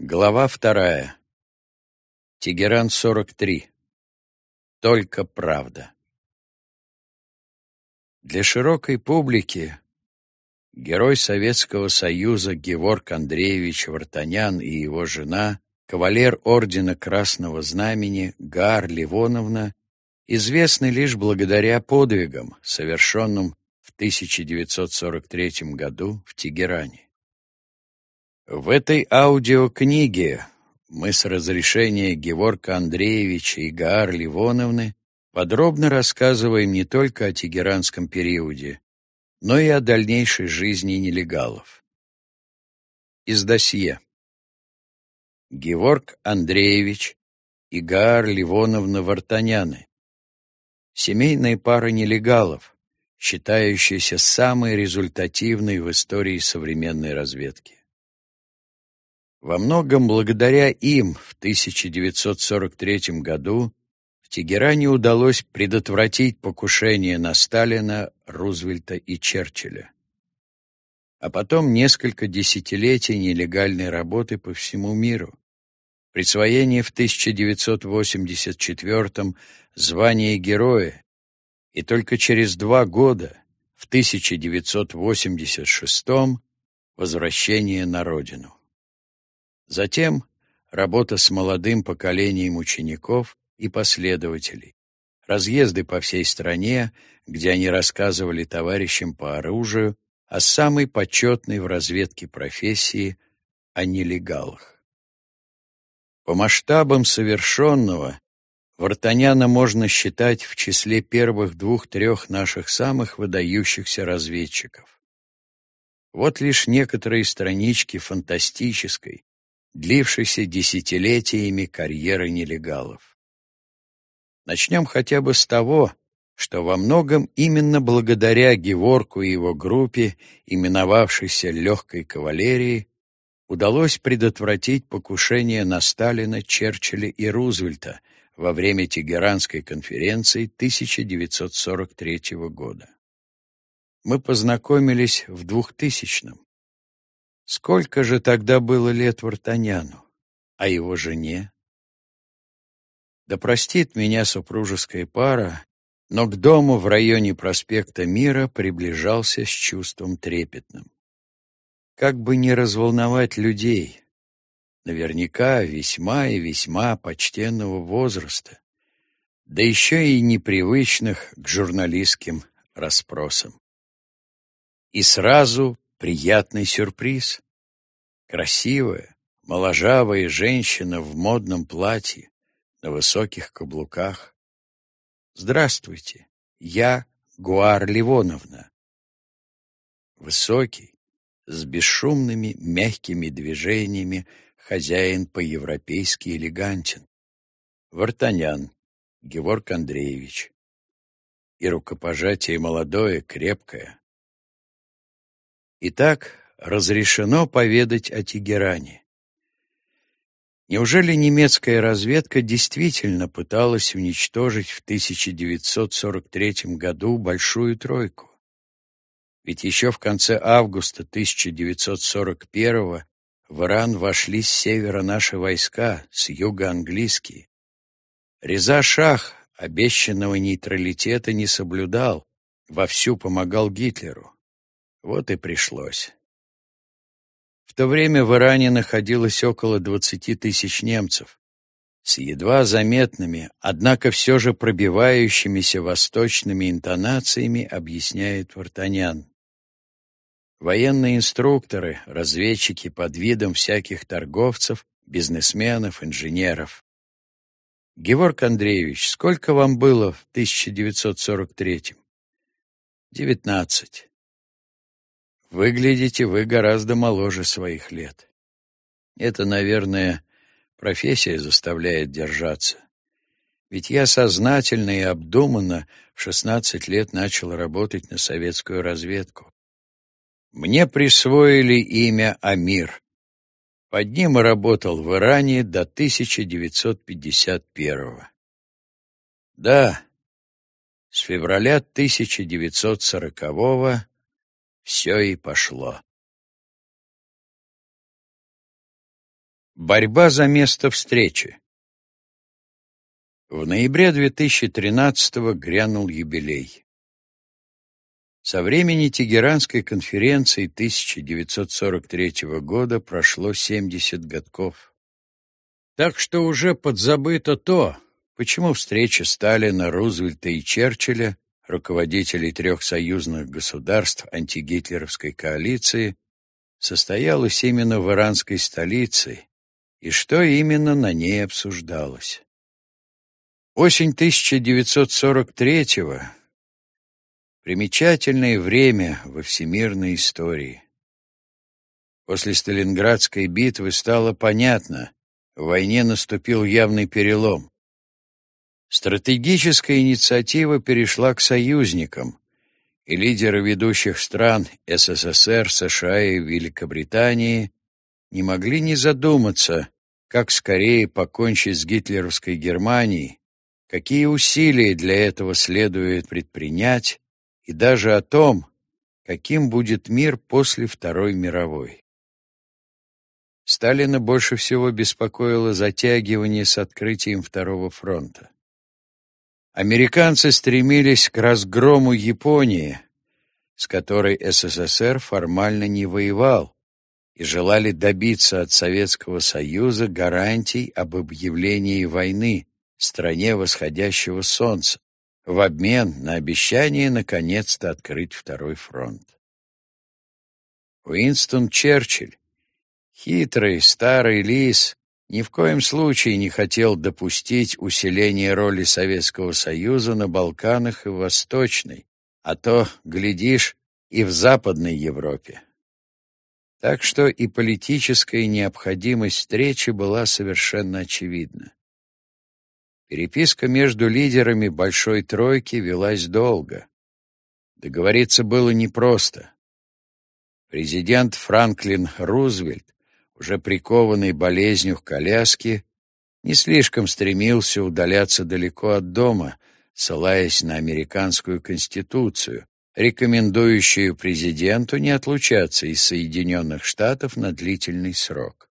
Глава вторая. Тегеран, 43. Только правда. Для широкой публики герой Советского Союза Геворг Андреевич Вартанян и его жена, кавалер Ордена Красного Знамени Гар Ливоновна, известны лишь благодаря подвигам, совершенным в 1943 году в Тегеране. В этой аудиокниге мы с разрешения Геворка Андреевича и Гаар Ливоновны подробно рассказываем не только о тегеранском периоде, но и о дальнейшей жизни нелегалов. Из досье. Геворг Андреевич и Гаар Ливоновна Вартаняны. Семейная пара нелегалов, считающаяся самой результативной в истории современной разведки. Во многом благодаря им в 1943 году в Тегеране удалось предотвратить покушение на Сталина, Рузвельта и Черчилля. А потом несколько десятилетий нелегальной работы по всему миру. Присвоение в 1984 звания Героя и только через два года, в 1986 возвращение на родину. Затем работа с молодым поколением учеников и последователей, разъезды по всей стране, где они рассказывали товарищам по оружию о самой почетной в разведке профессии о нелегалах. По масштабам совершенного Вартаняна можно считать в числе первых двух-трех наших самых выдающихся разведчиков. Вот лишь некоторые странички фантастической, длившейся десятилетиями карьеры нелегалов. Начнем хотя бы с того, что во многом именно благодаря Геворку и его группе, именовавшейся «легкой кавалерией», удалось предотвратить покушение на Сталина, Черчилля и Рузвельта во время Тегеранской конференции 1943 года. Мы познакомились в 2000-м. Сколько же тогда было лет Вартаняну, а его жене? Да простит меня супружеская пара, но к дому в районе проспекта Мира приближался с чувством трепетным. Как бы не разволновать людей, наверняка весьма и весьма почтенного возраста, да еще и непривычных к журналистским расспросам. И сразу приятный сюрприз. Красивая, моложавая женщина в модном платье, на высоких каблуках. «Здравствуйте, я Гуар Ливоновна». Высокий, с бесшумными мягкими движениями, хозяин по-европейски элегантен. Вартанян Геворг Андреевич. И рукопожатие молодое, крепкое, Итак, разрешено поведать о Тегеране. Неужели немецкая разведка действительно пыталась уничтожить в 1943 году Большую Тройку? Ведь еще в конце августа 1941 в Иран вошли с севера наши войска, с юга английские. Реза Шах обещанного нейтралитета не соблюдал, вовсю помогал Гитлеру. Вот и пришлось. В то время в Иране находилось около 20 тысяч немцев, с едва заметными, однако все же пробивающимися восточными интонациями, объясняет Вартанян. Военные инструкторы, разведчики под видом всяких торговцев, бизнесменов, инженеров. Георг Андреевич, сколько вам было в 1943-м? Девятнадцать. Выглядите вы гораздо моложе своих лет. Это, наверное, профессия заставляет держаться. Ведь я сознательно и обдуманно в 16 лет начал работать на советскую разведку. Мне присвоили имя Амир. Под ним работал в Иране до 1951 -го. Да, с февраля 1940 года все и пошло. Борьба за место встречи. В ноябре 2013-го грянул юбилей. Со времени Тегеранской конференции 1943 года прошло 70 годков. Так что уже подзабыто то, почему встреча Сталина, Рузвельта и Черчилля, руководителей трех союзных государств антигитлеровской коалиции, состоялась именно в иранской столице и что именно на ней обсуждалось. Осень 1943-го — примечательное время во всемирной истории. После Сталинградской битвы стало понятно, в войне наступил явный перелом. Стратегическая инициатива перешла к союзникам, и лидеры ведущих стран СССР, США и Великобритании не могли не задуматься, как скорее покончить с гитлеровской Германией, какие усилия для этого следует предпринять, и даже о том, каким будет мир после Второй мировой. Сталина больше всего беспокоило затягивание с открытием Второго фронта. Американцы стремились к разгрому Японии, с которой СССР формально не воевал, и желали добиться от Советского Союза гарантий об объявлении войны стране восходящего солнца в обмен на обещание наконец-то открыть второй фронт. Уинстон Черчилль, хитрый старый лис, ни в коем случае не хотел допустить усиления роли Советского Союза на Балканах и Восточной, а то, глядишь, и в Западной Европе. Так что и политическая необходимость встречи была совершенно очевидна. Переписка между лидерами Большой Тройки велась долго. Договориться было непросто. Президент Франклин Рузвельт, уже прикованный болезнью к коляске, не слишком стремился удаляться далеко от дома, ссылаясь на американскую конституцию, рекомендующую президенту не отлучаться из Соединенных Штатов на длительный срок.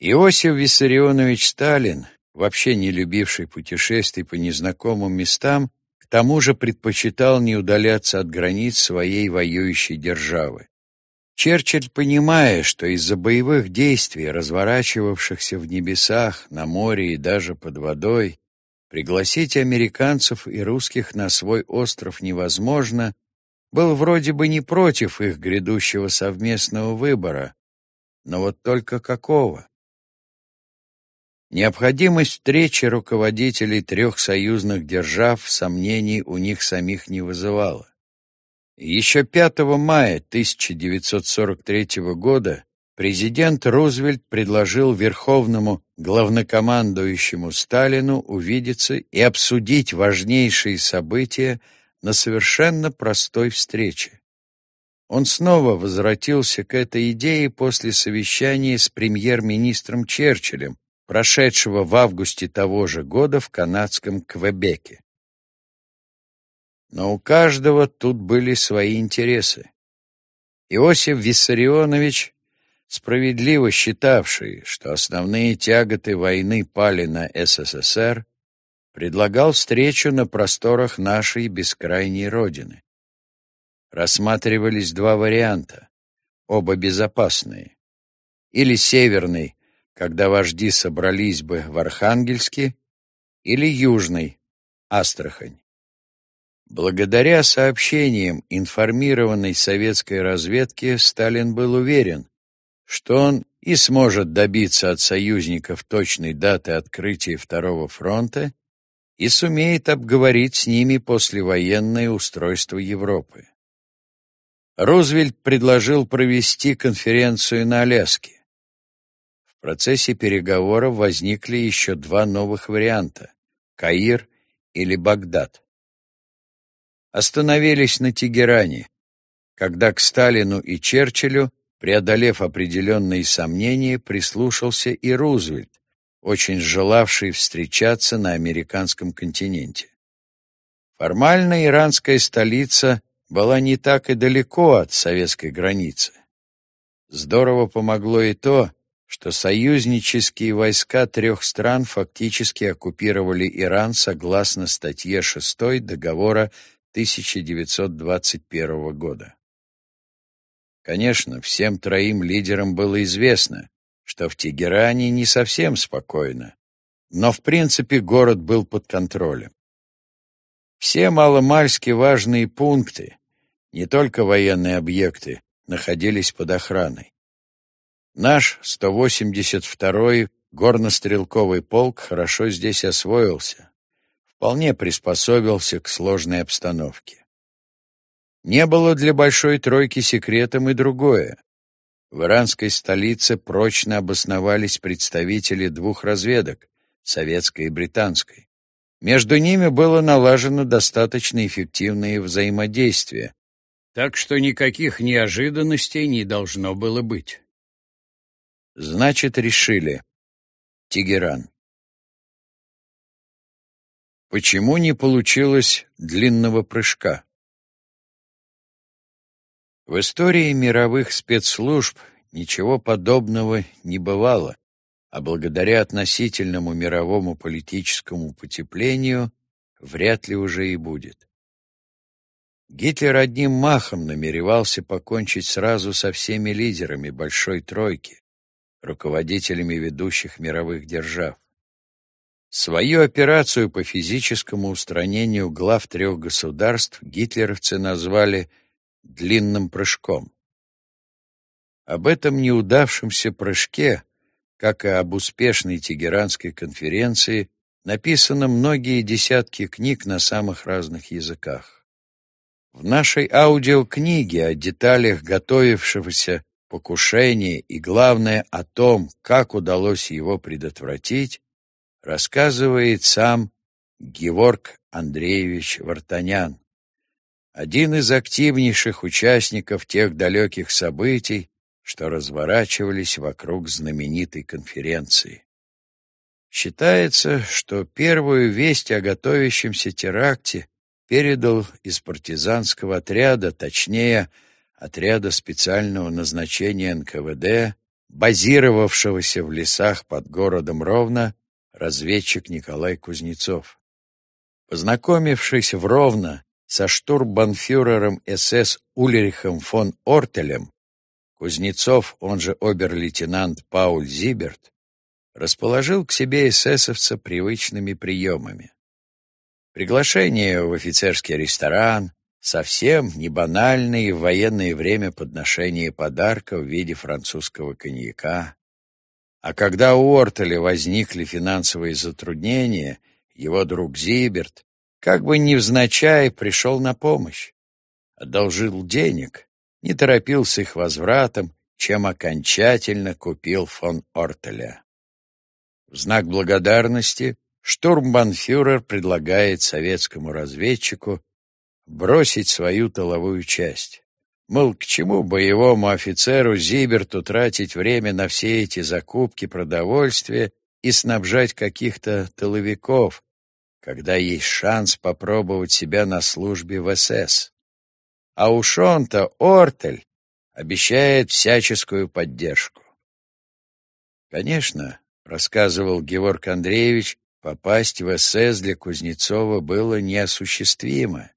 Иосиф Виссарионович Сталин, вообще не любивший путешествий по незнакомым местам, к тому же предпочитал не удаляться от границ своей воюющей державы. Черчилль, понимая, что из-за боевых действий, разворачивавшихся в небесах, на море и даже под водой, Пригласить американцев и русских на свой остров невозможно, был вроде бы не против их грядущего совместного выбора, но вот только какого? Необходимость встречи руководителей трех союзных держав сомнений у них самих не вызывала. Еще 5 мая 1943 года президент Рузвельт предложил Верховному главнокомандующему Сталину увидеться и обсудить важнейшие события на совершенно простой встрече. Он снова возвратился к этой идее после совещания с премьер-министром Черчиллем, прошедшего в августе того же года в канадском Квебеке. Но у каждого тут были свои интересы. Иосиф Виссарионович справедливо считавший, что основные тяготы войны пали на СССР, предлагал встречу на просторах нашей бескрайней Родины. Рассматривались два варианта, оба безопасные. Или северный, когда вожди собрались бы в Архангельске, или южный, Астрахань. Благодаря сообщениям информированной советской разведки Сталин был уверен, что он и сможет добиться от союзников точной даты открытия Второго фронта и сумеет обговорить с ними послевоенное устройство Европы. Рузвельт предложил провести конференцию на Аляске. В процессе переговоров возникли еще два новых варианта — Каир или Багдад. Остановились на Тегеране, когда к Сталину и Черчиллю Преодолев определенные сомнения, прислушался и Рузвельт, очень желавший встречаться на американском континенте. Формально иранская столица была не так и далеко от советской границы. Здорово помогло и то, что союзнические войска трех стран фактически оккупировали Иран согласно статье 6 договора 1921 года. Конечно, всем троим лидерам было известно, что в Тегеране не совсем спокойно, но в принципе город был под контролем. Все маломальски важные пункты, не только военные объекты, находились под охраной. Наш 182-й горнострелковый полк хорошо здесь освоился, вполне приспособился к сложной обстановке. Не было для Большой Тройки секретом и другое. В иранской столице прочно обосновались представители двух разведок — советской и британской. Между ними было налажено достаточно эффективное взаимодействие, так что никаких неожиданностей не должно было быть. Значит, решили. Тегеран. Почему не получилось длинного прыжка? В истории мировых спецслужб ничего подобного не бывало, а благодаря относительному мировому политическому потеплению вряд ли уже и будет. Гитлер одним махом намеревался покончить сразу со всеми лидерами Большой Тройки, руководителями ведущих мировых держав. Свою операцию по физическому устранению глав трех государств гитлеровцы назвали длинным прыжком. Об этом неудавшемся прыжке, как и об успешной Тегеранской конференции, написано многие десятки книг на самых разных языках. В нашей аудиокниге о деталях готовившегося покушения и, главное, о том, как удалось его предотвратить, рассказывает сам Геворг Андреевич Вартанян, один из активнейших участников тех далеких событий, что разворачивались вокруг знаменитой конференции. Считается, что первую весть о готовящемся теракте передал из партизанского отряда, точнее, отряда специального назначения НКВД, базировавшегося в лесах под городом Ровно, разведчик Николай Кузнецов. Познакомившись в Ровно со штурмбанфюрером СС Ульрихом фон Ортелем, Кузнецов, он же обер-лейтенант Пауль Зиберт, расположил к себе эсэсовца привычными приемами. Приглашение в офицерский ресторан, совсем не банальное в военное время подношение подарка в виде французского коньяка. А когда у Ортеля возникли финансовые затруднения, его друг Зиберт как бы невзначай пришел на помощь. Одолжил денег, не торопился их возвратом, чем окончательно купил фон Ортеля. В знак благодарности штурмбанфюрер предлагает советскому разведчику бросить свою тыловую часть. Мол, к чему боевому офицеру Зиберту тратить время на все эти закупки продовольствия и снабжать каких-то тыловиков, когда есть шанс попробовать себя на службе в СС. А уж он-то, Ортель, обещает всяческую поддержку. Конечно, рассказывал Георг Андреевич, попасть в СС для Кузнецова было неосуществимо.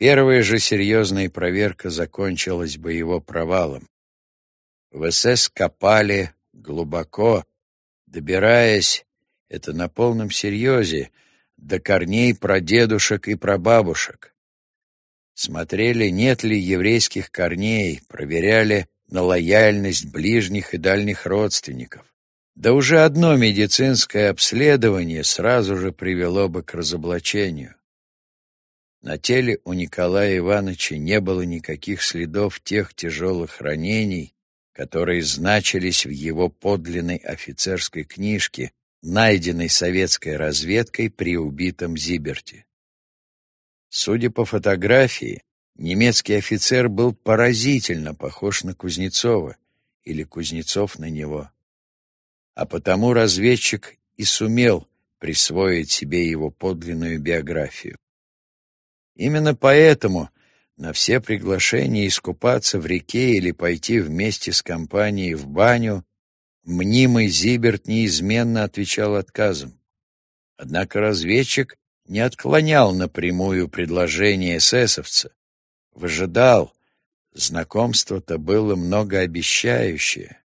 Первая же серьезная проверка закончилась бы его провалом. В СС копали глубоко, добираясь, это на полном серьезе, до корней прадедушек и прабабушек. Смотрели, нет ли еврейских корней, проверяли на лояльность ближних и дальних родственников. Да уже одно медицинское обследование сразу же привело бы к разоблачению. На теле у Николая Ивановича не было никаких следов тех тяжелых ранений, которые значились в его подлинной офицерской книжке, найденный советской разведкой при убитом Зиберте. Судя по фотографии, немецкий офицер был поразительно похож на Кузнецова или Кузнецов на него. А потому разведчик и сумел присвоить себе его подлинную биографию. Именно поэтому на все приглашения искупаться в реке или пойти вместе с компанией в баню мнимый Зиберт неизменно отвечал отказом. Однако разведчик не отклонял напрямую предложение эсэсовца, выжидал, знакомство-то было многообещающее.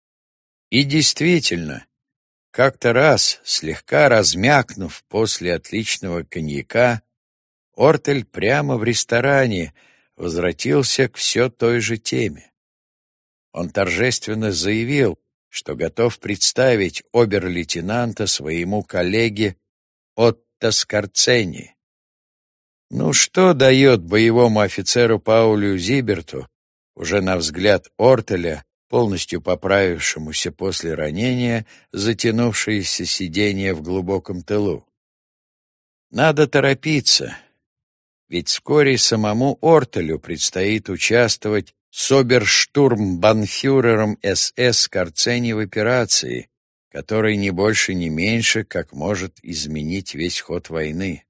И действительно, как-то раз, слегка размякнув после отличного коньяка, Ортель прямо в ресторане возвратился к все той же теме. Он торжественно заявил, что готов представить обер-лейтенанта своему коллеге Отто Скорцени. Ну что дает боевому офицеру Паулю Зиберту, уже на взгляд Ортеля, полностью поправившемуся после ранения, затянувшееся сидение в глубоком тылу? Надо торопиться, ведь вскоре самому Ортелю предстоит участвовать с оберштурмбанфюрером СС Карцени в операции, которая не больше, не меньше, как может изменить весь ход войны.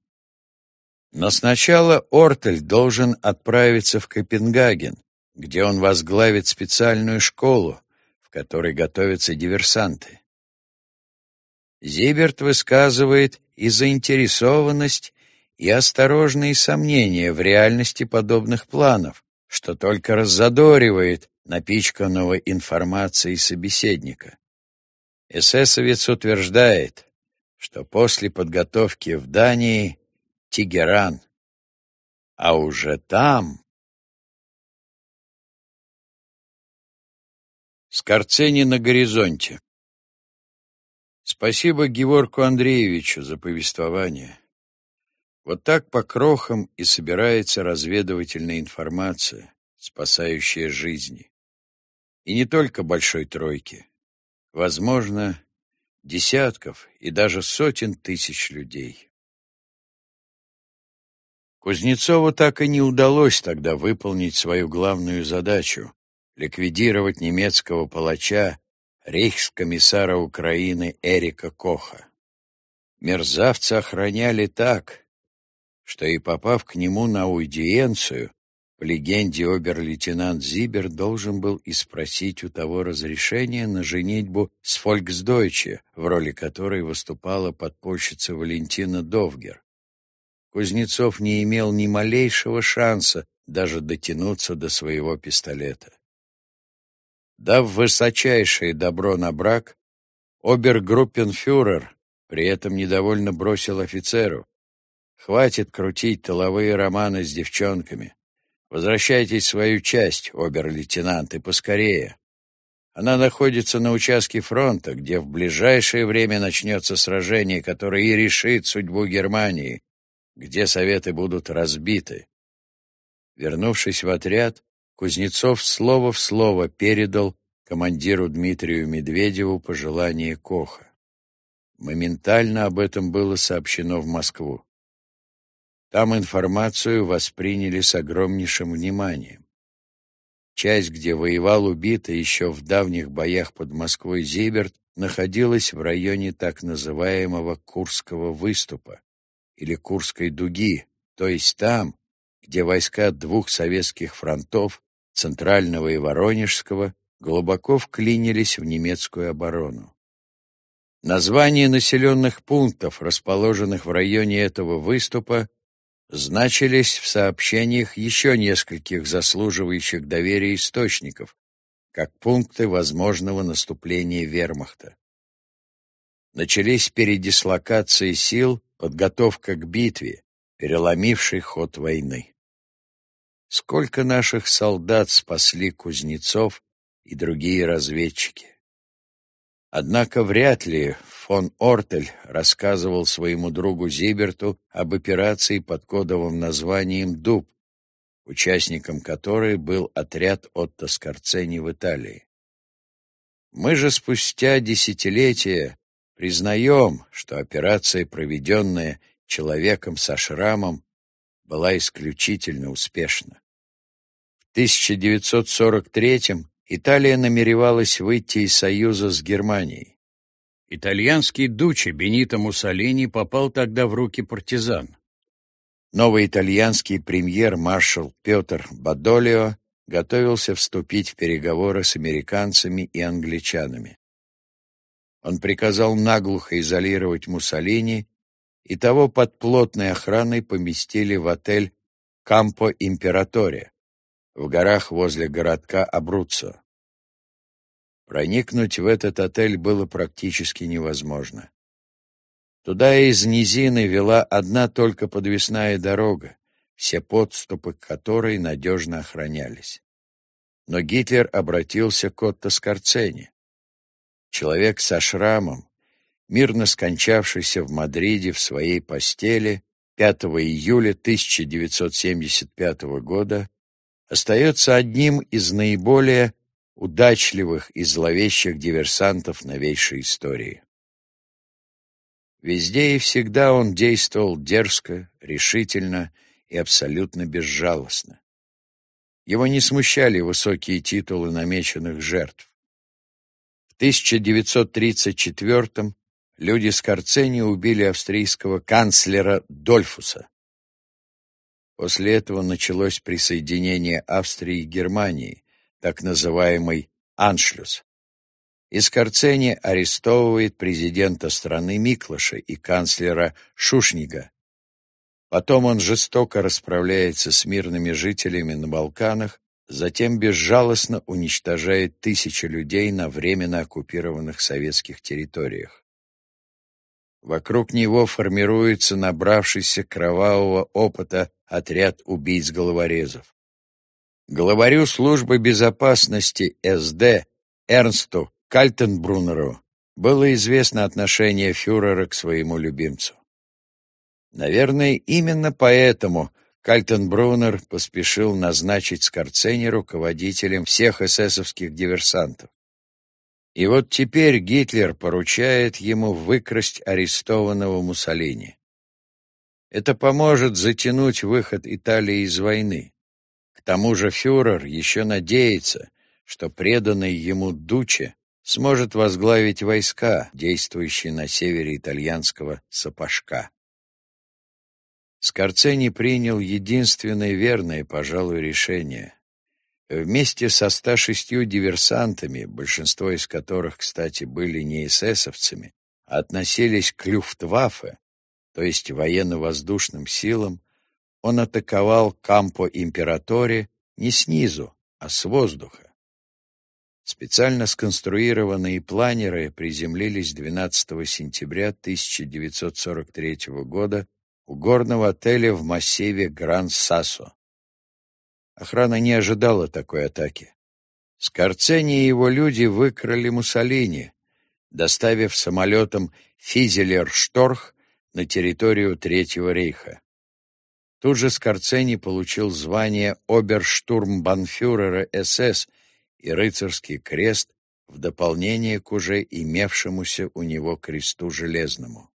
Но сначала Ортель должен отправиться в Копенгаген, где он возглавит специальную школу, в которой готовятся диверсанты. Зиберт высказывает и заинтересованность, и осторожные сомнения в реальности подобных планов, что только раззадоривает напичканного информацией собеседника. Эсэсовец утверждает, что после подготовки в Дании Тегеран, а уже там... Скорцени на горизонте. Спасибо Геворку Андреевичу за повествование. Вот так по крохам и собирается разведывательная информация, спасающая жизни. И не только большой тройки. Возможно, десятков и даже сотен тысяч людей. Кузнецову так и не удалось тогда выполнить свою главную задачу — ликвидировать немецкого палача, рейхскомиссара Украины Эрика Коха. Мерзавца охраняли так, что и попав к нему на аудиенцию, по легенде обер-лейтенант Зибер должен был и спросить у того разрешения на женитьбу с Фольксдойче, в роли которой выступала подпольщица Валентина Довгер. Кузнецов не имел ни малейшего шанса даже дотянуться до своего пистолета. Дав высочайшее добро на брак, обергруппенфюрер при этом недовольно бросил офицеру. Хватит крутить тыловые романы с девчонками. Возвращайтесь в свою часть, обер-лейтенант, и поскорее. Она находится на участке фронта, где в ближайшее время начнется сражение, которое и решит судьбу Германии, где советы будут разбиты. Вернувшись в отряд, Кузнецов слово в слово передал командиру Дмитрию Медведеву пожелание Коха. Моментально об этом было сообщено в Москву. Там информацию восприняли с огромнейшим вниманием. Часть, где воевал убитый еще в давних боях под Москвой Зиберт, находилась в районе так называемого Курского выступа или Курской дуги, то есть там, где войска двух советских фронтов, Центрального и Воронежского, глубоко вклинились в немецкую оборону. Названия населенных пунктов, расположенных в районе этого выступа, значились в сообщениях еще нескольких заслуживающих доверия источников, как пункты возможного наступления вермахта. Начались передислокации сил, подготовка к битве, переломившей ход войны. Сколько наших солдат спасли Кузнецов и другие разведчики? Однако вряд ли фон Ортель рассказывал своему другу Зиберту об операции под кодовым названием «Дуб», участником которой был отряд Отто Скорцени в Италии. Мы же спустя десятилетия признаем, что операция, проведенная человеком со шрамом, была исключительно успешна. В 1943 Италия намеревалась выйти из союза с Германией. Итальянский дуче Бенито Муссолини попал тогда в руки партизан. Новый итальянский премьер-маршал Петр Бадолио готовился вступить в переговоры с американцами и англичанами. Он приказал наглухо изолировать Муссолини, и того под плотной охраной поместили в отель «Кампо Императоре» в горах возле городка Абруццо. Проникнуть в этот отель было практически невозможно. Туда из низины вела одна только подвесная дорога, все подступы к которой надежно охранялись. Но Гитлер обратился к Отто Скорцени. Человек со шрамом, мирно скончавшийся в Мадриде в своей постели 5 июля 1975 года, остается одним из наиболее удачливых и зловещих диверсантов новейшей истории. Везде и всегда он действовал дерзко, решительно и абсолютно безжалостно. Его не смущали высокие титулы намеченных жертв. В 1934-м люди Скорцени убили австрийского канцлера Дольфуса. После этого началось присоединение Австрии к Германии, так называемый «аншлюс». Искорцени арестовывает президента страны Миклаша и канцлера Шушнига. Потом он жестоко расправляется с мирными жителями на Балканах, затем безжалостно уничтожает тысячи людей на временно оккупированных советских территориях. Вокруг него формируется набравшийся кровавого опыта отряд убийц-головорезов. Главарю службы безопасности СД Эрнсту Кальтенбруннеру было известно отношение фюрера к своему любимцу. Наверное, именно поэтому Кальтенбруннер поспешил назначить Скорцени руководителем всех эсэсовских диверсантов. И вот теперь Гитлер поручает ему выкрасть арестованного Муссолини. Это поможет затянуть выход Италии из войны. К тому же фюрер еще надеется, что преданный ему Дуче сможет возглавить войска, действующие на севере итальянского Сапожка. Скорцени принял единственное верное, пожалуй, решение. Вместе со 106 диверсантами, большинство из которых, кстати, были не эсэсовцами, относились к Люфтваффе, то есть военно-воздушным силам, он атаковал Кампо Императоре не снизу, а с воздуха. Специально сконструированные планеры приземлились 12 сентября 1943 года у горного отеля в массиве Гран-Сасо. Охрана не ожидала такой атаки. Скорцени и его люди выкрали Муссолини, доставив самолетом «Физелер-Шторх» на территорию Третьего рейха. Тут же Скорцени получил звание оберштурмбанфюрера СС и рыцарский крест в дополнение к уже имевшемуся у него кресту железному.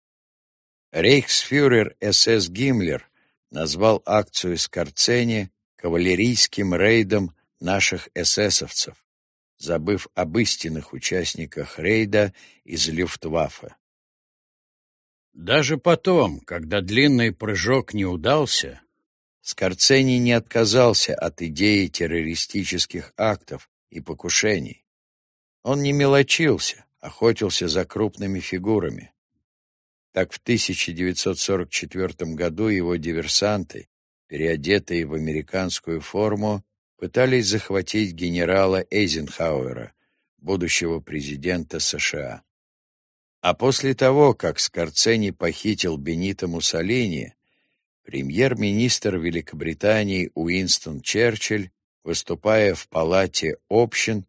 Рейхсфюрер СС Гиммлер назвал акцию Скорцени кавалерийским рейдом наших эсэсовцев, забыв об истинных участниках рейда из Люфтваффе. Даже потом, когда длинный прыжок не удался, Скорцени не отказался от идеи террористических актов, и покушений. Он не мелочился, охотился за крупными фигурами. Так в 1944 году его диверсанты, переодетые в американскую форму, пытались захватить генерала Эйзенхауэра, будущего президента США. А после того, как Скорцени похитил Бенито Муссолини, премьер-министр Великобритании Уинстон Черчилль выступая в палате общин,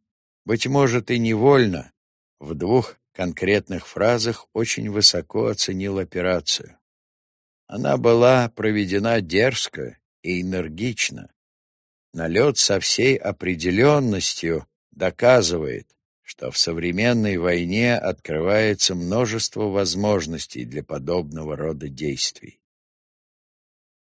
быть может и невольно, в двух конкретных фразах очень высоко оценил операцию. Она была проведена дерзко и энергично. Налет со всей определенностью доказывает, что в современной войне открывается множество возможностей для подобного рода действий.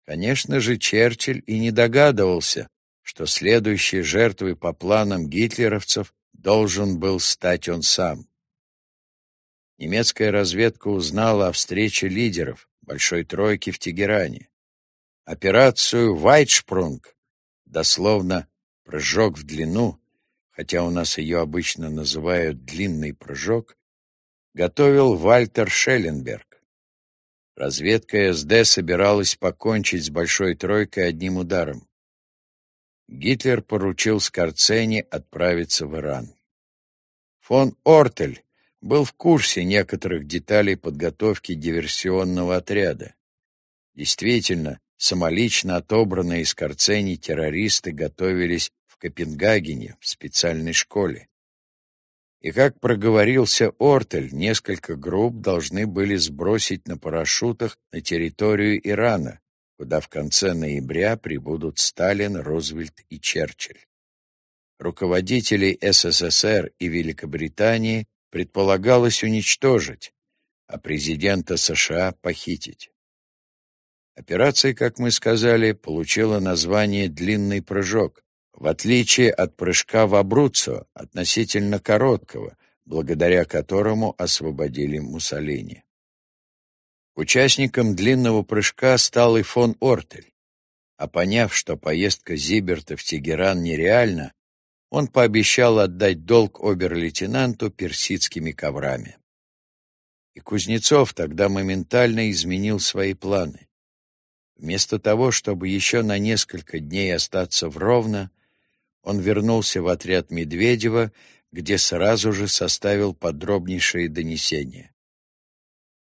Конечно же, Черчилль и не догадывался, что следующей жертвой по планам гитлеровцев должен был стать он сам. Немецкая разведка узнала о встрече лидеров Большой Тройки в Тегеране. Операцию «Вайтшпрунг», дословно «прыжок в длину», хотя у нас ее обычно называют «длинный прыжок», готовил Вальтер Шелленберг. Разведка СД собиралась покончить с Большой Тройкой одним ударом. Гитлер поручил Скорцени отправиться в Иран. Фон Ортель был в курсе некоторых деталей подготовки диверсионного отряда. Действительно, самолично отобранные из Скорцени террористы готовились в Копенгагене в специальной школе. И как проговорился Ортель, несколько групп должны были сбросить на парашютах на территорию Ирана, куда в конце ноября прибудут Сталин, Рузвельт и Черчилль. Руководителей СССР и Великобритании предполагалось уничтожить, а президента США похитить. Операция, как мы сказали, получила название «Длинный прыжок», в отличие от прыжка в Абруццо, относительно короткого, благодаря которому освободили Муссолини. Участником длинного прыжка стал и фон Ортель. А поняв, что поездка Зиберта в Тегеран нереальна, он пообещал отдать долг обер-лейтенанту персидскими коврами. И Кузнецов тогда моментально изменил свои планы. Вместо того, чтобы еще на несколько дней остаться в Ровно, он вернулся в отряд Медведева, где сразу же составил подробнейшее донесение.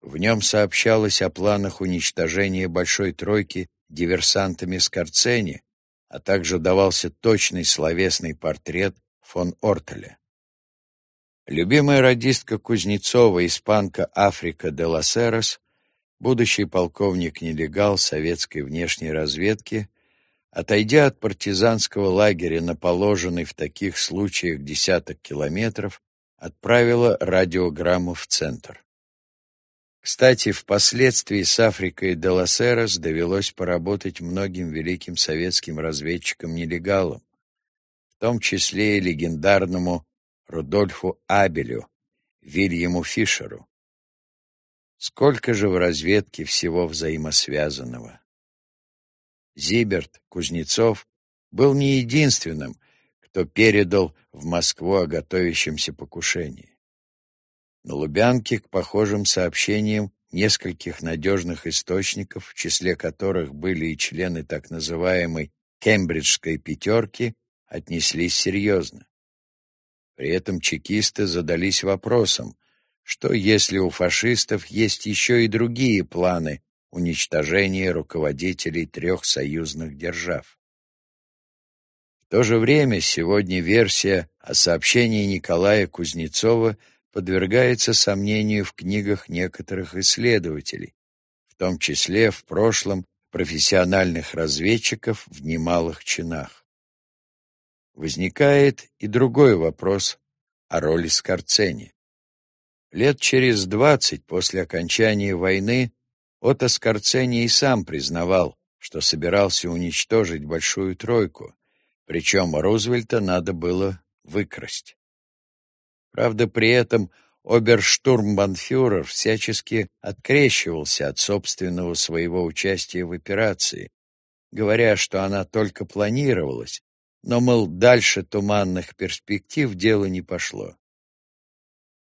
В нем сообщалось о планах уничтожения Большой Тройки диверсантами Скорцени, а также давался точный словесный портрет фон Ортеля. Любимая радистка Кузнецова, испанка Африка де Ласерос, будущий полковник-нелегал советской внешней разведки, Отойдя от партизанского лагеря на положенный в таких случаях десяток километров, отправила радиограмму в центр. Кстати, впоследствии с Африкой де Ласерос довелось поработать многим великим советским разведчикам-нелегалам, в том числе и легендарному Рудольфу Абелю, Вильяму Фишеру. Сколько же в разведке всего взаимосвязанного. Зиберт Кузнецов был не единственным, кто передал в Москву о готовящемся покушении. На Лубянке к похожим сообщениям нескольких надежных источников, в числе которых были и члены так называемой «Кембриджской пятерки», отнеслись серьезно. При этом чекисты задались вопросом, что если у фашистов есть еще и другие планы уничтожение руководителей трех союзных держав. В то же время сегодня версия о сообщении Николая Кузнецова подвергается сомнению в книгах некоторых исследователей, в том числе в прошлом профессиональных разведчиков в немалых чинах. Возникает и другой вопрос о роли Скорцени. Лет через двадцать после окончания войны Отто Скорцени и сам признавал, что собирался уничтожить Большую Тройку, причем Рузвельта надо было выкрасть. Правда, при этом оберштурмбанфюрер всячески открещивался от собственного своего участия в операции, говоря, что она только планировалась, но, мол, дальше туманных перспектив дело не пошло.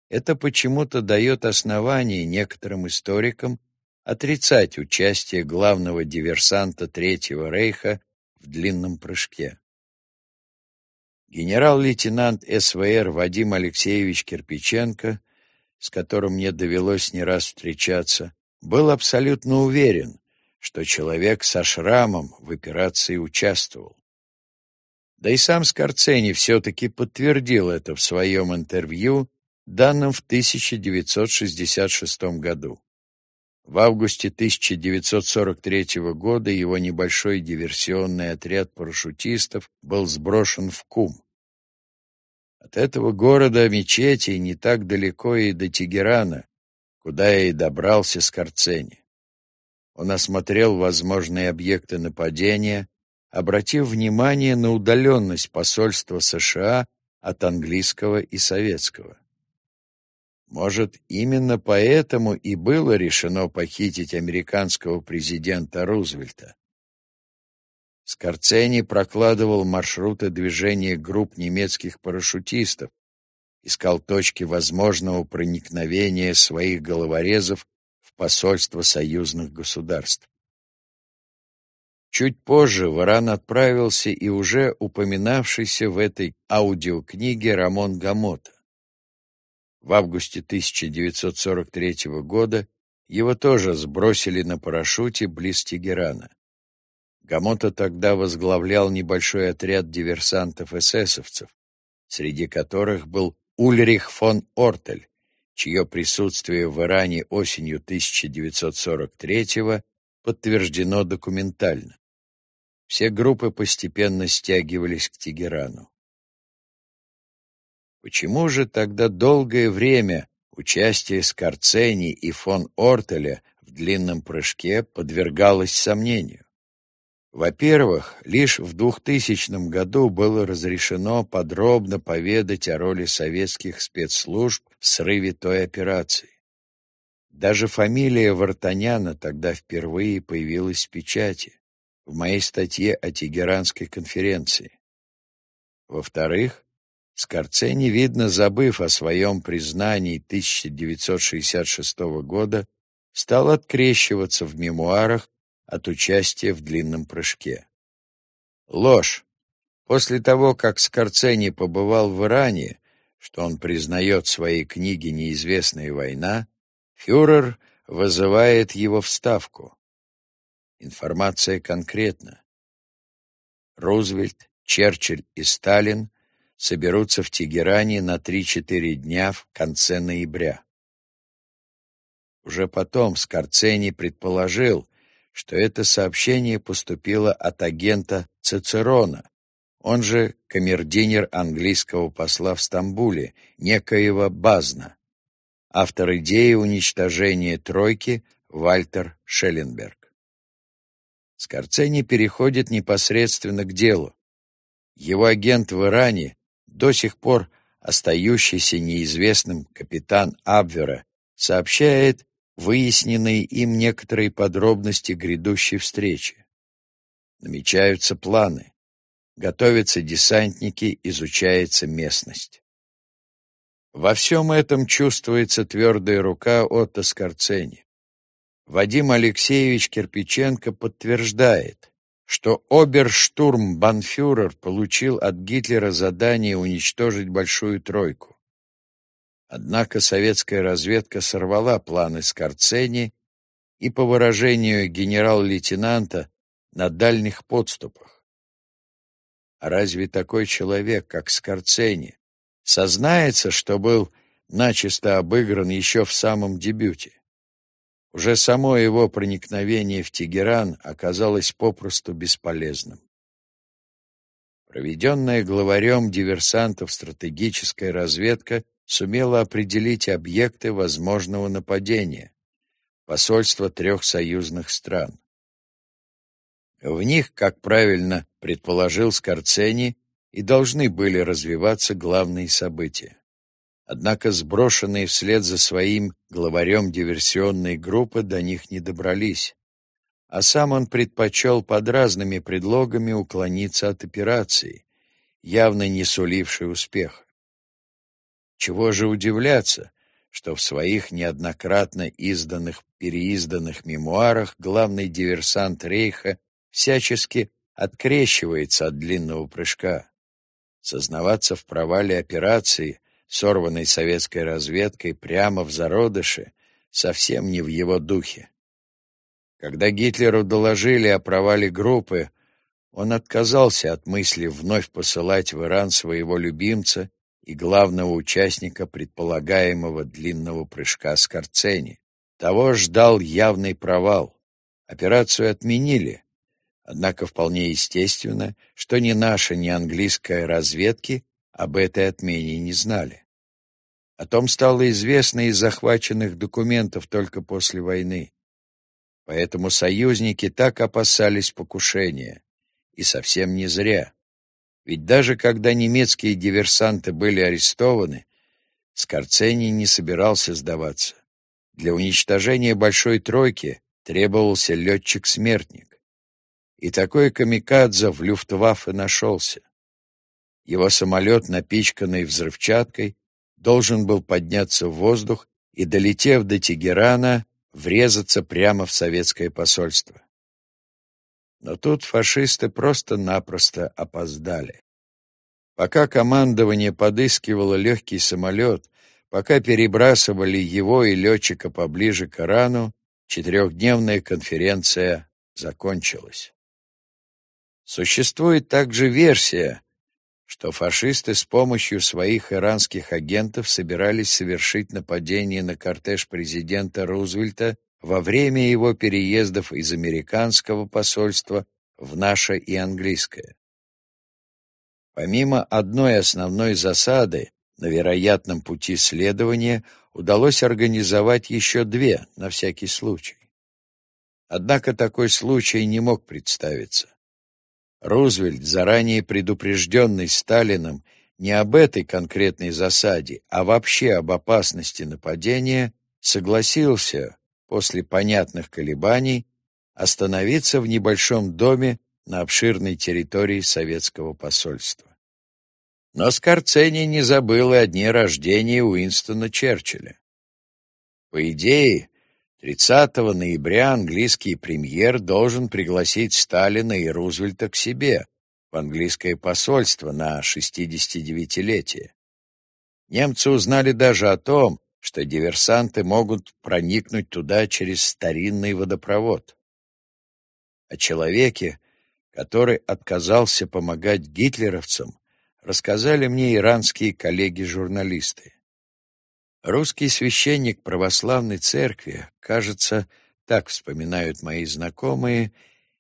Это почему-то дает основание некоторым историкам отрицать участие главного диверсанта Третьего Рейха в длинном прыжке. Генерал-лейтенант СВР Вадим Алексеевич Кирпиченко, с которым мне довелось не раз встречаться, был абсолютно уверен, что человек со шрамом в операции участвовал. Да и сам Скорцени все-таки подтвердил это в своем интервью, данном в 1966 году. В августе 1943 года его небольшой диверсионный отряд парашютистов был сброшен в Кум. От этого города мечети не так далеко и до Тегерана, куда и добрался Скорцени. Он осмотрел возможные объекты нападения, обратив внимание на удаленность посольства США от английского и советского. Может, именно поэтому и было решено похитить американского президента Рузвельта. Скорцени прокладывал маршруты движения групп немецких парашютистов, искал точки возможного проникновения своих головорезов в посольство союзных государств. Чуть позже Варан отправился и уже упоминавшийся в этой аудиокниге Рамон Гамота. В августе 1943 года его тоже сбросили на парашюте близ Тегерана. Гамота тогда возглавлял небольшой отряд диверсантов-эсэсовцев, среди которых был Ульрих фон Ортель, чье присутствие в Иране осенью 1943 подтверждено документально. Все группы постепенно стягивались к Тегерану. Почему же тогда долгое время участие Скорцени и фон Ортеля в длинном прыжке подвергалось сомнению? Во-первых, лишь в 2000 году было разрешено подробно поведать о роли советских спецслужб в срыве той операции. Даже фамилия Вартаняна тогда впервые появилась в печати в моей статье о Тегеранской конференции. Во-вторых, Скорцени, видно, забыв о своем признании 1966 года, стал открещиваться в мемуарах от участия в длинном прыжке. Ложь. После того, как Скорцени побывал в Иране, что он признает в своей книге «Неизвестная война», фюрер вызывает его в Ставку. Информация конкретна. Рузвельт, Черчилль и Сталин соберутся в Тегеране на 3-4 дня в конце ноября. Уже потом Скорцени предположил, что это сообщение поступило от агента Цицерона, он же камердинер английского посла в Стамбуле, некоего Базна, автор идеи уничтожения «тройки» Вальтер Шелленберг. Скорцени переходит непосредственно к делу. Его агент в Иране, до сих пор остающийся неизвестным капитан Абвера, сообщает выясненные им некоторые подробности грядущей встречи. Намечаются планы. Готовятся десантники, изучается местность. Во всем этом чувствуется твердая рука Отто Скорцени. Вадим Алексеевич Кирпиченко подтверждает, что оберштурмбанфюрер получил от Гитлера задание уничтожить Большую Тройку. Однако советская разведка сорвала планы Скорцени и, по выражению генерал-лейтенанта, на дальних подступах. А разве такой человек, как Скорцени, сознается, что был начисто обыгран еще в самом дебюте? Уже само его проникновение в Тегеран оказалось попросту бесполезным. Проведенная главарем диверсантов стратегическая разведка сумела определить объекты возможного нападения — посольства трех союзных стран. В них, как правильно предположил Скорцени, и должны были развиваться главные события. Однако сброшенные вслед за своим главарем диверсионной группы до них не добрались, а сам он предпочел под разными предлогами уклониться от операции, явно не сулившей успеха. Чего же удивляться, что в своих неоднократно изданных, переизданных мемуарах главный диверсант Рейха всячески открещивается от длинного прыжка. Сознаваться в провале операции сорванной советской разведкой прямо в зародыше, совсем не в его духе. Когда Гитлеру доложили о провале группы, он отказался от мысли вновь посылать в Иран своего любимца и главного участника предполагаемого длинного прыжка Скорцени. Того ждал явный провал. Операцию отменили, однако вполне естественно, что ни наша, ни английская разведки об этой отмене не знали. О том стало известно из захваченных документов только после войны. Поэтому союзники так опасались покушения. И совсем не зря. Ведь даже когда немецкие диверсанты были арестованы, Скорцени не собирался сдаваться. Для уничтожения Большой Тройки требовался летчик-смертник. И такой камикадзе в Люфтваффе нашелся. Его самолет, напичканный взрывчаткой, должен был подняться в воздух и, долетев до Тегерана, врезаться прямо в советское посольство. Но тут фашисты просто-напросто опоздали. Пока командование подыскивало легкий самолет, пока перебрасывали его и летчика поближе к Ирану, четырехдневная конференция закончилась. Существует также версия, что фашисты с помощью своих иранских агентов собирались совершить нападение на кортеж президента Рузвельта во время его переездов из американского посольства в наше и английское. Помимо одной основной засады, на вероятном пути следования удалось организовать еще две, на всякий случай. Однако такой случай не мог представиться. Рузвельт, заранее предупрежденный Сталином не об этой конкретной засаде, а вообще об опасности нападения, согласился, после понятных колебаний, остановиться в небольшом доме на обширной территории советского посольства. Но Скорцени не забыл и о дне рождения Уинстона Черчилля. По идее, 30 ноября английский премьер должен пригласить Сталина и Рузвельта к себе в английское посольство на 69-летие. Немцы узнали даже о том, что диверсанты могут проникнуть туда через старинный водопровод. О человеке, который отказался помогать гитлеровцам, рассказали мне иранские коллеги-журналисты. Русский священник православной церкви, кажется, так вспоминают мои знакомые,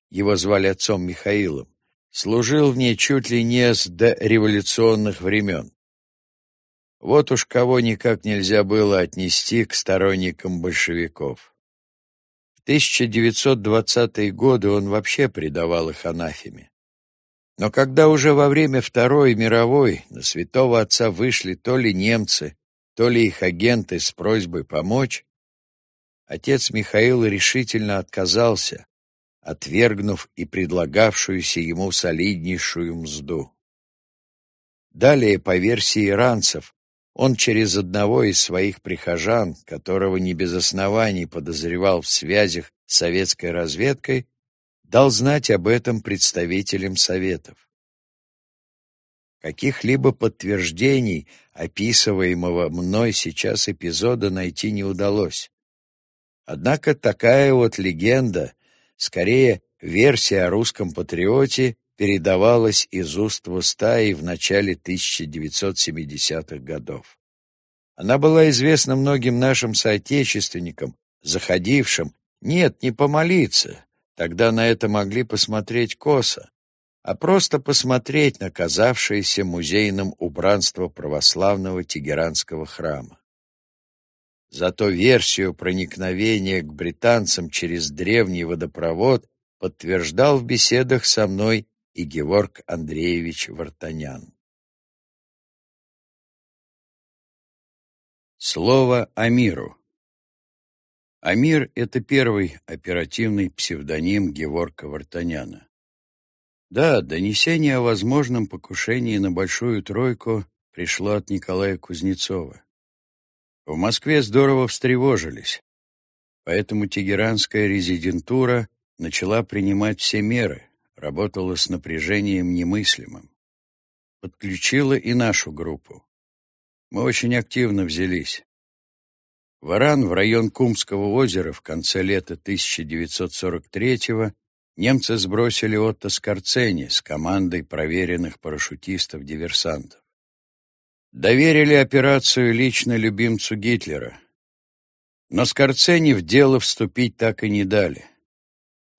его звали отцом Михаилом, служил в ней чуть ли не с дореволюционных времен. Вот уж кого никак нельзя было отнести к сторонникам большевиков. В 1920-е годы он вообще предавал их анафеме. Но когда уже во время Второй мировой на святого отца вышли то ли немцы, то ли их агенты с просьбой помочь, отец Михаил решительно отказался, отвергнув и предлагавшуюся ему солиднейшую мзду. Далее, по версии иранцев, он через одного из своих прихожан, которого не без оснований подозревал в связях с советской разведкой, дал знать об этом представителям Советов. Каких-либо подтверждений описываемого мной сейчас эпизода найти не удалось. Однако такая вот легенда, скорее версия о русском патриоте, передавалась из уст в уста и в начале 1970-х годов. Она была известна многим нашим соотечественникам, заходившим, нет, не помолиться, тогда на это могли посмотреть косо, а просто посмотреть на казавшееся музейным убранство православного Тегеранского храма. Зато версию проникновения к британцам через древний водопровод подтверждал в беседах со мной и Георг Андреевич Вартанян. Слово Амиру. Амир — это первый оперативный псевдоним Геворка Вартаняна. Да, донесение о возможном покушении на Большую Тройку пришло от Николая Кузнецова. В Москве здорово встревожились, поэтому тегеранская резидентура начала принимать все меры, работала с напряжением немыслимым. Подключила и нашу группу. Мы очень активно взялись. Варан в район Кумского озера в конце лета 1943-го немцы сбросили Отто Скорцени с командой проверенных парашютистов-диверсантов. Доверили операцию лично любимцу Гитлера. Но Скорцени в дело вступить так и не дали.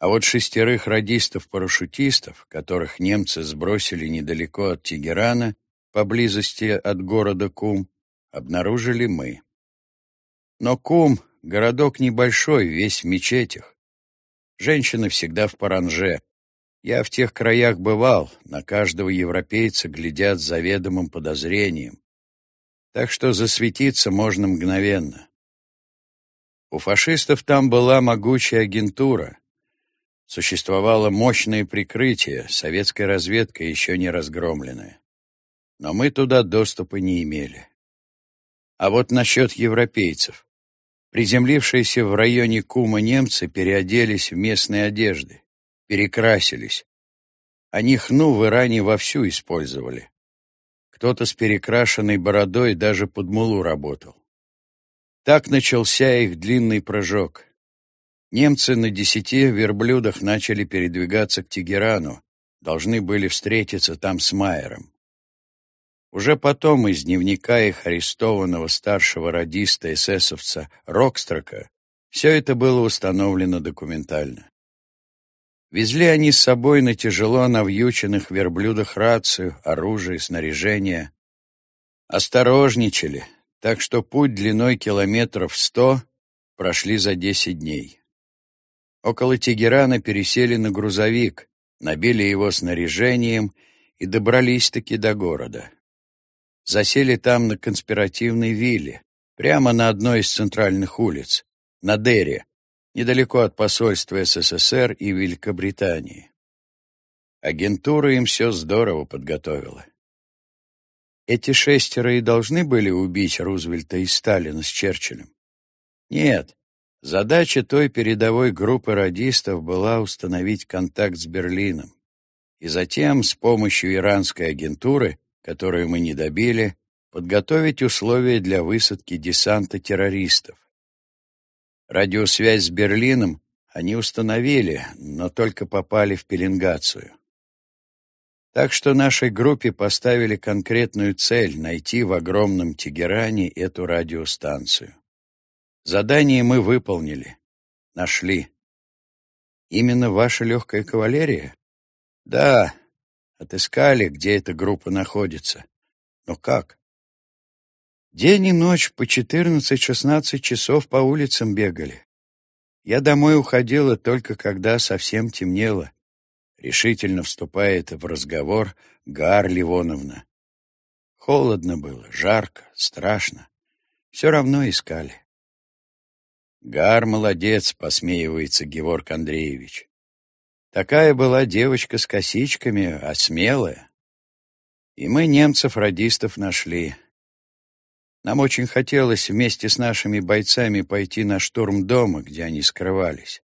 А вот шестерых радистов-парашютистов, которых немцы сбросили недалеко от Тегерана, поблизости от города Кум, обнаружили мы. Но Кум — городок небольшой, весь в мечетях. Женщины всегда в паранже. Я в тех краях бывал, на каждого европейца глядят с заведомым подозрением. Так что засветиться можно мгновенно. У фашистов там была могучая агентура. Существовало мощное прикрытие, советская разведка еще не разгромленная. Но мы туда доступа не имели. А вот насчет европейцев. Приземлившиеся в районе Кума немцы переоделись в местные одежды, перекрасились. Они хну в Иране вовсю использовали. Кто-то с перекрашенной бородой даже под мулу работал. Так начался их длинный прыжок. Немцы на десяти верблюдах начали передвигаться к Тегерану, должны были встретиться там с Майером. Уже потом из дневника их арестованного старшего радиста эсэсовца Рокстрока все это было установлено документально. Везли они с собой на тяжело навьюченных верблюдах рацию, оружие, снаряжение. Осторожничали, так что путь длиной километров сто прошли за десять дней. Около Тегерана пересели на грузовик, набили его снаряжением и добрались-таки до города. Засели там на конспиративной вилле, прямо на одной из центральных улиц, на Дере, недалеко от посольства СССР и Великобритании. Агентура им все здорово подготовила. Эти шестеро и должны были убить Рузвельта и Сталина с Черчиллем? Нет. Задача той передовой группы радистов была установить контакт с Берлином. И затем, с помощью иранской агентуры, которую мы не добили, подготовить условия для высадки десанта террористов. Радиосвязь с Берлином они установили, но только попали в пеленгацию. Так что нашей группе поставили конкретную цель — найти в огромном Тегеране эту радиостанцию. Задание мы выполнили. Нашли. Именно ваша легкая кавалерия? Да, отыскали, где эта группа находится. Но как? День и ночь по 14-16 часов по улицам бегали. Я домой уходила только когда совсем темнело. Решительно вступает в разговор Гар Ливоновна. Холодно было, жарко, страшно. Все равно искали. Гар молодец, посмеивается Геворг Андреевич. Такая была девочка с косичками, а смелая. И мы немцев-радистов нашли. Нам очень хотелось вместе с нашими бойцами пойти на штурм дома, где они скрывались.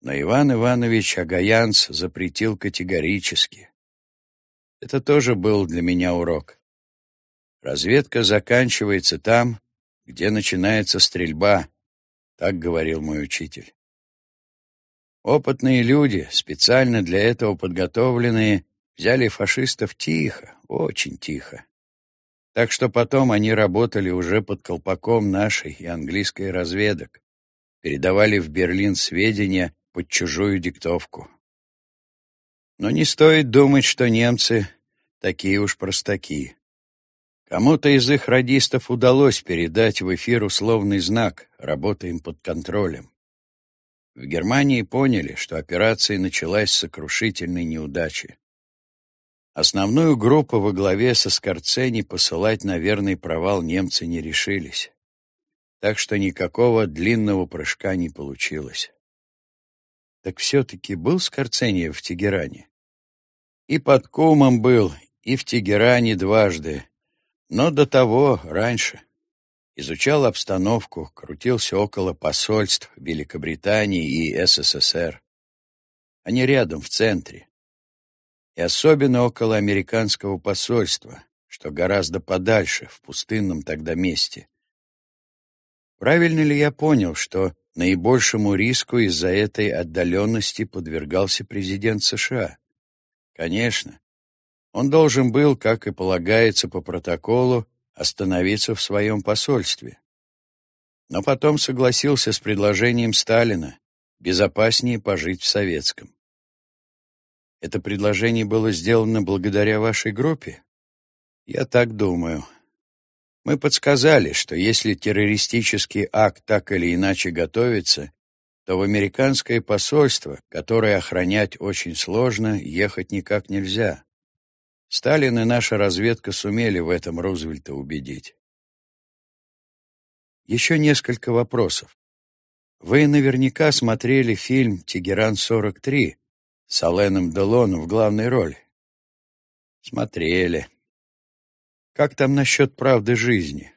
Но Иван Иванович Агаянц запретил категорически. Это тоже был для меня урок. Разведка заканчивается там, где начинается стрельба, так говорил мой учитель. Опытные люди, специально для этого подготовленные, взяли фашистов тихо, очень тихо. Так что потом они работали уже под колпаком нашей и английской разведок, передавали в Берлин сведения под чужую диктовку. Но не стоит думать, что немцы такие уж простаки. Кому-то из их радистов удалось передать в эфир условный знак «Работаем под контролем». В Германии поняли, что операция началась с сокрушительной неудачи. Основную группу во главе со Скорцени посылать на верный провал немцы не решились. Так что никакого длинного прыжка не получилось. Так все-таки был Скорцени в Тегеране? И под Кумом был, и в Тегеране дважды, но до того раньше. Изучал обстановку, крутился около посольств Великобритании и СССР. Они рядом, в центре и особенно около американского посольства, что гораздо подальше, в пустынном тогда месте. Правильно ли я понял, что наибольшему риску из-за этой отдаленности подвергался президент США? Конечно. Он должен был, как и полагается по протоколу, остановиться в своем посольстве. Но потом согласился с предложением Сталина безопаснее пожить в советском. Это предложение было сделано благодаря вашей группе? Я так думаю. Мы подсказали, что если террористический акт так или иначе готовится, то в американское посольство, которое охранять очень сложно, ехать никак нельзя. Сталин и наша разведка сумели в этом Рузвельта убедить. Еще несколько вопросов. Вы наверняка смотрели фильм «Тегеран-43», с Аленом Делоном в главной роли. Смотрели. Как там насчет правды жизни?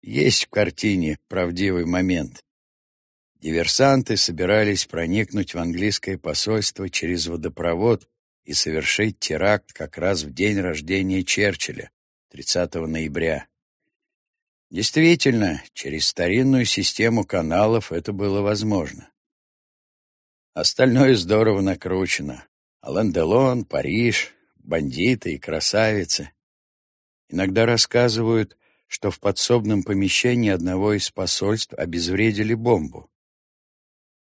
Есть в картине правдивый момент. Диверсанты собирались проникнуть в английское посольство через водопровод и совершить теракт как раз в день рождения Черчилля, 30 ноября. Действительно, через старинную систему каналов это было возможно. Остальное здорово накручено. Алан-Делон, Париж, бандиты и красавицы. Иногда рассказывают, что в подсобном помещении одного из посольств обезвредили бомбу.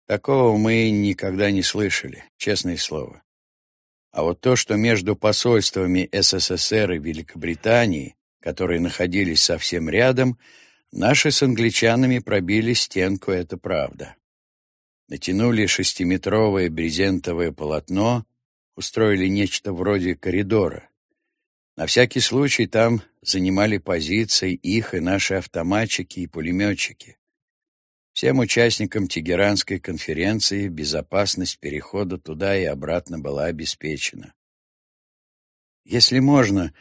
Такого мы никогда не слышали, честное слово. А вот то, что между посольствами СССР и Великобритании, которые находились совсем рядом, наши с англичанами пробили стенку, это правда. Натянули шестиметровое брезентовое полотно, устроили нечто вроде коридора. На всякий случай там занимали позиции их и наши автоматчики и пулеметчики. Всем участникам Тегеранской конференции безопасность перехода туда и обратно была обеспечена. Если можно,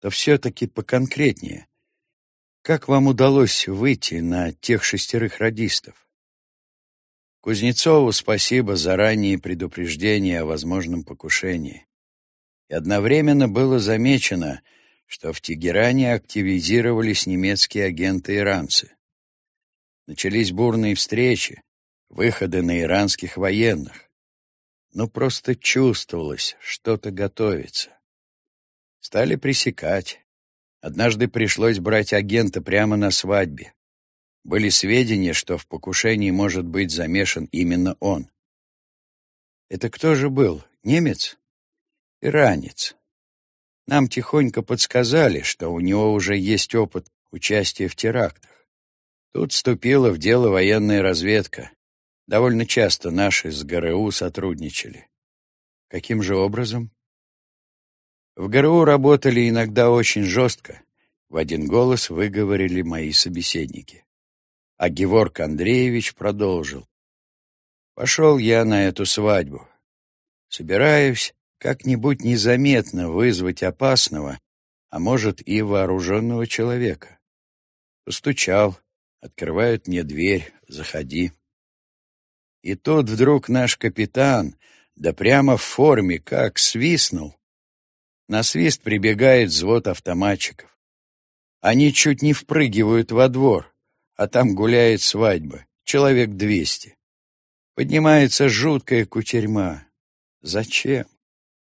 то все-таки поконкретнее. Как вам удалось выйти на тех шестерых радистов? Кузнецову спасибо за ранние предупреждения о возможном покушении. И одновременно было замечено, что в Тегеране активизировались немецкие агенты-иранцы. Начались бурные встречи, выходы на иранских военных. Но просто чувствовалось, что-то готовится. Стали пресекать. Однажды пришлось брать агента прямо на свадьбе. Были сведения, что в покушении может быть замешан именно он. Это кто же был? Немец? Иранец. Нам тихонько подсказали, что у него уже есть опыт участия в терактах. Тут вступила в дело военная разведка. Довольно часто наши с ГРУ сотрудничали. Каким же образом? В ГРУ работали иногда очень жестко. В один голос выговорили мои собеседники. А Геворг Андреевич продолжил. Пошел я на эту свадьбу. Собираюсь как-нибудь незаметно вызвать опасного, а может и вооруженного человека. Постучал, открывают мне дверь, заходи. И тут вдруг наш капитан, да прямо в форме, как свистнул. На свист прибегает взвод автоматчиков. Они чуть не впрыгивают во двор, а там гуляет свадьба, человек двести. Поднимается жуткая кутерьма. Зачем?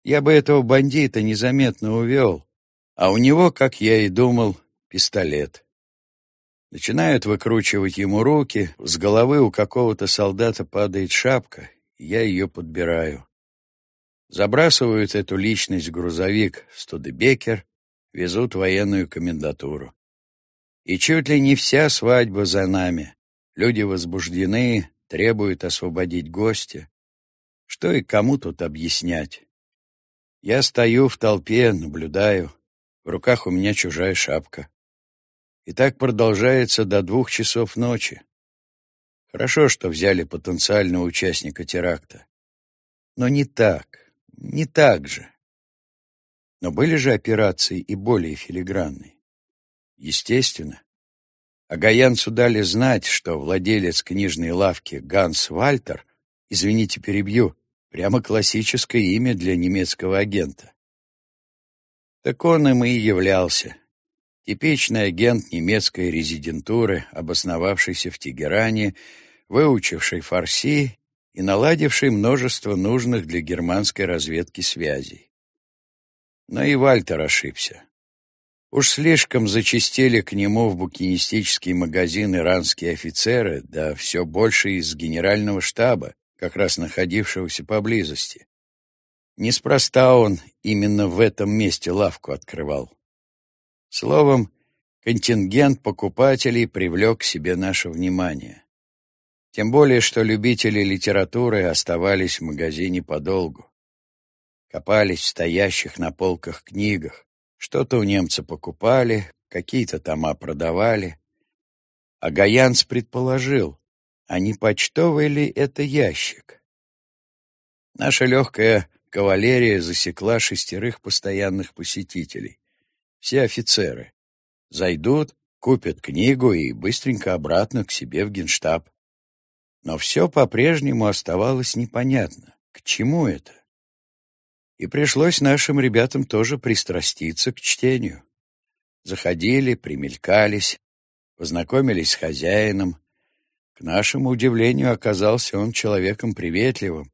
Я бы этого бандита незаметно увел, а у него, как я и думал, пистолет. Начинают выкручивать ему руки, с головы у какого-то солдата падает шапка, я ее подбираю. Забрасывают эту личность в грузовик Студебекер, везут военную комендатуру. И чуть ли не вся свадьба за нами. Люди возбуждены, требуют освободить гостя. Что и кому тут объяснять? Я стою в толпе, наблюдаю. В руках у меня чужая шапка. И так продолжается до двух часов ночи. Хорошо, что взяли потенциального участника теракта. Но не так, не так же. Но были же операции и более филигранные. Естественно. А Гаянцу дали знать, что владелец книжной лавки Ганс Вальтер, извините, перебью, Прямо классическое имя для немецкого агента. Так он им и являлся. Типичный агент немецкой резидентуры, обосновавшийся в Тегеране, выучивший фарси и наладивший множество нужных для германской разведки связей. Но и Вальтер ошибся. Уж слишком зачастили к нему в букинистический магазин иранские офицеры, да все больше из генерального штаба, как раз находившегося поблизости. Неспроста он именно в этом месте лавку открывал. Словом, контингент покупателей привлек к себе наше внимание. Тем более, что любители литературы оставались в магазине подолгу. Копались в стоящих на полках книгах. Что-то у немца покупали, какие-то тома продавали. А Гаянц предположил, а не почтовый ли это ящик? Наша легкая кавалерия засекла шестерых постоянных посетителей. Все офицеры. Зайдут, купят книгу и быстренько обратно к себе в генштаб. Но все по-прежнему оставалось непонятно, к чему это. И пришлось нашим ребятам тоже пристраститься к чтению. Заходили, примелькались, познакомились с хозяином. К нашему удивлению оказался он человеком приветливым,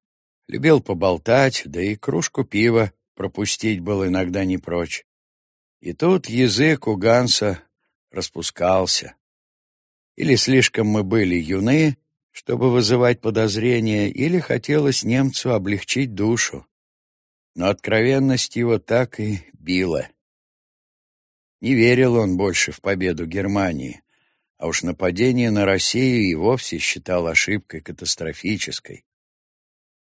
любил поболтать, да и кружку пива пропустить был иногда не прочь. И тут язык у Ганса распускался. Или слишком мы были юны, чтобы вызывать подозрения, или хотелось немцу облегчить душу. Но откровенность его так и била. Не верил он больше в победу Германии, а уж нападение на Россию и вовсе считал ошибкой катастрофической.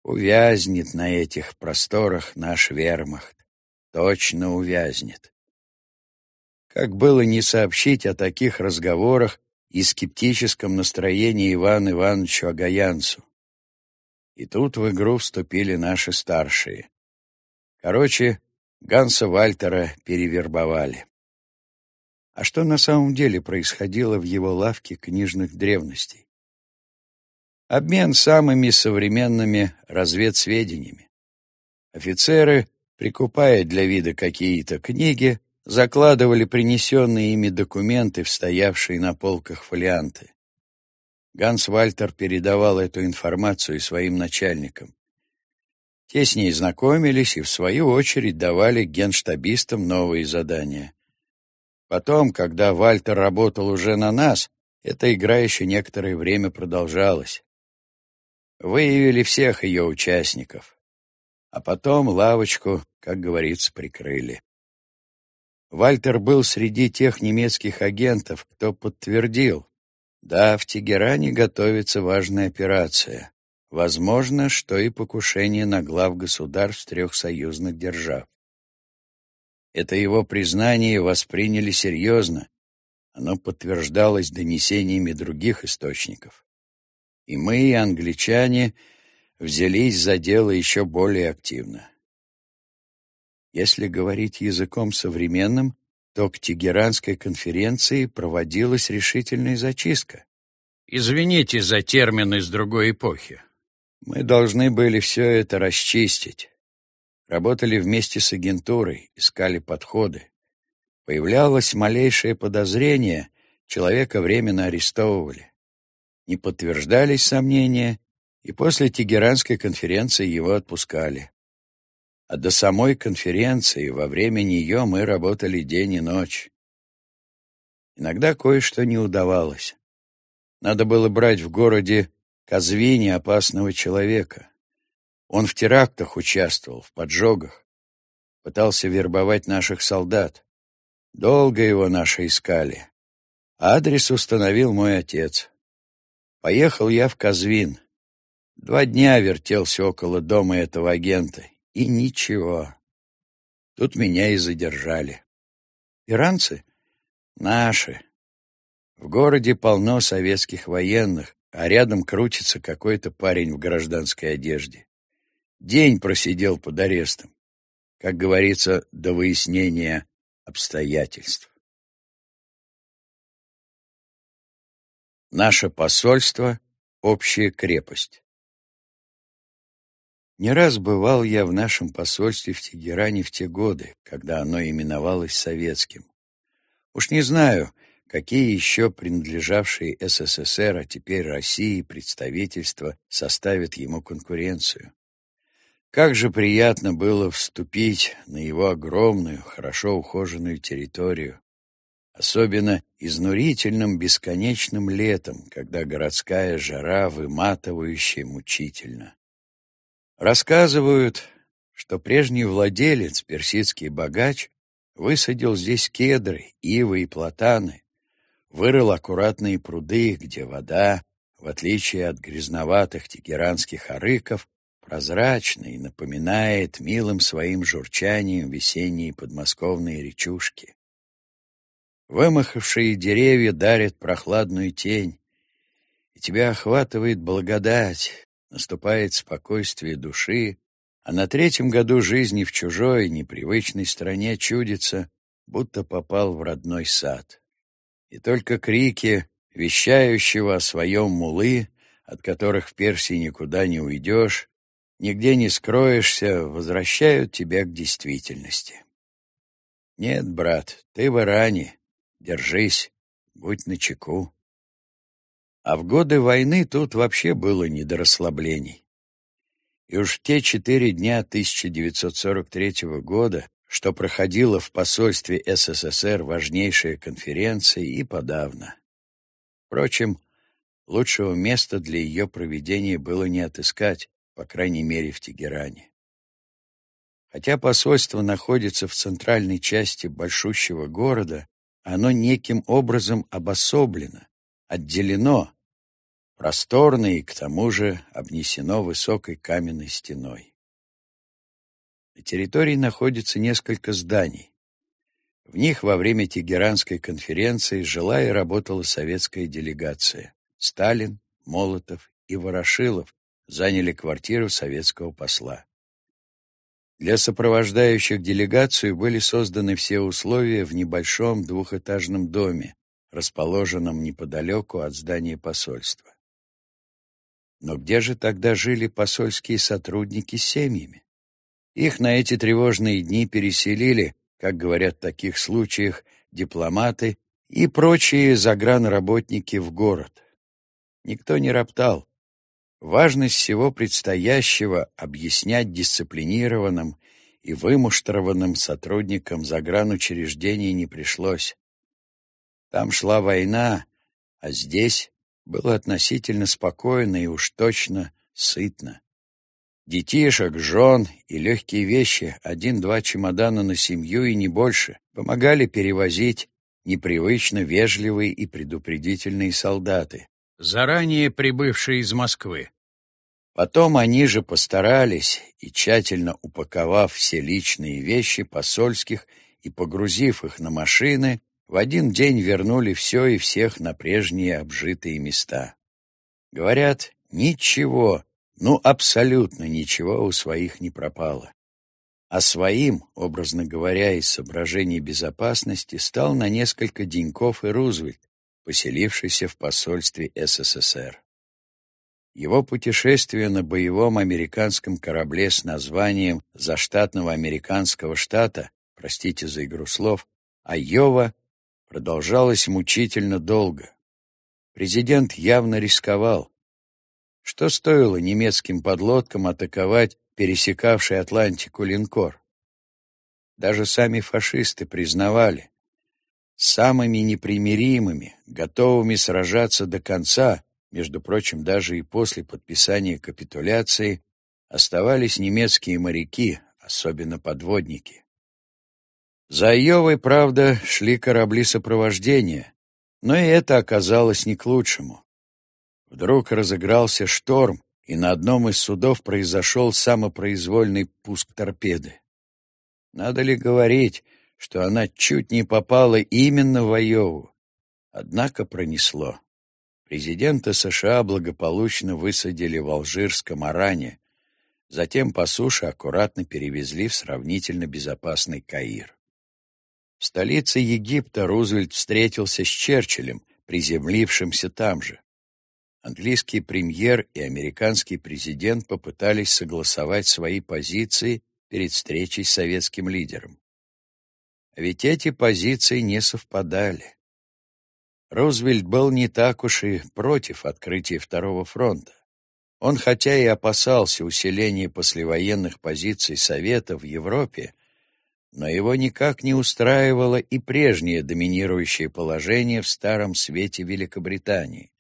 Увязнет на этих просторах наш вермахт. Точно увязнет. Как было не сообщить о таких разговорах и скептическом настроении Ивана Ивановичу Агаянцу? И тут в игру вступили наши старшие. Короче, Ганса Вальтера перевербовали. А что на самом деле происходило в его лавке книжных древностей? Обмен самыми современными разведсведениями. Офицеры, прикупая для вида какие-то книги, закладывали принесенные ими документы в стоявшие на полках фолианты. Ганс Вальтер передавал эту информацию своим начальникам. Те с ней знакомились и, в свою очередь, давали генштабистам новые задания. Потом, когда Вальтер работал уже на нас, эта игра еще некоторое время продолжалась. Выявили всех ее участников. А потом лавочку, как говорится, прикрыли. Вальтер был среди тех немецких агентов, кто подтвердил, да, в Тегеране готовится важная операция. Возможно, что и покушение на глав государств трех союзных держав. Это его признание восприняли серьезно. Оно подтверждалось донесениями других источников. И мы, и англичане, взялись за дело еще более активно. Если говорить языком современным, то к Тегеранской конференции проводилась решительная зачистка. Извините за термин из другой эпохи. Мы должны были все это расчистить. Работали вместе с агентурой, искали подходы. Появлялось малейшее подозрение, человека временно арестовывали. Не подтверждались сомнения, и после Тегеранской конференции его отпускали. А до самой конференции, во время нее мы работали день и ночь. Иногда кое-что не удавалось. Надо было брать в городе Казвини опасного человека. Он в терактах участвовал, в поджогах. Пытался вербовать наших солдат. Долго его наши искали. Адрес установил мой отец. Поехал я в Казвин. Два дня вертелся около дома этого агента. И ничего. Тут меня и задержали. Иранцы? Наши. В городе полно советских военных, а рядом крутится какой-то парень в гражданской одежде. День просидел под арестом. Как говорится, до выяснения обстоятельств. Наше посольство — общая крепость. Не раз бывал я в нашем посольстве в Тегеране в те годы, когда оно именовалось советским. Уж не знаю, какие еще принадлежавшие СССР, а теперь России представительства составят ему конкуренцию. Как же приятно было вступить на его огромную, хорошо ухоженную территорию. Особенно изнурительным бесконечным летом, когда городская жара выматывающая мучительно. Рассказывают, что прежний владелец, персидский богач, высадил здесь кедры, ивы и платаны, вырыл аккуратные пруды, где вода, в отличие от грязноватых тегеранских арыков, прозрачный, напоминает милым своим журчанием весенние подмосковные речушки. Вымахавшие деревья дарят прохладную тень, и тебя охватывает благодать, наступает спокойствие души, а на третьем году жизни в чужой, непривычной стране чудится, будто попал в родной сад. и только крики вещающего о своем мулы, от которых в Персии никуда не уйдешь, нигде не скроешься, возвращают тебя к действительности. Нет, брат, ты в Иране, держись, будь начеку. А в годы войны тут вообще было не до расслаблений. И уж те четыре дня 1943 года, что проходила в посольстве СССР важнейшая конференция, и подавно. Впрочем, лучшего места для ее проведения было не отыскать, по крайней мере, в Тегеране. Хотя посольство находится в центральной части большущего города, оно неким образом обособлено, отделено, просторно и, к тому же, обнесено высокой каменной стеной. На территории находится несколько зданий. В них во время Тегеранской конференции жила и работала советская делегация. Сталин, Молотов и Ворошилов заняли квартиру советского посла. Для сопровождающих делегацию были созданы все условия в небольшом двухэтажном доме, расположенном неподалеку от здания посольства. Но где же тогда жили посольские сотрудники с семьями? Их на эти тревожные дни переселили, как говорят в таких случаях, дипломаты и прочие загранработники в город. Никто не роптал. Важность всего предстоящего объяснять дисциплинированным и вымуштрованным сотрудникам загранучреждений не пришлось. Там шла война, а здесь было относительно спокойно и уж точно сытно. Детишек, жен и легкие вещи, один-два чемодана на семью и не больше, помогали перевозить непривычно вежливые и предупредительные солдаты, заранее прибывшие из Москвы. Потом они же постарались и, тщательно упаковав все личные вещи посольских и погрузив их на машины, в один день вернули все и всех на прежние обжитые места. Говорят, ничего, ну абсолютно ничего у своих не пропало. А своим, образно говоря, из соображений безопасности, стал на несколько деньков и Рузвельт, поселившийся в посольстве СССР. Его путешествие на боевом американском корабле с названием заштатного американского штата, простите за игру слов, Айова, продолжалось мучительно долго. Президент явно рисковал. Что стоило немецким подлодкам атаковать пересекавший Атлантику линкор? Даже сами фашисты признавали, самыми непримиримыми, готовыми сражаться до конца, между прочим, даже и после подписания капитуляции, оставались немецкие моряки, особенно подводники. За Айовой, правда, шли корабли сопровождения, но и это оказалось не к лучшему. Вдруг разыгрался шторм, и на одном из судов произошел самопроизвольный пуск торпеды. Надо ли говорить, что она чуть не попала именно в Айову? Однако пронесло. Президента США благополучно высадили в Алжирском Аране, затем по суше аккуратно перевезли в сравнительно безопасный Каир. В столице Египта Рузвельт встретился с Черчиллем, приземлившимся там же. Английский премьер и американский президент попытались согласовать свои позиции перед встречей с советским лидером. Ведь эти позиции не совпадали. Рузвельт был не так уж и против открытия Второго фронта. Он хотя и опасался усиления послевоенных позиций Совета в Европе, но его никак не устраивало и прежнее доминирующее положение в Старом Свете Великобритании.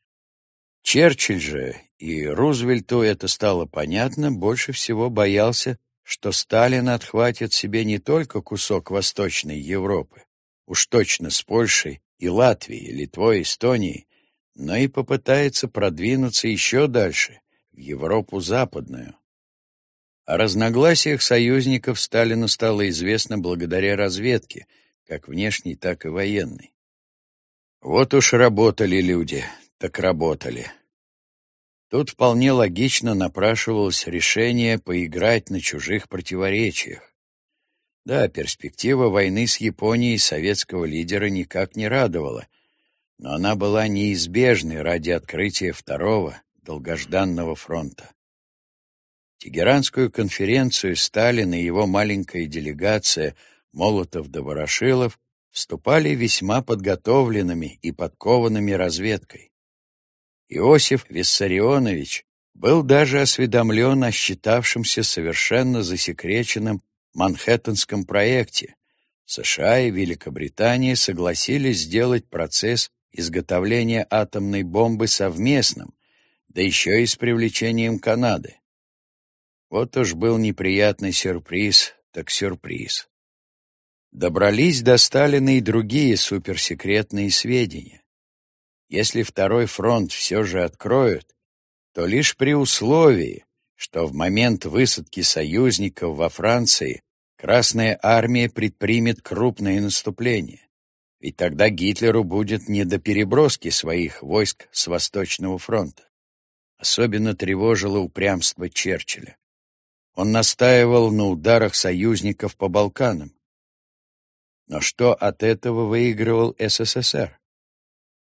Черчилль же, и Рузвельту это стало понятно, больше всего боялся, что Сталин отхватит себе не только кусок Восточной Европы, уж точно с Польшей и Латвии, Литвой, Эстонией, но и попытается продвинуться еще дальше, в Европу Западную. О разногласиях союзников Сталину стало известно благодаря разведке, как внешней, так и военной. Вот уж работали люди, так работали. Тут вполне логично напрашивалось решение поиграть на чужих противоречиях. Да, перспектива войны с Японией советского лидера никак не радовала, но она была неизбежной ради открытия второго, долгожданного фронта. Тегеранскую конференцию Сталин и его маленькая делегация Молотов да Ворошилов вступали весьма подготовленными и подкованными разведкой. Иосиф Виссарионович был даже осведомлен о считавшемся совершенно засекреченном Манхэттенском проекте. США и Великобритания согласились сделать процесс изготовления атомной бомбы совместным, да еще и с привлечением Канады. Вот уж был неприятный сюрприз, так сюрприз. Добрались до Сталина и другие суперсекретные сведения. Если второй фронт все же откроют, то лишь при условии, что в момент высадки союзников во Франции Красная Армия предпримет крупное наступление. Ведь тогда Гитлеру будет не до переброски своих войск с Восточного фронта. Особенно тревожило упрямство Черчилля. Он настаивал на ударах союзников по Балканам. Но что от этого выигрывал СССР?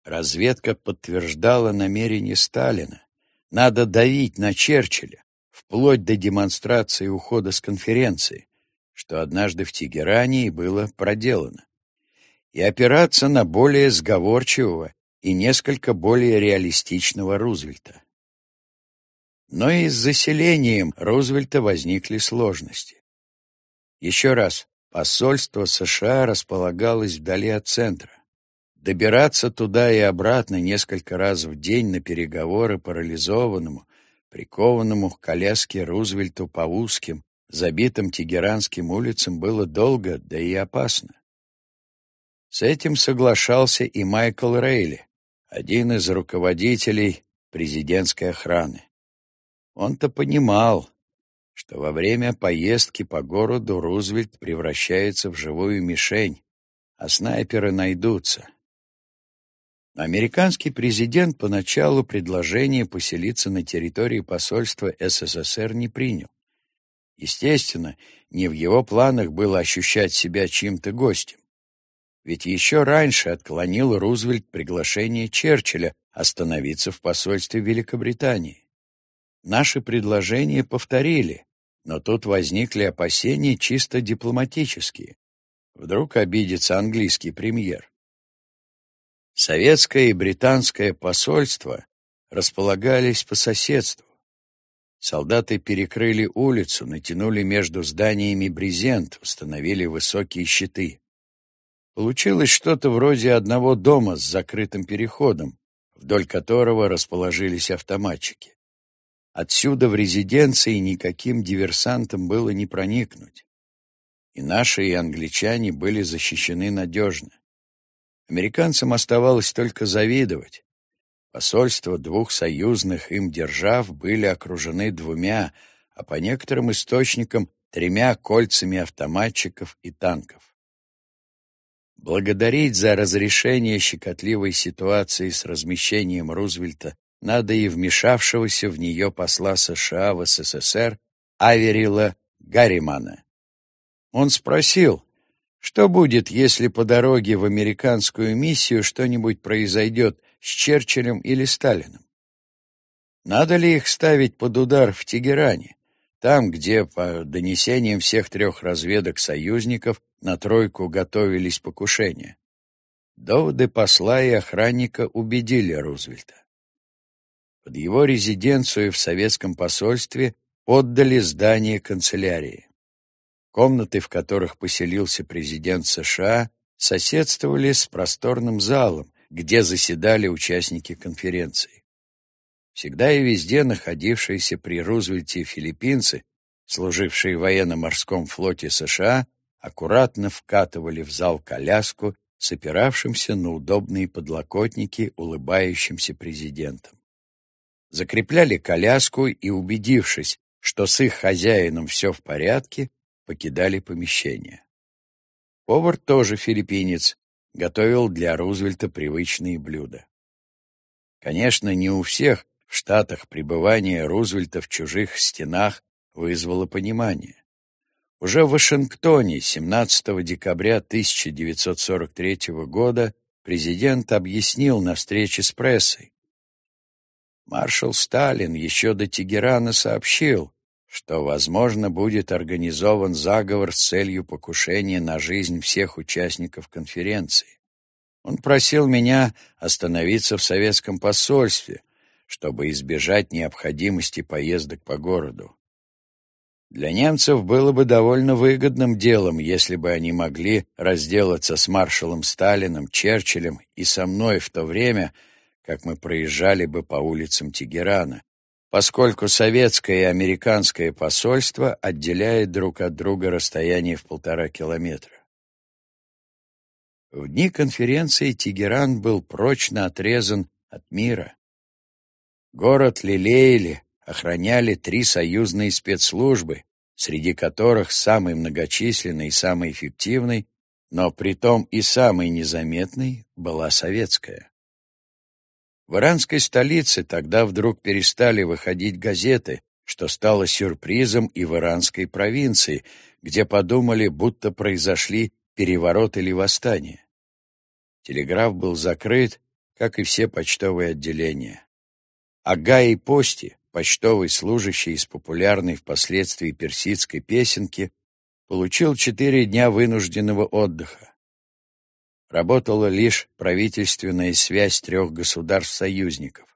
Разведка подтверждала намерение Сталина надо давить на Черчилля, вплоть до демонстрации ухода с конференции, что однажды в Тегеране и было проделано, и опираться на более сговорчивого и несколько более реалистичного Рузвельта. Но и с заселением Рузвельта возникли сложности. Еще раз, посольство США располагалось вдали от центра. Добираться туда и обратно несколько раз в день на переговоры парализованному, прикованному к коляске Рузвельту по узким, забитым тегеранским улицам было долго, да и опасно. С этим соглашался и Майкл Рейли, один из руководителей президентской охраны. Он-то понимал, что во время поездки по городу Рузвельт превращается в живую мишень, а снайперы найдутся. Американский президент поначалу предложение поселиться на территории посольства СССР не принял. Естественно, не в его планах было ощущать себя чьим-то гостем. Ведь еще раньше отклонил Рузвельт приглашение Черчилля остановиться в посольстве Великобритании. Наши предложения повторили, но тут возникли опасения чисто дипломатические. Вдруг обидится английский премьер. Советское и британское посольство располагались по соседству. Солдаты перекрыли улицу, натянули между зданиями брезент, установили высокие щиты. Получилось что-то вроде одного дома с закрытым переходом, вдоль которого расположились автоматчики. Отсюда в резиденции никаким диверсантам было не проникнуть. И наши, и англичане были защищены надежно. Американцам оставалось только завидовать. Посольства двух союзных им держав были окружены двумя, а по некоторым источникам тремя кольцами автоматчиков и танков. Благодарить за разрешение щекотливой ситуации с размещением Рузвельта надо и вмешавшегося в нее посла США в СССР Аверила Гарримана. Он спросил, что будет, если по дороге в американскую миссию что-нибудь произойдет с Черчиллем или Сталином? Надо ли их ставить под удар в Тегеране, там, где, по донесениям всех трех разведок союзников, на тройку готовились покушения? Доводы посла и охранника убедили Рузвельта. Под его резиденцию в советском посольстве отдали здание канцелярии. Комнаты, в которых поселился президент США, соседствовали с просторным залом, где заседали участники конференции. Всегда и везде находившиеся при Рузвельте филиппинцы, служившие в военно-морском флоте США, аккуратно вкатывали в зал коляску с опиравшимся на удобные подлокотники улыбающимся президентом. Закрепляли коляску и, убедившись, что с их хозяином все в порядке, покидали помещение. Повар тоже филиппинец, готовил для Рузвельта привычные блюда. Конечно, не у всех в Штатах пребывание Рузвельта в чужих стенах вызвало понимание. Уже в Вашингтоне 17 декабря 1943 года президент объяснил на встрече с прессой. Маршал Сталин еще до Тегерана сообщил, что, возможно, будет организован заговор с целью покушения на жизнь всех участников конференции. Он просил меня остановиться в советском посольстве, чтобы избежать необходимости поездок по городу. Для немцев было бы довольно выгодным делом, если бы они могли разделаться с маршалом Сталиным, Черчиллем и со мной в то время, как мы проезжали бы по улицам Тегерана, поскольку советское и американское посольство отделяет друг от друга расстояние в полтора километра. В дни конференции Тегеран был прочно отрезан от мира. Город лелеяли, охраняли три союзные спецслужбы, среди которых самой многочисленной и самой эффективной, но притом и самой незаметной, была советская. В иранской столице тогда вдруг перестали выходить газеты, что стало сюрпризом и в иранской провинции, где подумали, будто произошли переворот или восстание. Телеграф был закрыт, как и все почтовые отделения. Ага и Пости, почтовый служащий из популярной впоследствии персидской песенки, получил четыре дня вынужденного отдыха. Работала лишь правительственная связь трех государств-союзников.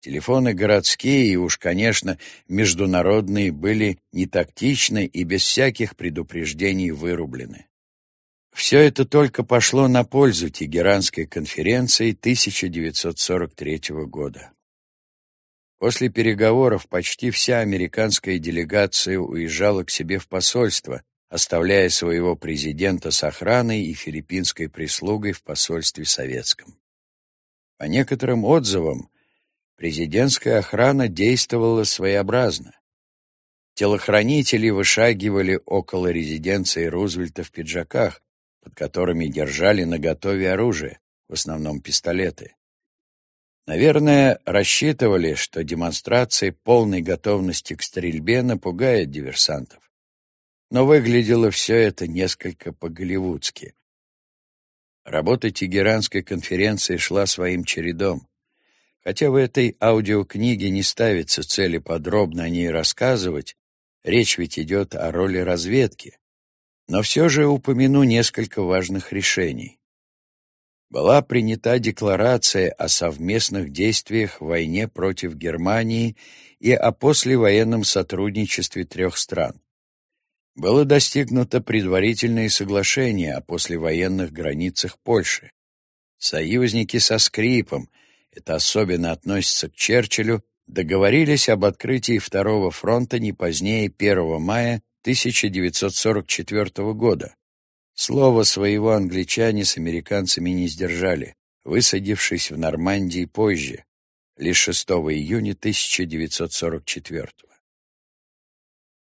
Телефоны городские и уж, конечно, международные были нетактичны и без всяких предупреждений вырублены. Все это только пошло на пользу Тегеранской конференции 1943 года. После переговоров почти вся американская делегация уезжала к себе в посольство, оставляя своего президента с охраной и филиппинской прислугой в посольстве советском. По некоторым отзывам, президентская охрана действовала своеобразно. Телохранители вышагивали около резиденции Рузвельта в пиджаках, под которыми держали наготове оружие, в основном пистолеты. Наверное, рассчитывали, что демонстрация полной готовности к стрельбе напугает диверсантов. Но выглядело все это несколько по-голливудски. Работа Тегеранской конференции шла своим чередом. Хотя в этой аудиокниге не ставится цели подробно о ней рассказывать, речь ведь идет о роли разведки. Но все же упомяну несколько важных решений была принята декларация о совместных действиях в войне против Германии и о послевоенном сотрудничестве трех стран. Было достигнуто предварительное соглашение о послевоенных границах Польши. Союзники со скрипом, это особенно относится к Черчиллю, договорились об открытии Второго фронта не позднее 1 мая 1944 года, Слово своего англичане с американцами не сдержали, высадившись в Нормандии позже, лишь 6 июня 1944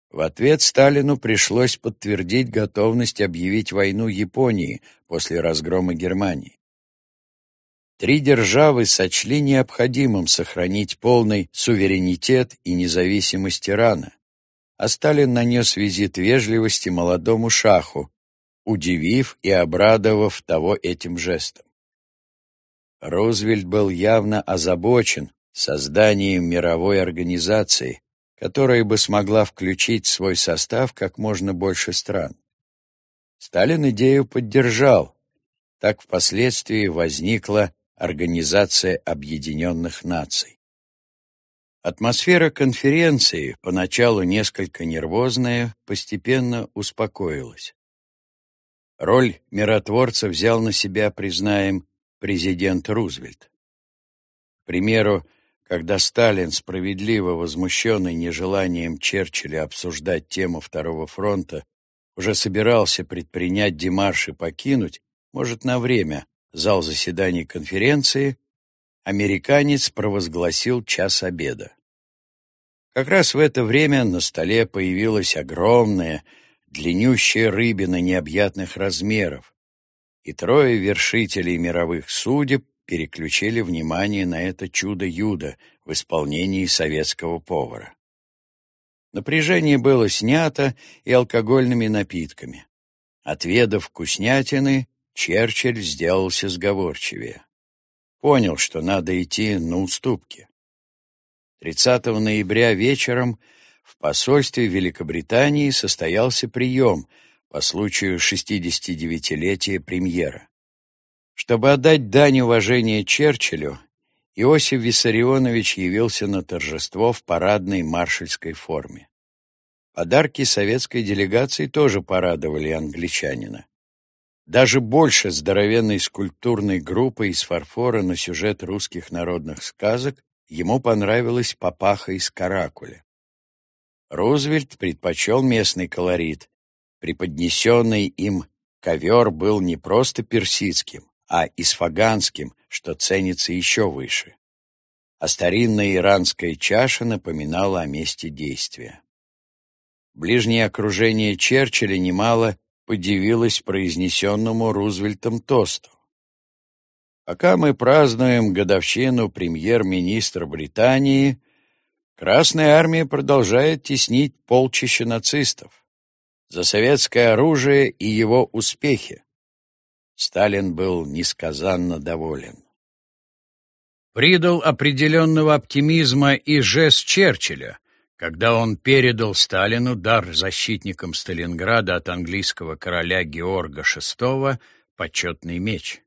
В ответ Сталину пришлось подтвердить готовность объявить войну Японии после разгрома Германии. Три державы сочли необходимым сохранить полный суверенитет и независимость Ирана, а Сталин нанес визит вежливости молодому шаху, удивив и обрадовав того этим жестом. Рузвельт был явно озабочен созданием мировой организации, которая бы смогла включить в свой состав как можно больше стран. Сталин идею поддержал. Так впоследствии возникла Организация Объединенных Наций. Атмосфера конференции, поначалу несколько нервозная, постепенно успокоилась. Роль миротворца взял на себя, признаем, президент Рузвельт. К примеру, когда Сталин, справедливо возмущенный нежеланием Черчилля обсуждать тему Второго фронта, уже собирался предпринять демарш и покинуть, может, на время, зал заседаний конференции, американец провозгласил час обеда. Как раз в это время на столе появилась огромная, длиннющая рыбина необъятных размеров, и трое вершителей мировых судеб переключили внимание на это чудо-юдо в исполнении советского повара. Напряжение было снято и алкогольными напитками. Отведав вкуснятины, Черчилль сделался сговорчивее. Понял, что надо идти на уступки. 30 ноября вечером в посольстве Великобритании состоялся прием по случаю 69-летия премьера. Чтобы отдать дань уважения Черчиллю, Иосиф Виссарионович явился на торжество в парадной маршальской форме. Подарки советской делегации тоже порадовали англичанина. Даже больше здоровенной скульптурной группы из фарфора на сюжет русских народных сказок ему понравилась папаха из каракуля. Рузвельт предпочел местный колорит. Преподнесенный им ковер был не просто персидским, а исфаганским, что ценится еще выше. А старинная иранская чаша напоминала о месте действия. Ближнее окружение Черчилля немало подивилось произнесенному Рузвельтом тосту. Пока мы празднуем годовщину премьер-министра Британии, Красная армия продолжает теснить полчища нацистов за советское оружие и его успехи. Сталин был несказанно доволен. Придал определенного оптимизма и жест Черчилля, когда он передал Сталину дар защитникам Сталинграда от английского короля Георга VI почетный меч.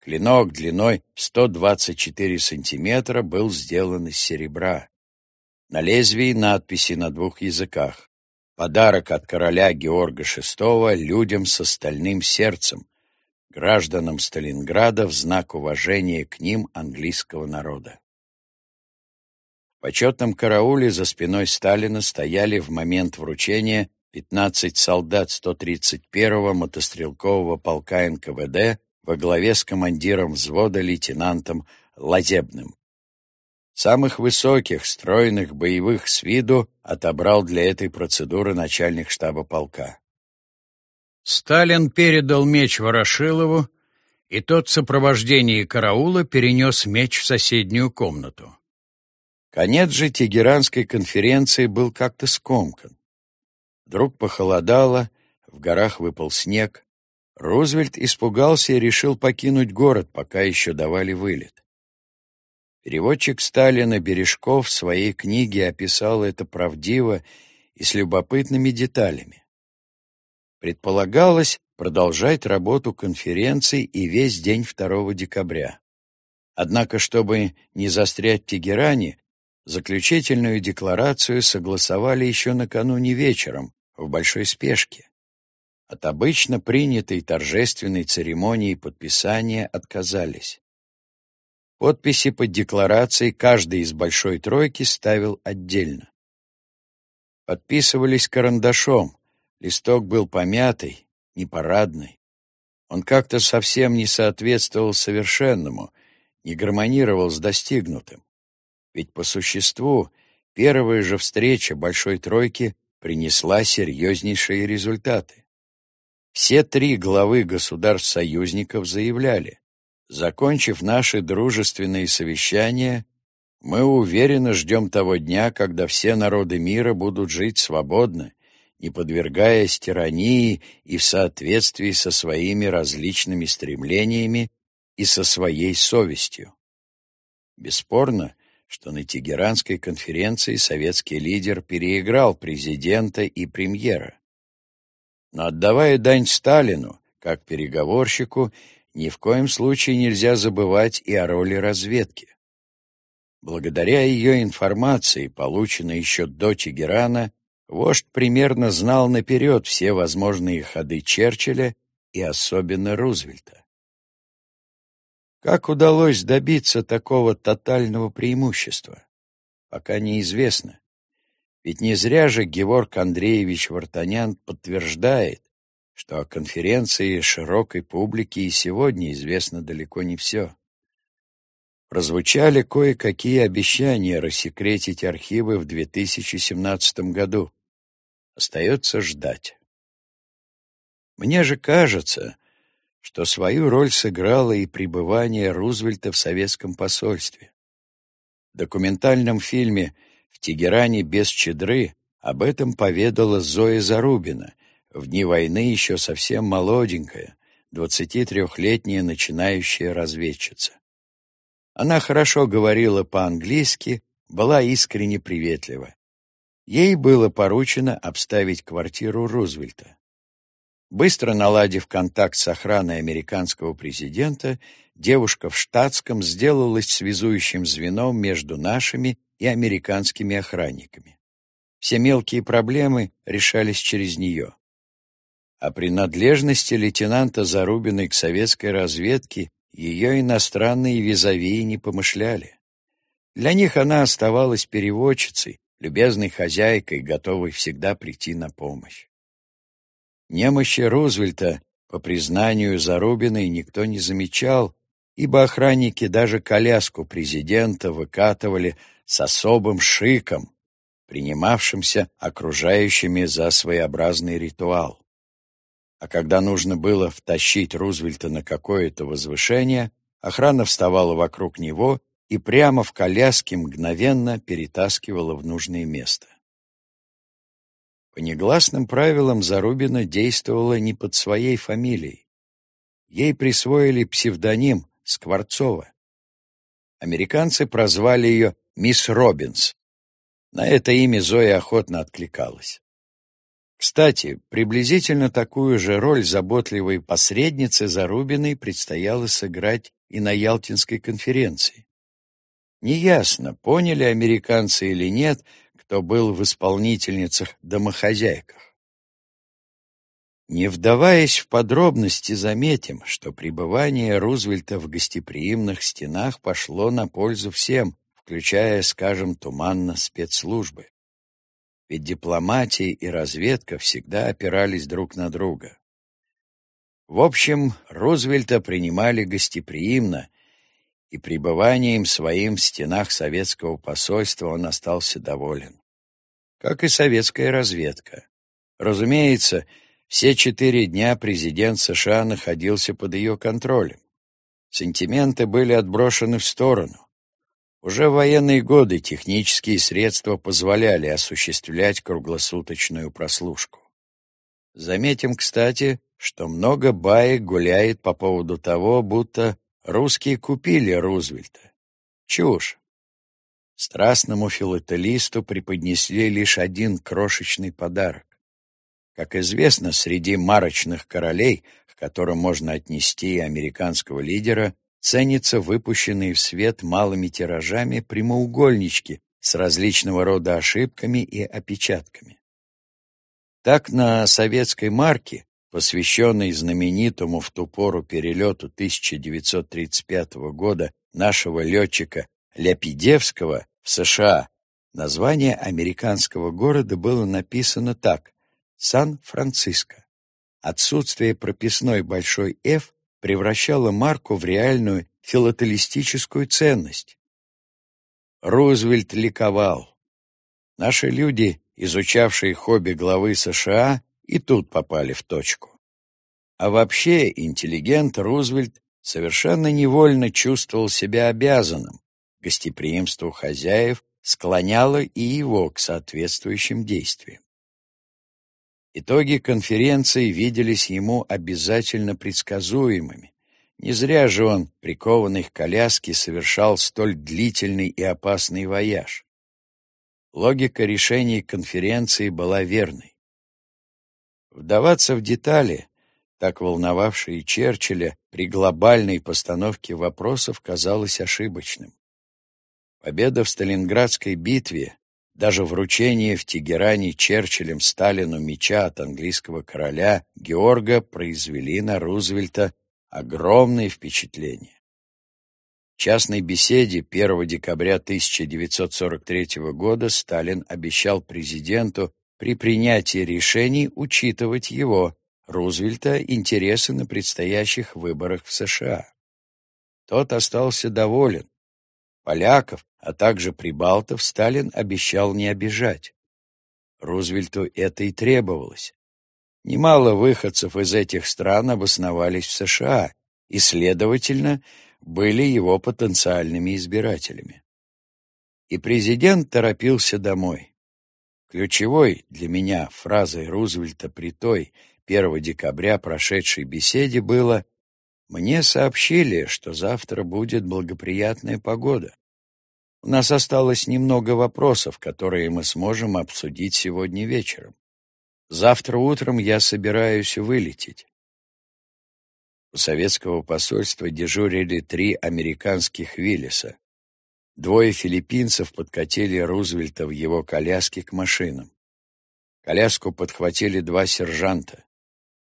Клинок длиной 124 сантиметра был сделан из серебра. На лезвии надписи на двух языках. Подарок от короля Георга VI людям с остальным сердцем, гражданам Сталинграда в знак уважения к ним английского народа. В почетном карауле за спиной Сталина стояли в момент вручения 15 солдат 131-го мотострелкового полка НКВД во главе с командиром взвода лейтенантом Лазебным. Самых высоких, стройных, боевых с виду отобрал для этой процедуры начальник штаба полка. Сталин передал меч Ворошилову, и тот в сопровождении караула перенес меч в соседнюю комнату. Конец же Тегеранской конференции был как-то скомкан. Вдруг похолодало, в горах выпал снег. Рузвельт испугался и решил покинуть город, пока еще давали вылет. Переводчик Сталина Бережков в своей книге описал это правдиво и с любопытными деталями. Предполагалось продолжать работу конференции и весь день 2 декабря. Однако, чтобы не застрять в Тегеране, заключительную декларацию согласовали еще накануне вечером, в большой спешке. От обычно принятой торжественной церемонии подписания отказались. Подписи под декларацией каждый из большой тройки ставил отдельно. Подписывались карандашом, Листок был помятый, непарадный. Он как-то совсем не соответствовал совершенному, не гармонировал с достигнутым. Ведь по существу первая же встреча Большой Тройки принесла серьезнейшие результаты. Все три главы государств-союзников заявляли, закончив наши дружественные совещания, мы уверенно ждем того дня, когда все народы мира будут жить свободно не подвергаясь тирании и в соответствии со своими различными стремлениями и со своей совестью. Бесспорно, что на Тегеранской конференции советский лидер переиграл президента и премьера. Но отдавая дань Сталину, как переговорщику, ни в коем случае нельзя забывать и о роли разведки. Благодаря ее информации, полученной еще до Тегерана, Вождь примерно знал наперед все возможные ходы Черчилля и особенно Рузвельта. Как удалось добиться такого тотального преимущества? Пока неизвестно. Ведь не зря же Георг Андреевич Вартанян подтверждает, что о конференции широкой публике и сегодня известно далеко не все. Прозвучали кое-какие обещания рассекретить архивы в 2017 году. Остается ждать. Мне же кажется, что свою роль сыграло и пребывание Рузвельта в советском посольстве. В документальном фильме «В Тегеране без чедры» об этом поведала Зоя Зарубина, в дни войны еще совсем молоденькая, 23-летняя начинающая разведчица. Она хорошо говорила по-английски, была искренне приветлива. Ей было поручено обставить квартиру Рузвельта. Быстро наладив контакт с охраной американского президента, девушка в штатском сделалась связующим звеном между нашими и американскими охранниками. Все мелкие проблемы решались через нее. О принадлежности лейтенанта Зарубиной к советской разведке ее иностранные визави не помышляли. Для них она оставалась переводчицей, любезной хозяйкой, готовой всегда прийти на помощь. Немощи Рузвельта, по признанию Зарубиной, никто не замечал, ибо охранники даже коляску президента выкатывали с особым шиком, принимавшимся окружающими за своеобразный ритуал. А когда нужно было втащить Рузвельта на какое-то возвышение, охрана вставала вокруг него и прямо в коляске мгновенно перетаскивала в нужное место. По негласным правилам Зарубина действовала не под своей фамилией. Ей присвоили псевдоним Скворцова. Американцы прозвали ее «Мисс Робинс». На это имя Зоя охотно откликалась. Кстати, приблизительно такую же роль заботливой посредницы Зарубиной предстояло сыграть и на Ялтинской конференции. Неясно, поняли американцы или нет, кто был в исполнительницах-домохозяйках. Не вдаваясь в подробности, заметим, что пребывание Рузвельта в гостеприимных стенах пошло на пользу всем, включая, скажем, туманно спецслужбы. Ведь дипломатия и разведка всегда опирались друг на друга. В общем, Рузвельта принимали гостеприимно, и пребыванием своим в стенах советского посольства он остался доволен как и советская разведка. Разумеется, все четыре дня президент США находился под ее контролем. Сентименты были отброшены в сторону. Уже в военные годы технические средства позволяли осуществлять круглосуточную прослушку. Заметим, кстати, что много баек гуляет по поводу того, будто русские купили Рузвельта. Чушь. Страстному филателисту преподнесли лишь один крошечный подарок. Как известно, среди марочных королей, к которым можно отнести американского лидера, ценятся выпущенные в свет малыми тиражами прямоугольнички с различного рода ошибками и опечатками. Так на советской марке, посвященной знаменитому в ту пору перелету 1935 года нашего летчика Ляпидевского, в США название американского города было написано так «Сан-Франциско». Отсутствие прописной большой «Ф» превращало марку в реальную филателистическую ценность. Рузвельт ликовал. Наши люди, изучавшие хобби главы США, и тут попали в точку. А вообще интеллигент Рузвельт совершенно невольно чувствовал себя обязанным, гостеприимству хозяев склоняло и его к соответствующим действиям. Итоги конференции виделись ему обязательно предсказуемыми. Не зря же он, прикованный к коляске, совершал столь длительный и опасный вояж. Логика решений конференции была верной. Вдаваться в детали, так волновавшие Черчилля при глобальной постановке вопросов, казалось ошибочным. Победа в Сталинградской битве, даже вручение в Тегеране Черчиллем Сталину меча от английского короля Георга произвели на Рузвельта огромное впечатление. В частной беседе 1 декабря 1943 года Сталин обещал президенту при принятии решений учитывать его, Рузвельта, интересы на предстоящих выборах в США. Тот остался доволен. Поляков, а также прибалтов Сталин обещал не обижать. Рузвельту это и требовалось. Немало выходцев из этих стран обосновались в США и, следовательно, были его потенциальными избирателями. И президент торопился домой. Ключевой для меня фразой Рузвельта при той, 21 декабря прошедшей беседе было «Мне сообщили, что завтра будет благоприятная погода. У нас осталось немного вопросов, которые мы сможем обсудить сегодня вечером. Завтра утром я собираюсь вылететь. У советского посольства дежурили три американских Виллиса. Двое филиппинцев подкатили Рузвельта в его коляске к машинам. Коляску подхватили два сержанта.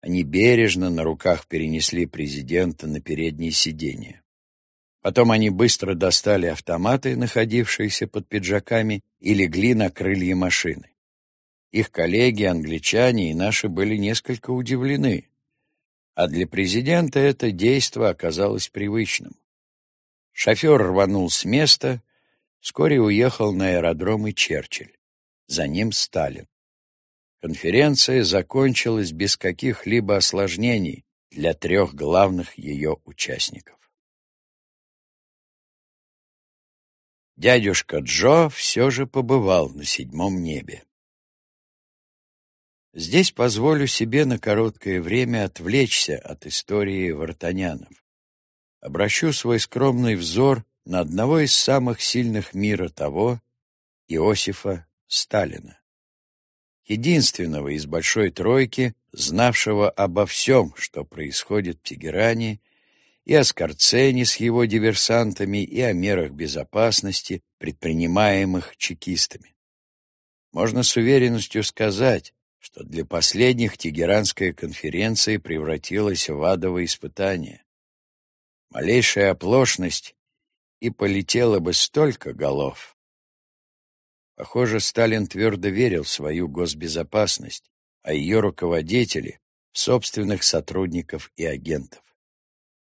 Они бережно на руках перенесли президента на переднее сиденье. Потом они быстро достали автоматы, находившиеся под пиджаками, и легли на крылья машины. Их коллеги, англичане и наши были несколько удивлены. А для президента это действо оказалось привычным. Шофер рванул с места, вскоре уехал на аэродром и Черчилль. За ним Сталин. Конференция закончилась без каких-либо осложнений для трех главных ее участников. дядюшка Джо все же побывал на седьмом небе. Здесь позволю себе на короткое время отвлечься от истории вартанянов. Обращу свой скромный взор на одного из самых сильных мира того, Иосифа Сталина. Единственного из Большой Тройки, знавшего обо всем, что происходит в Тегеране и о Скорцене с его диверсантами, и о мерах безопасности, предпринимаемых чекистами. Можно с уверенностью сказать, что для последних Тегеранская конференция превратилась в адовое испытание. Малейшая оплошность, и полетело бы столько голов. Похоже, Сталин твердо верил в свою госбезопасность, а ее руководители — в собственных сотрудников и агентов.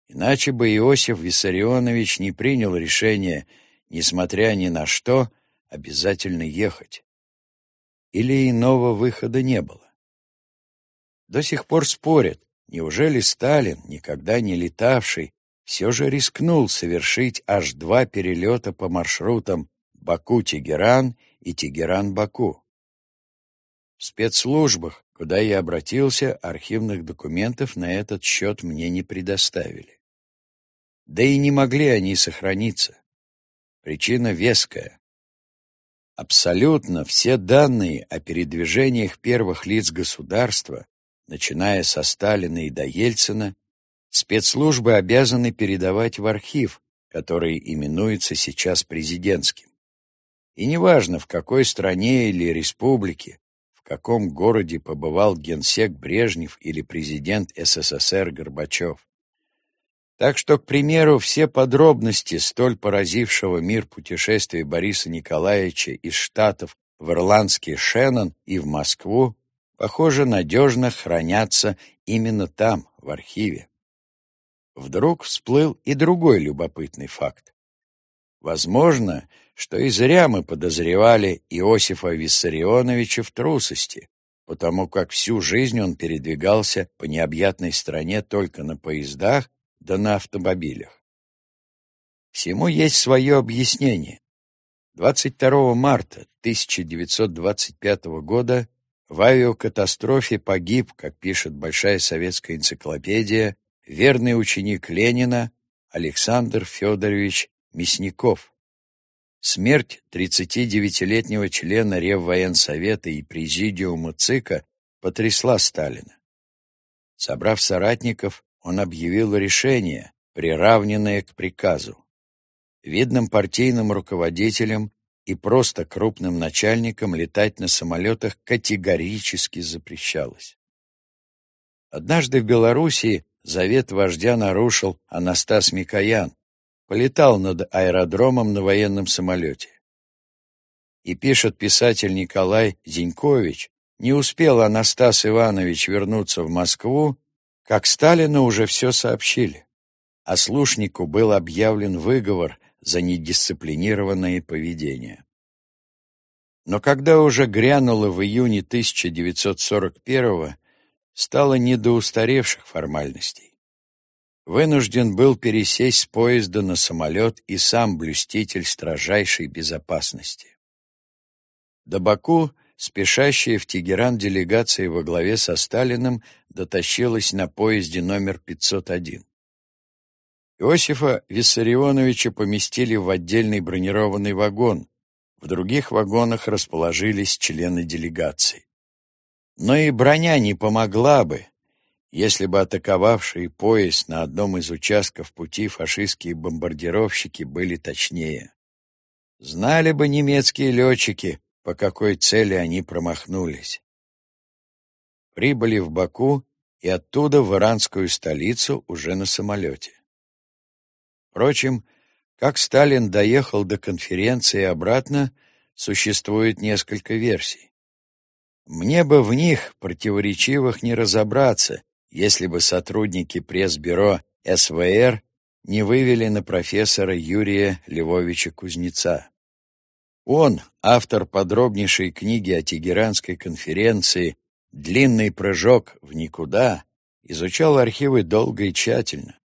Иначе бы Иосиф Виссарионович не принял решение, несмотря ни на что, обязательно ехать. Или иного выхода не было. До сих пор спорят, неужели Сталин, никогда не летавший, все же рискнул совершить аж два перелета по маршрутам Баку-Тегеран и Тегеран-Баку. В спецслужбах, куда я обратился, архивных документов на этот счет мне не предоставили. Да и не могли они сохраниться. Причина веская. Абсолютно все данные о передвижениях первых лиц государства, начиная со Сталина и до Ельцина, спецслужбы обязаны передавать в архив, который именуется сейчас президентским. И неважно, в какой стране или республике, в каком городе побывал генсек Брежнев или президент СССР Горбачев. Так что, к примеру, все подробности столь поразившего мир путешествия Бориса Николаевича из Штатов в ирландский Шеннон и в Москву, похоже, надежно хранятся именно там, в архиве. Вдруг всплыл и другой любопытный факт. Возможно, что и зря мы подозревали Иосифа Виссарионовича в трусости, потому как всю жизнь он передвигался по необъятной стране только на поездах да на автомобилях. Всему есть свое объяснение. 22 марта 1925 года в авиакатастрофе погиб, как пишет Большая советская энциклопедия, верный ученик Ленина Александр Федорович Мясников. Смерть 39-летнего члена Реввоенсовета и Президиума ЦИКа потрясла Сталина. Собрав соратников, он объявил решение, приравненное к приказу. Видным партийным руководителям и просто крупным начальникам летать на самолетах категорически запрещалось. Однажды в Белоруссии завет вождя нарушил Анастас Микоян, полетал над аэродромом на военном самолете. И пишет писатель Николай Зинькович, не успел Анастас Иванович вернуться в Москву, как Сталину уже все сообщили, а слушнику был объявлен выговор за недисциплинированное поведение. Но когда уже грянуло в июне 1941-го, стало не до устаревших формальностей. Вынужден был пересесть с поезда на самолет и сам блюститель строжайшей безопасности. До Баку спешащая в Тегеран делегация во главе со Сталиным дотащилась на поезде номер 501. Иосифа Виссарионовича поместили в отдельный бронированный вагон. В других вагонах расположились члены делегации. Но и броня не помогла бы, если бы атаковавшие поезд на одном из участков пути фашистские бомбардировщики были точнее. Знали бы немецкие летчики, по какой цели они промахнулись. Прибыли в Баку и оттуда в иранскую столицу уже на самолете. Впрочем, как Сталин доехал до конференции и обратно, существует несколько версий. Мне бы в них, противоречивых, не разобраться, если бы сотрудники пресс-бюро СВР не вывели на профессора Юрия Львовича Кузнеца. Он, автор подробнейшей книги о Тегеранской конференции «Длинный прыжок в никуда», изучал архивы долго и тщательно.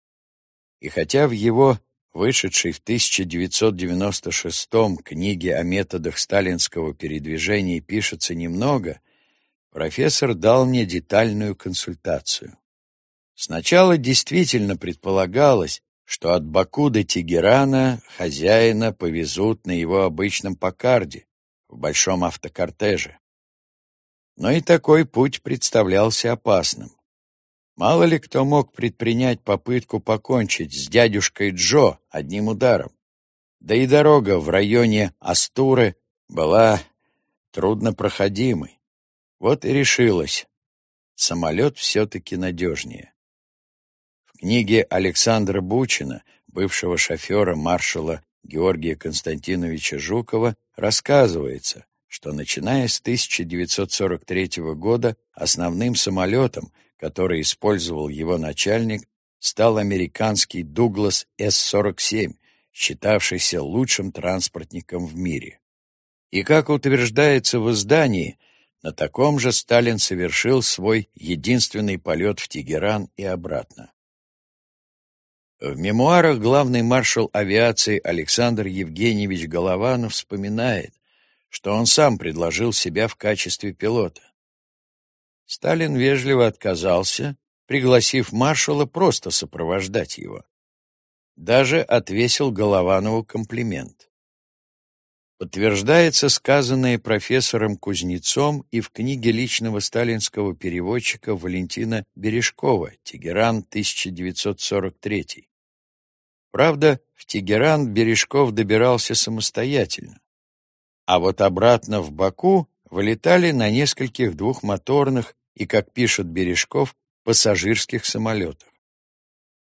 И хотя в его вышедшей в 1996 книге о методах сталинского передвижения пишется немного, профессор дал мне детальную консультацию. Сначала действительно предполагалось, что от Баку до Тегерана хозяина повезут на его обычном Покарде, в большом автокортеже. Но и такой путь представлялся опасным. Мало ли кто мог предпринять попытку покончить с дядюшкой Джо одним ударом. Да и дорога в районе Астуры была труднопроходимой. Вот и решилось. Самолет все-таки надежнее. В книге Александра Бучина, бывшего шофера маршала Георгия Константиновича Жукова, рассказывается, что начиная с 1943 года основным самолетом, который использовал его начальник, стал американский Дуглас С-47, считавшийся лучшим транспортником в мире. И, как утверждается в издании, на таком же Сталин совершил свой единственный полет в Тегеран и обратно. В мемуарах главный маршал авиации Александр Евгеньевич Голованов вспоминает, что он сам предложил себя в качестве пилота. Сталин вежливо отказался, пригласив маршала просто сопровождать его. Даже отвесил Голованову комплимент. Подтверждается сказанное профессором Кузнецом и в книге личного сталинского переводчика Валентина Бережкова «Тегеран, 1943». Правда, в Тегеран Бережков добирался самостоятельно. А вот обратно в Баку вылетали на нескольких двухмоторных и, как пишет Бережков, пассажирских самолетах.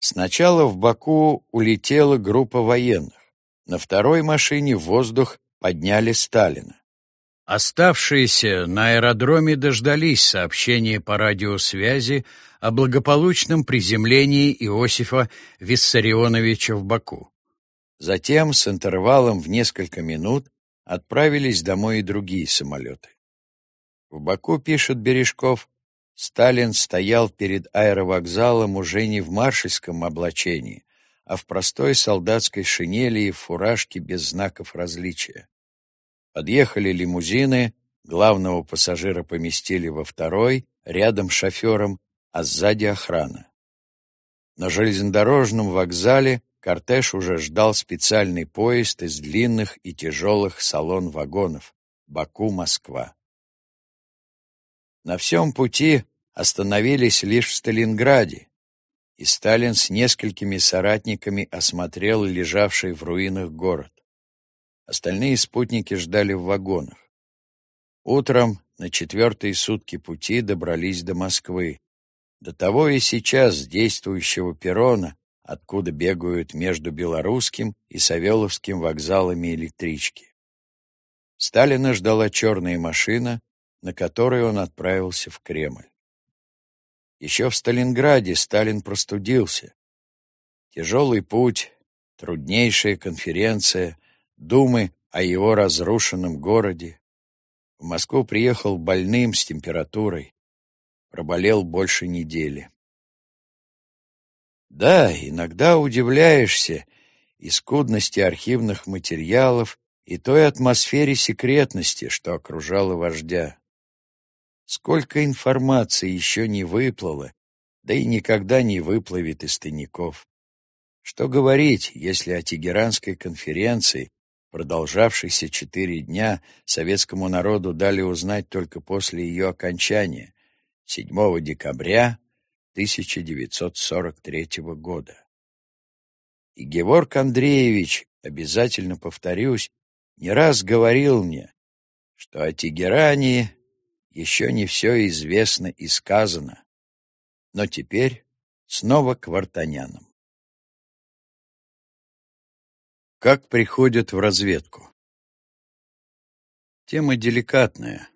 Сначала в Баку улетела группа военных. На второй машине в воздух подняли Сталина. Оставшиеся на аэродроме дождались сообщения по радиосвязи о благополучном приземлении Иосифа Виссарионовича в Баку. Затем, с интервалом в несколько минут, отправились домой и другие самолеты. В Баку, пишет Бережков, Сталин стоял перед аэровокзалом уже не в маршальском облачении, а в простой солдатской шинели и фуражке без знаков различия. Подъехали лимузины, главного пассажира поместили во второй, рядом с шофером, а сзади охрана. На железнодорожном вокзале кортеж уже ждал специальный поезд из длинных и тяжелых салон-вагонов Баку-Москва. На всем пути остановились лишь в Сталинграде, и Сталин с несколькими соратниками осмотрел лежавший в руинах город. Остальные спутники ждали в вагонах. Утром на четвертые сутки пути добрались до Москвы. До того и сейчас действующего перрона, откуда бегают между Белорусским и Савеловским вокзалами электрички. Сталина ждала черная машина, на которой он отправился в Кремль. Еще в Сталинграде Сталин простудился. Тяжелый путь, труднейшая конференция, думы о его разрушенном городе. В Москву приехал больным с температурой. Проболел больше недели. Да, иногда удивляешься и скудности архивных материалов, и той атмосфере секретности, что окружала вождя. Сколько информации еще не выплыло, да и никогда не выплывет из тайников. Что говорить, если о Тегеранской конференции, продолжавшейся четыре дня, советскому народу дали узнать только после ее окончания, 7 декабря 1943 года. И Геворг Андреевич, обязательно повторюсь, не раз говорил мне, что о Тегеране еще не все известно и сказано. Но теперь снова к вартанянам. Как приходят в разведку? Тема деликатная.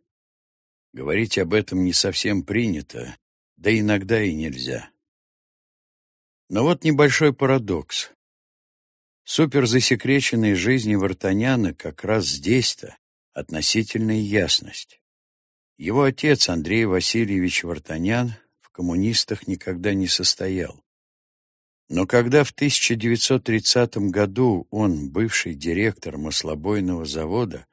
Говорить об этом не совсем принято, да иногда и нельзя. Но вот небольшой парадокс. Суперзасекреченной жизни Вартаняна как раз здесь-то относительная ясность. Его отец Андрей Васильевич Вартанян в коммунистах никогда не состоял. Но когда в 1930 году он, бывший директор маслобойного завода,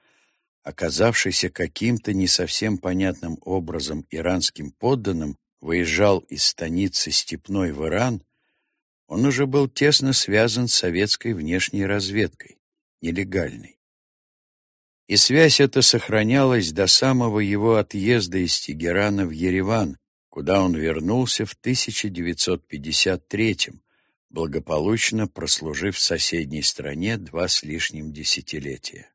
оказавшийся каким-то не совсем понятным образом иранским подданным, выезжал из станицы Степной в Иран, он уже был тесно связан с советской внешней разведкой, нелегальной. И связь эта сохранялась до самого его отъезда из Тегерана в Ереван, куда он вернулся в 1953 благополучно прослужив в соседней стране два с лишним десятилетия.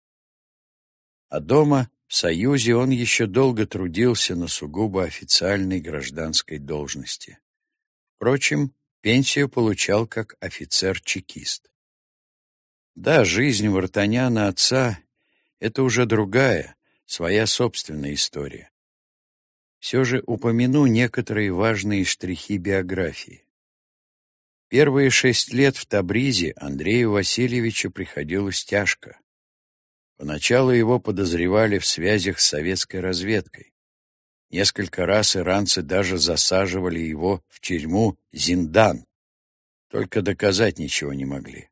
А дома, в Союзе, он еще долго трудился на сугубо официальной гражданской должности. Впрочем, пенсию получал как офицер-чекист. Да, жизнь Вартаняна отца — это уже другая, своя собственная история. Все же упомяну некоторые важные штрихи биографии. Первые шесть лет в Табризе Андрею Васильевичу приходилось тяжко. Поначалу его подозревали в связях с советской разведкой. Несколько раз иранцы даже засаживали его в тюрьму Зиндан. Только доказать ничего не могли.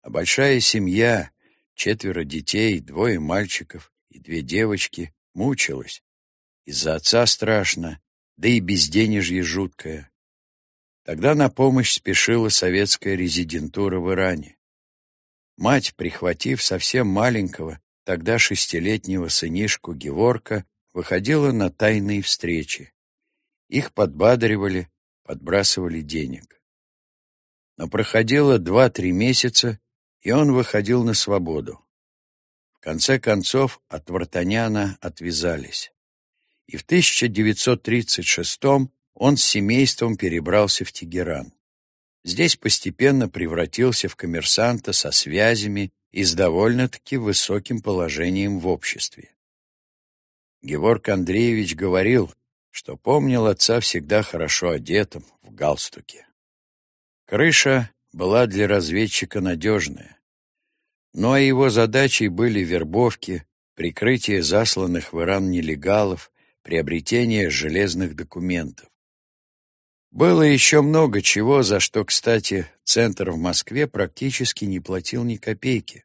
А большая семья, четверо детей, двое мальчиков и две девочки, мучилась. Из-за отца страшно, да и безденежье жуткое. Тогда на помощь спешила советская резидентура в Иране. Мать, прихватив совсем маленького, тогда шестилетнего сынишку Геворка, выходила на тайные встречи. Их подбадривали, подбрасывали денег. Но проходило два-три месяца, и он выходил на свободу. В конце концов от Вартаняна отвязались. И в 1936 он с семейством перебрался в Тегеран. Здесь постепенно превратился в коммерсанта со связями и с довольно-таки высоким положением в обществе. Геворг Андреевич говорил, что помнил отца всегда хорошо одетым, в галстуке. Крыша была для разведчика надежная. Но и его задачей были вербовки, прикрытие засланных в Иран нелегалов, приобретение железных документов. Было еще много чего, за что, кстати, центр в Москве практически не платил ни копейки.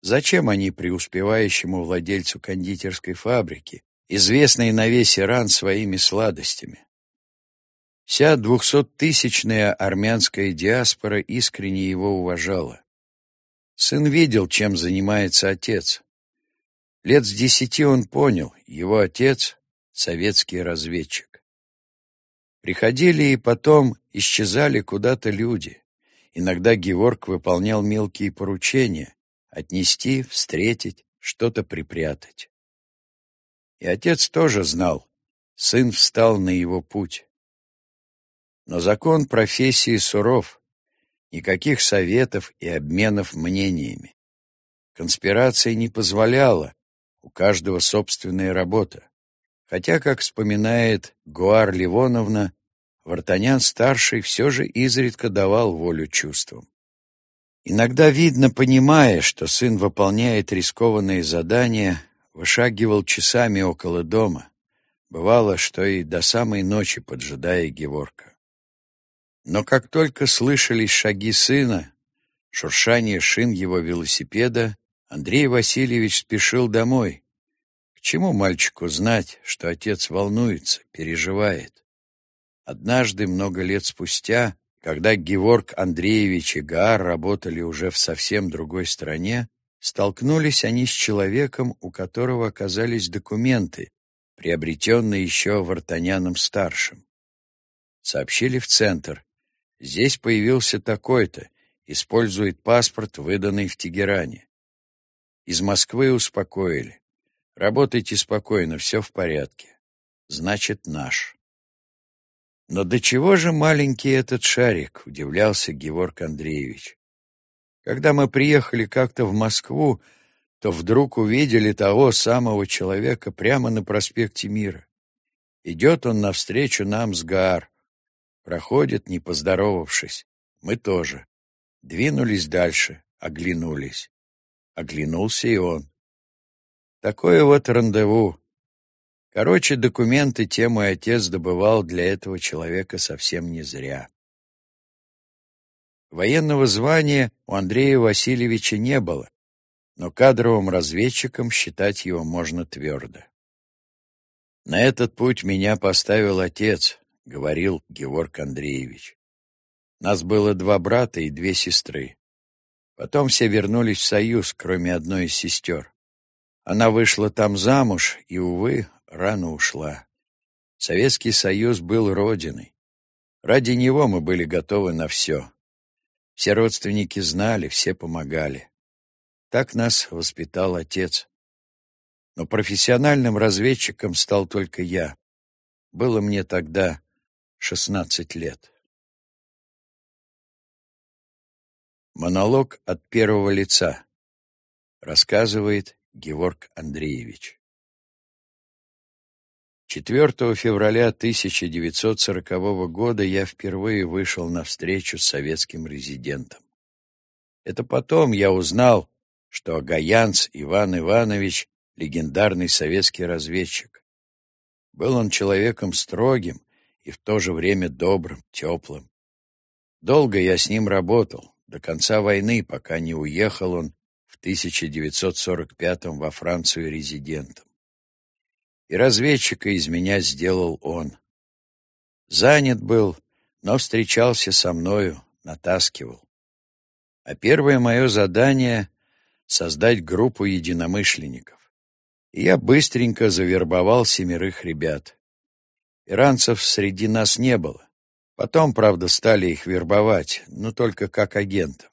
Зачем они преуспевающему владельцу кондитерской фабрики, известной на весь Иран своими сладостями? Вся двухсоттысячная армянская диаспора искренне его уважала. Сын видел, чем занимается отец. Лет с десяти он понял, его отец — советский разведчик. Приходили и потом исчезали куда-то люди. Иногда Георг выполнял мелкие поручения — отнести, встретить, что-то припрятать. И отец тоже знал, сын встал на его путь. Но закон профессии суров, никаких советов и обменов мнениями. Конспирация не позволяла, у каждого собственная работа. Хотя, как вспоминает Гуар Ливоновна, Вартанян-старший все же изредка давал волю чувствам. Иногда, видно, понимая, что сын выполняет рискованные задания, вышагивал часами около дома. Бывало, что и до самой ночи поджидая Геворка. Но как только слышались шаги сына, шуршание шин его велосипеда, Андрей Васильевич спешил домой, чему мальчику знать, что отец волнуется, переживает? Однажды, много лет спустя, когда Геворг Андреевич и Гаар работали уже в совсем другой стране, столкнулись они с человеком, у которого оказались документы, приобретенные еще Вартаняном-старшим. Сообщили в центр. Здесь появился такой-то, использует паспорт, выданный в Тегеране. Из Москвы успокоили. Работайте спокойно, все в порядке. Значит, наш. Но до чего же маленький этот шарик, удивлялся Георг Андреевич. Когда мы приехали как-то в Москву, то вдруг увидели того самого человека прямо на проспекте Мира. Идет он навстречу нам с Гаар. Проходит, не поздоровавшись. Мы тоже. Двинулись дальше, оглянулись. Оглянулся и он. Такое вот рандеву. Короче, документы те мой отец добывал для этого человека совсем не зря. Военного звания у Андрея Васильевича не было, но кадровым разведчиком считать его можно твердо. «На этот путь меня поставил отец», — говорил Георг Андреевич. «Нас было два брата и две сестры. Потом все вернулись в Союз, кроме одной из сестер. Она вышла там замуж и, увы, рано ушла. Советский Союз был родиной. Ради него мы были готовы на все. Все родственники знали, все помогали. Так нас воспитал отец. Но профессиональным разведчиком стал только я. Было мне тогда шестнадцать лет. Монолог от первого лица. Рассказывает Георг Андреевич. 4 февраля 1940 года я впервые вышел на встречу с советским резидентом. Это потом я узнал, что Агаянц Иван Иванович — легендарный советский разведчик. Был он человеком строгим и в то же время добрым, теплым. Долго я с ним работал, до конца войны, пока не уехал он 1945 во Францию резидентом. И разведчика из меня сделал он. Занят был, но встречался со мною, натаскивал. А первое мое задание — создать группу единомышленников. И я быстренько завербовал семерых ребят. Иранцев среди нас не было. Потом, правда, стали их вербовать, но только как агентов.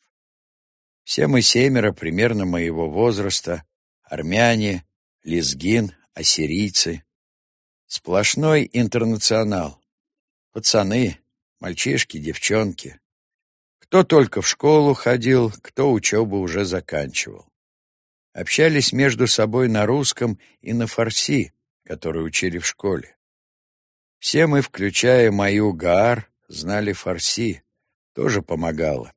Все мы семеро примерно моего возраста, армяне, лезгин, ассирийцы. Сплошной интернационал. Пацаны, мальчишки, девчонки. Кто только в школу ходил, кто учебу уже заканчивал. Общались между собой на русском и на фарси, который учили в школе. Все мы, включая мою Гаар, знали фарси, тоже помогало.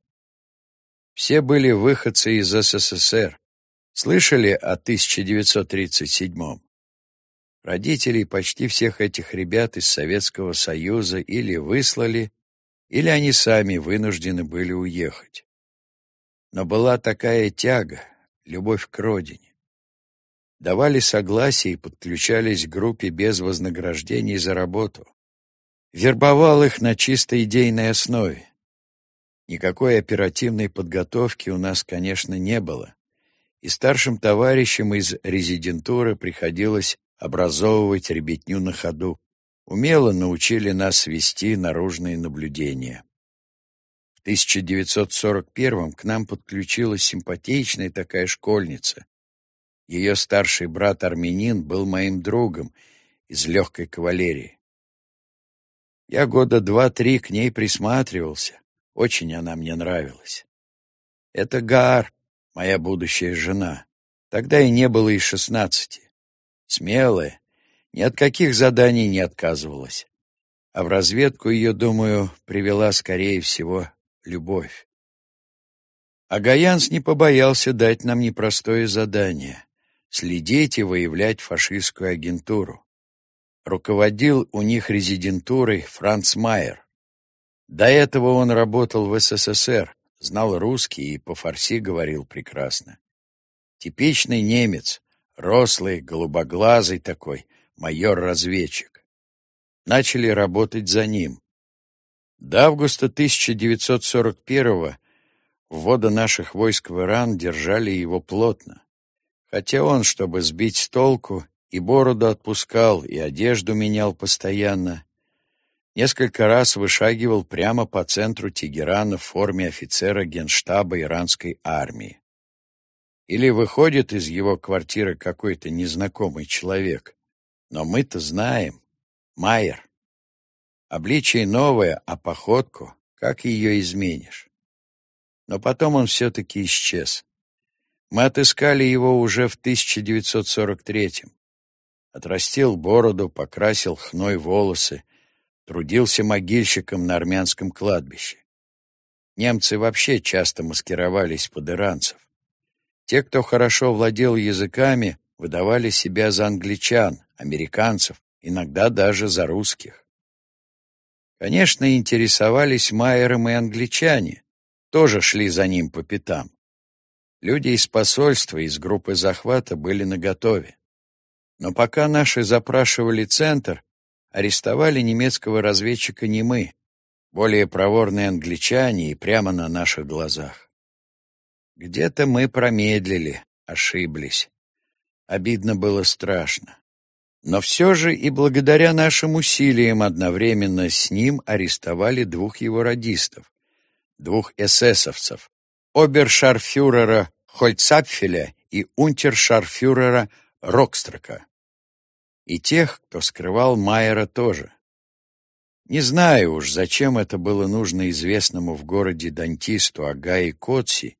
Все были выходцы из СССР. Слышали о 1937-м? Родителей почти всех этих ребят из Советского Союза или выслали, или они сами вынуждены были уехать. Но была такая тяга, любовь к родине. Давали согласие и подключались к группе без вознаграждений за работу. Вербовал их на чисто идейной основе. Никакой оперативной подготовки у нас, конечно, не было, и старшим товарищам из резидентуры приходилось образовывать ребятню на ходу. Умело научили нас вести наружные наблюдения. В 1941-м к нам подключилась симпатичная такая школьница. Ее старший брат-армянин был моим другом из легкой кавалерии. Я года два-три к ней присматривался. Очень она мне нравилась. Это Гаар, моя будущая жена. Тогда и не было и шестнадцати. Смелая, ни от каких заданий не отказывалась. А в разведку ее, думаю, привела, скорее всего, любовь. А Гаянс не побоялся дать нам непростое задание — следить и выявлять фашистскую агентуру. Руководил у них резидентурой Франц Майер. До этого он работал в СССР, знал русский и по фарси говорил прекрасно. Типичный немец, рослый, голубоглазый такой, майор-разведчик. Начали работать за ним. До августа 1941-го ввода наших войск в Иран держали его плотно. Хотя он, чтобы сбить с толку, и бороду отпускал, и одежду менял постоянно. Несколько раз вышагивал прямо по центру Тегерана в форме офицера генштаба иранской армии. Или выходит из его квартиры какой-то незнакомый человек. Но мы-то знаем. Майер. Обличие новое, а походку, как ее изменишь? Но потом он все-таки исчез. Мы отыскали его уже в 1943-м. Отрастил бороду, покрасил хной волосы, трудился могильщиком на армянском кладбище. Немцы вообще часто маскировались под иранцев. Те, кто хорошо владел языками, выдавали себя за англичан, американцев, иногда даже за русских. Конечно, интересовались Майером и англичане, тоже шли за ним по пятам. Люди из посольства, из группы захвата были наготове. Но пока наши запрашивали центр, арестовали немецкого разведчика не мы, более проворные англичане и прямо на наших глазах. Где-то мы промедлили, ошиблись. Обидно было страшно. Но все же и благодаря нашим усилиям одновременно с ним арестовали двух его радистов, двух эсэсовцев, обершарфюрера Хольцапфеля и унтершарфюрера Рокстрока. И тех, кто скрывал Майера тоже. Не знаю уж, зачем это было нужно известному в городе дантисту Агаи Котси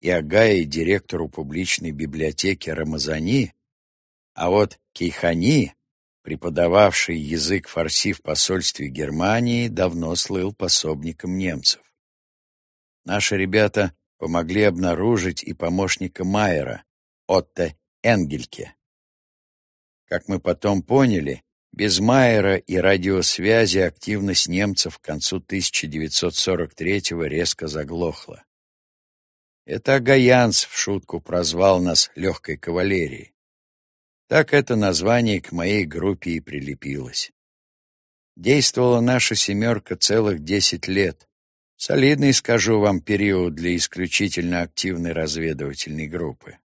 и Агаи директору публичной библиотеки Рамазани, а вот Кейхани, преподававший язык фарси в посольстве Германии, давно слыл пособником немцев. Наши ребята помогли обнаружить и помощника Майера, Отто Энгельке. Как мы потом поняли, без Майера и радиосвязи активность немцев к концу 1943-го резко заглохла. Это Агаянц в шутку прозвал нас легкой кавалерией. Так это название к моей группе и прилепилось. Действовала наша «семерка» целых десять лет. Солидный, скажу вам, период для исключительно активной разведывательной группы.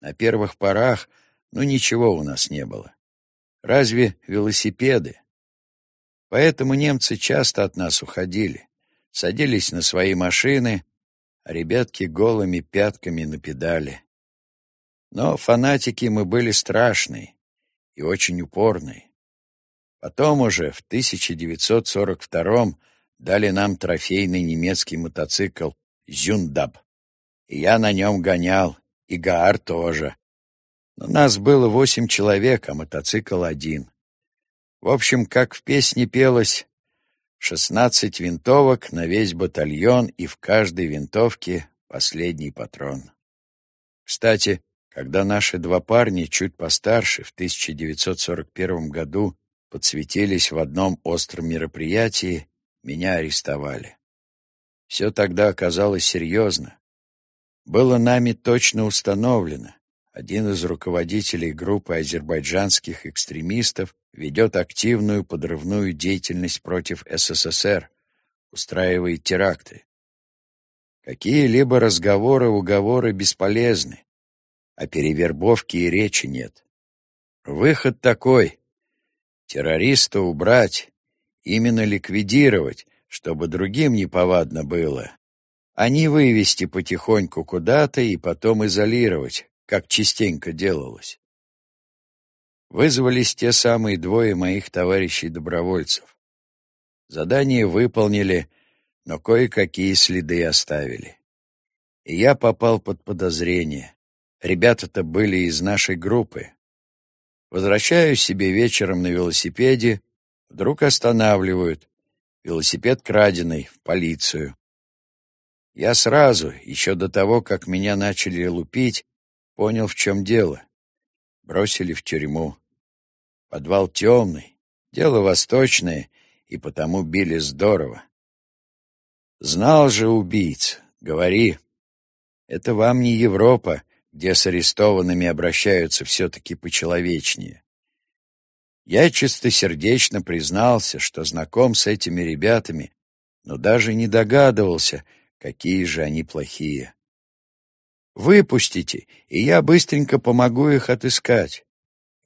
На первых порах, ну, ничего у нас не было. Разве велосипеды? Поэтому немцы часто от нас уходили, садились на свои машины, а ребятки голыми пятками на педали. Но фанатики мы были страшные и очень упорные. Потом уже в 1942 дали нам трофейный немецкий мотоцикл «Зюндаб». И я на нем гонял, и Гаар тоже. Но нас было восемь человек, а мотоцикл один. В общем, как в песне пелось, шестнадцать винтовок на весь батальон и в каждой винтовке последний патрон. Кстати, когда наши два парня, чуть постарше, в 1941 году подсветились в одном остром мероприятии, меня арестовали. Все тогда оказалось серьезно. Было нами точно установлено. Один из руководителей группы азербайджанских экстремистов ведет активную подрывную деятельность против СССР, устраивает теракты. Какие-либо разговоры, уговоры бесполезны, о перевербовке и речи нет. Выход такой — террориста убрать, именно ликвидировать, чтобы другим неповадно было, а не вывести потихоньку куда-то и потом изолировать, как частенько делалось. Вызвались те самые двое моих товарищей-добровольцев. Задание выполнили, но кое-какие следы оставили. И я попал под подозрение. Ребята-то были из нашей группы. Возвращаюсь себе вечером на велосипеде, Вдруг останавливают. Велосипед краденый, в полицию. Я сразу, еще до того, как меня начали лупить, понял, в чем дело. Бросили в тюрьму. Подвал темный, дело восточное, и потому били здорово. Знал же убийц, говори. Это вам не Европа, где с арестованными обращаются все-таки почеловечнее. Я чистосердечно признался, что знаком с этими ребятами, но даже не догадывался, какие же они плохие. Выпустите, и я быстренько помогу их отыскать.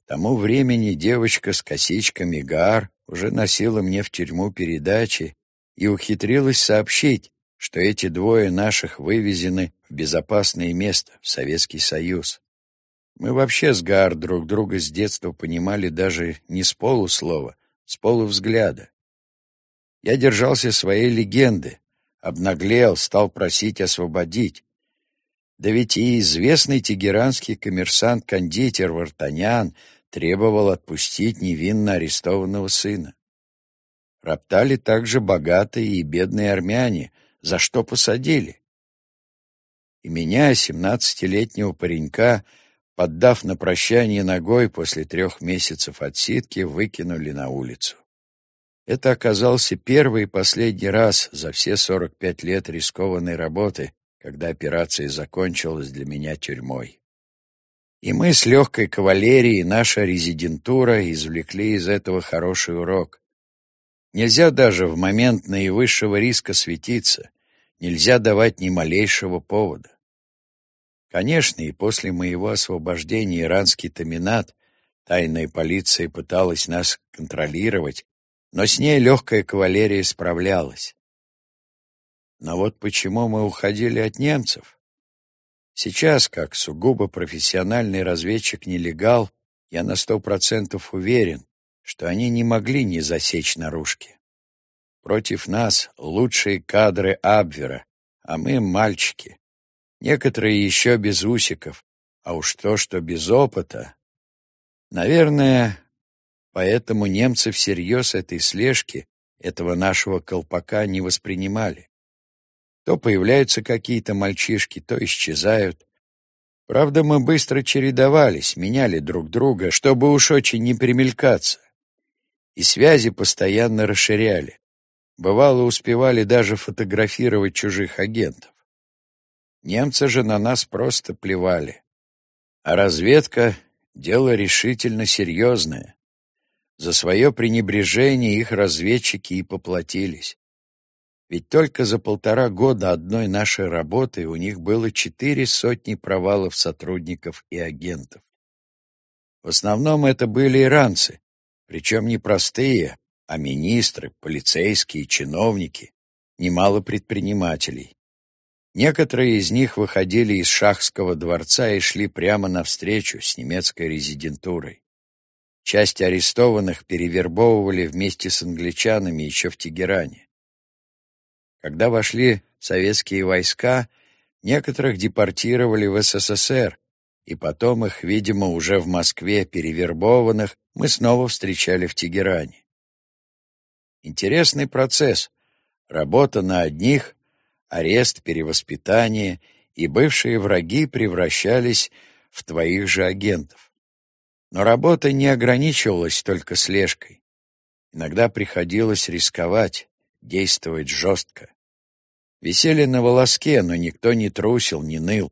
К тому времени девочка с косичками Гар уже носила мне в тюрьму передачи и ухитрилась сообщить, что эти двое наших вывезены в безопасное место, в Советский Союз. Мы вообще с Гар друг друга с детства понимали даже не с полуслова, с полувзгляда. Я держался своей легенды, обнаглел, стал просить освободить. Да ведь и известный тегеранский коммерсант-кондитер Вартанян требовал отпустить невинно арестованного сына. Роптали также богатые и бедные армяне, за что посадили. И меня, семнадцатилетнего паренька, поддав на прощание ногой после трех месяцев отсидки, выкинули на улицу. Это оказался первый и последний раз за все сорок пять лет рискованной работы, когда операция закончилась для меня тюрьмой. И мы с легкой кавалерией, наша резидентура, извлекли из этого хороший урок. Нельзя даже в момент наивысшего риска светиться, нельзя давать ни малейшего повода. Конечно, и после моего освобождения иранский Таминат, тайная полиция пыталась нас контролировать, но с ней легкая кавалерия справлялась. Но вот почему мы уходили от немцев? Сейчас, как сугубо профессиональный разведчик-нелегал, я на сто процентов уверен, что они не могли не засечь наружки. Против нас лучшие кадры Абвера, а мы мальчики. Некоторые еще без усиков, а уж то, что без опыта. Наверное, поэтому немцы всерьез этой слежки, этого нашего колпака не воспринимали. То появляются какие-то мальчишки, то исчезают. Правда, мы быстро чередовались, меняли друг друга, чтобы уж очень не примелькаться. И связи постоянно расширяли. Бывало, успевали даже фотографировать чужих агентов. Немцы же на нас просто плевали. А разведка — дело решительно серьезное. За свое пренебрежение их разведчики и поплатились. Ведь только за полтора года одной нашей работы у них было четыре сотни провалов сотрудников и агентов. В основном это были иранцы, причем не простые, а министры, полицейские, чиновники, немало предпринимателей. Некоторые из них выходили из шахского дворца и шли прямо навстречу с немецкой резидентурой. Часть арестованных перевербовывали вместе с англичанами еще в Тегеране. Когда вошли советские войска, некоторых депортировали в СССР, и потом их, видимо, уже в Москве перевербованных мы снова встречали в Тегеране. Интересный процесс. Работа на одних, арест, перевоспитание, и бывшие враги превращались в твоих же агентов. Но работа не ограничивалась только слежкой. Иногда приходилось рисковать, действовать жестко. Висели на волоске, но никто не трусил, не ныл.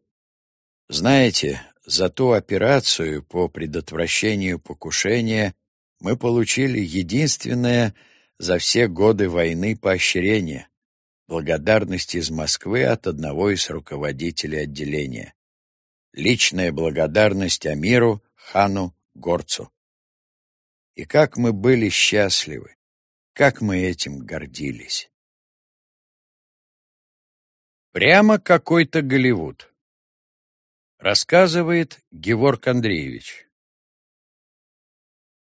Знаете, за ту операцию по предотвращению покушения мы получили единственное за все годы войны поощрение благодарность из Москвы от одного из руководителей отделения. Личная благодарность Амиру, хану, горцу. И как мы были счастливы, как мы этим гордились. Прямо какой-то Голливуд. Рассказывает Геворг Андреевич.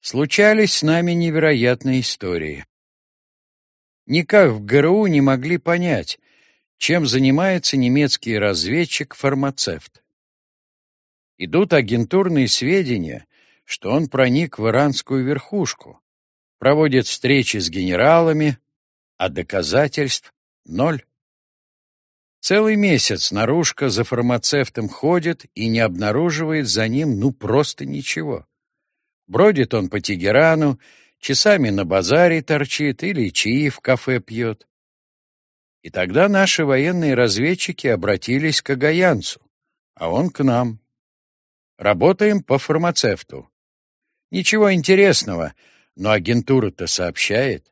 Случались с нами невероятные истории. Никак в ГРУ не могли понять, чем занимается немецкий разведчик-фармацевт. Идут агентурные сведения, что он проник в иранскую верхушку, проводит встречи с генералами, а доказательств — ноль. Целый месяц наружка за фармацевтом ходит и не обнаруживает за ним ну просто ничего. Бродит он по Тегерану, часами на базаре торчит или чаи в кафе пьет. И тогда наши военные разведчики обратились к Агаянцу, а он к нам. Работаем по фармацевту. Ничего интересного, но агентура-то сообщает.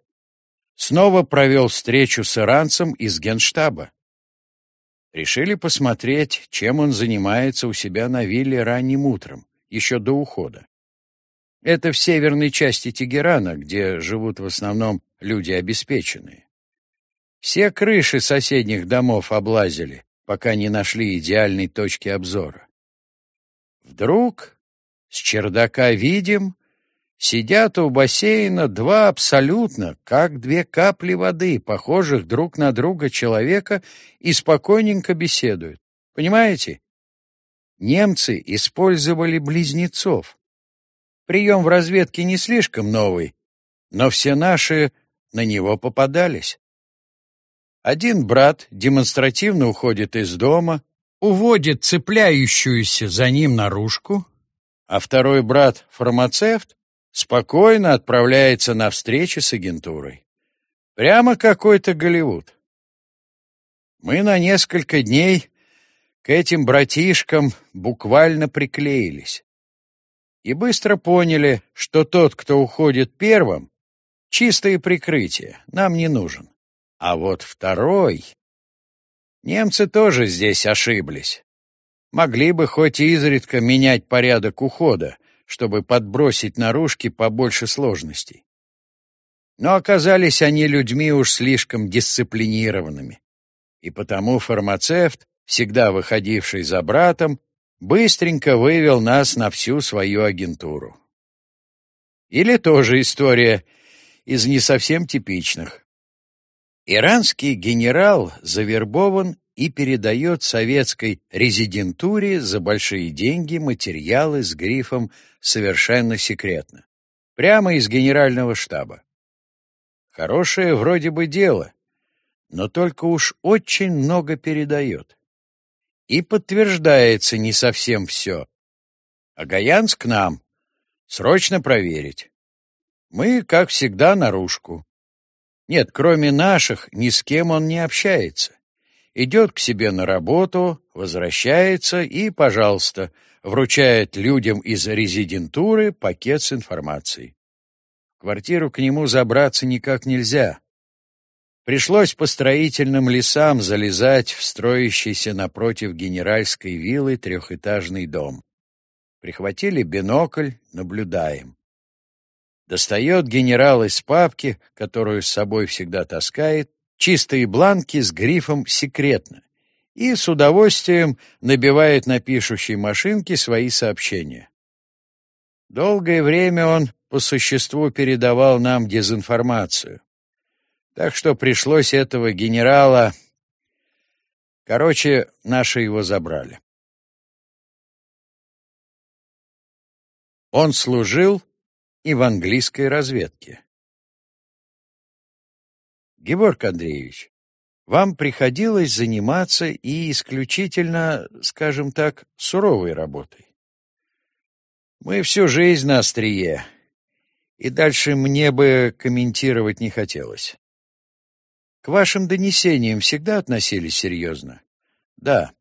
Снова провел встречу с иранцем из генштаба. Решили посмотреть, чем он занимается у себя на вилле ранним утром, еще до ухода. Это в северной части Тегерана, где живут в основном люди обеспеченные. Все крыши соседних домов облазили, пока не нашли идеальной точки обзора. Вдруг с чердака видим, сидят у бассейна два абсолютно, как две капли воды, похожих друг на друга человека, и спокойненько беседуют. Понимаете? Немцы использовали близнецов. Прием в разведке не слишком новый, но все наши на него попадались. Один брат демонстративно уходит из дома, уводит цепляющуюся за ним наружку, а второй брат, фармацевт, спокойно отправляется на встречи с агентурой. Прямо какой-то Голливуд. Мы на несколько дней к этим братишкам буквально приклеились и быстро поняли, что тот, кто уходит первым, чистое прикрытие, нам не нужен. А вот второй... Немцы тоже здесь ошиблись. Могли бы хоть изредка менять порядок ухода, чтобы подбросить наружки побольше сложностей. Но оказались они людьми уж слишком дисциплинированными. И потому фармацевт, всегда выходивший за братом, быстренько вывел нас на всю свою агентуру. Или тоже история из не совсем типичных. Иранский генерал завербован и передает советской резидентуре за большие деньги материалы с грифом «совершенно секретно». Прямо из генерального штаба. Хорошее вроде бы дело, но только уж очень много передает. И подтверждается не совсем все. А Гаянс к нам. Срочно проверить. Мы, как всегда, наружку. Нет, кроме наших, ни с кем он не общается. Идет к себе на работу, возвращается и, пожалуйста, вручает людям из резидентуры пакет с информацией. В квартиру к нему забраться никак нельзя. Пришлось по строительным лесам залезать в строящийся напротив генеральской виллы трехэтажный дом. Прихватили бинокль, наблюдаем. Достает генерал из папки, которую с собой всегда таскает, чистые бланки с грифом «Секретно» и с удовольствием набивает на пишущей машинке свои сообщения. Долгое время он по существу передавал нам дезинформацию. Так что пришлось этого генерала... Короче, наши его забрали. Он служил и в английской разведке. Георг Андреевич, вам приходилось заниматься и исключительно, скажем так, суровой работой. Мы всю жизнь на острие, и дальше мне бы комментировать не хотелось. К вашим донесениям всегда относились серьезно? Да.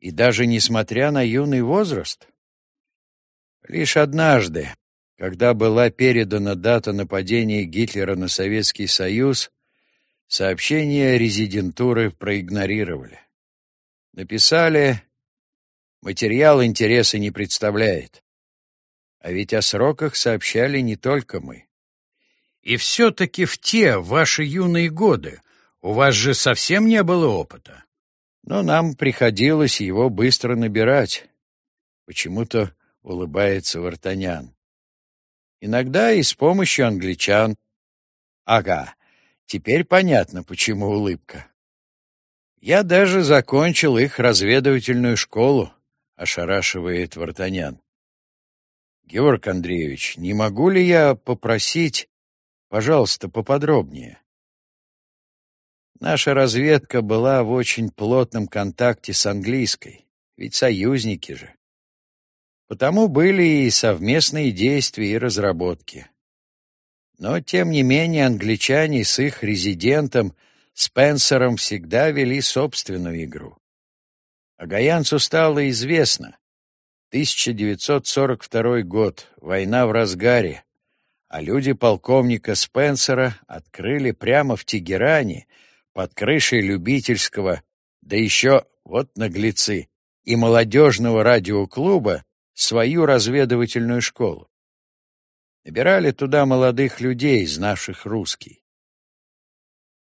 И даже несмотря на юный возраст? Лишь однажды, когда была передана дата нападения Гитлера на Советский Союз, сообщение резидентуры проигнорировали. Написали, материал интереса не представляет. А ведь о сроках сообщали не только мы. И все-таки в те ваши юные годы у вас же совсем не было опыта. Но нам приходилось его быстро набирать. Почему-то улыбается Вартанян. Иногда и с помощью англичан. Ага, теперь понятно, почему улыбка. Я даже закончил их разведывательную школу, ошарашивает Вартанян. Георг Андреевич, не могу ли я попросить Пожалуйста, поподробнее. Наша разведка была в очень плотном контакте с английской, ведь союзники же. Потому были и совместные действия и разработки. Но, тем не менее, англичане с их резидентом Спенсером всегда вели собственную игру. А Гаянцу стало известно. 1942 год, война в разгаре, а люди полковника Спенсера открыли прямо в Тегеране, под крышей любительского, да еще, вот наглецы, и молодежного радиоклуба, свою разведывательную школу. Набирали туда молодых людей, знавших русский.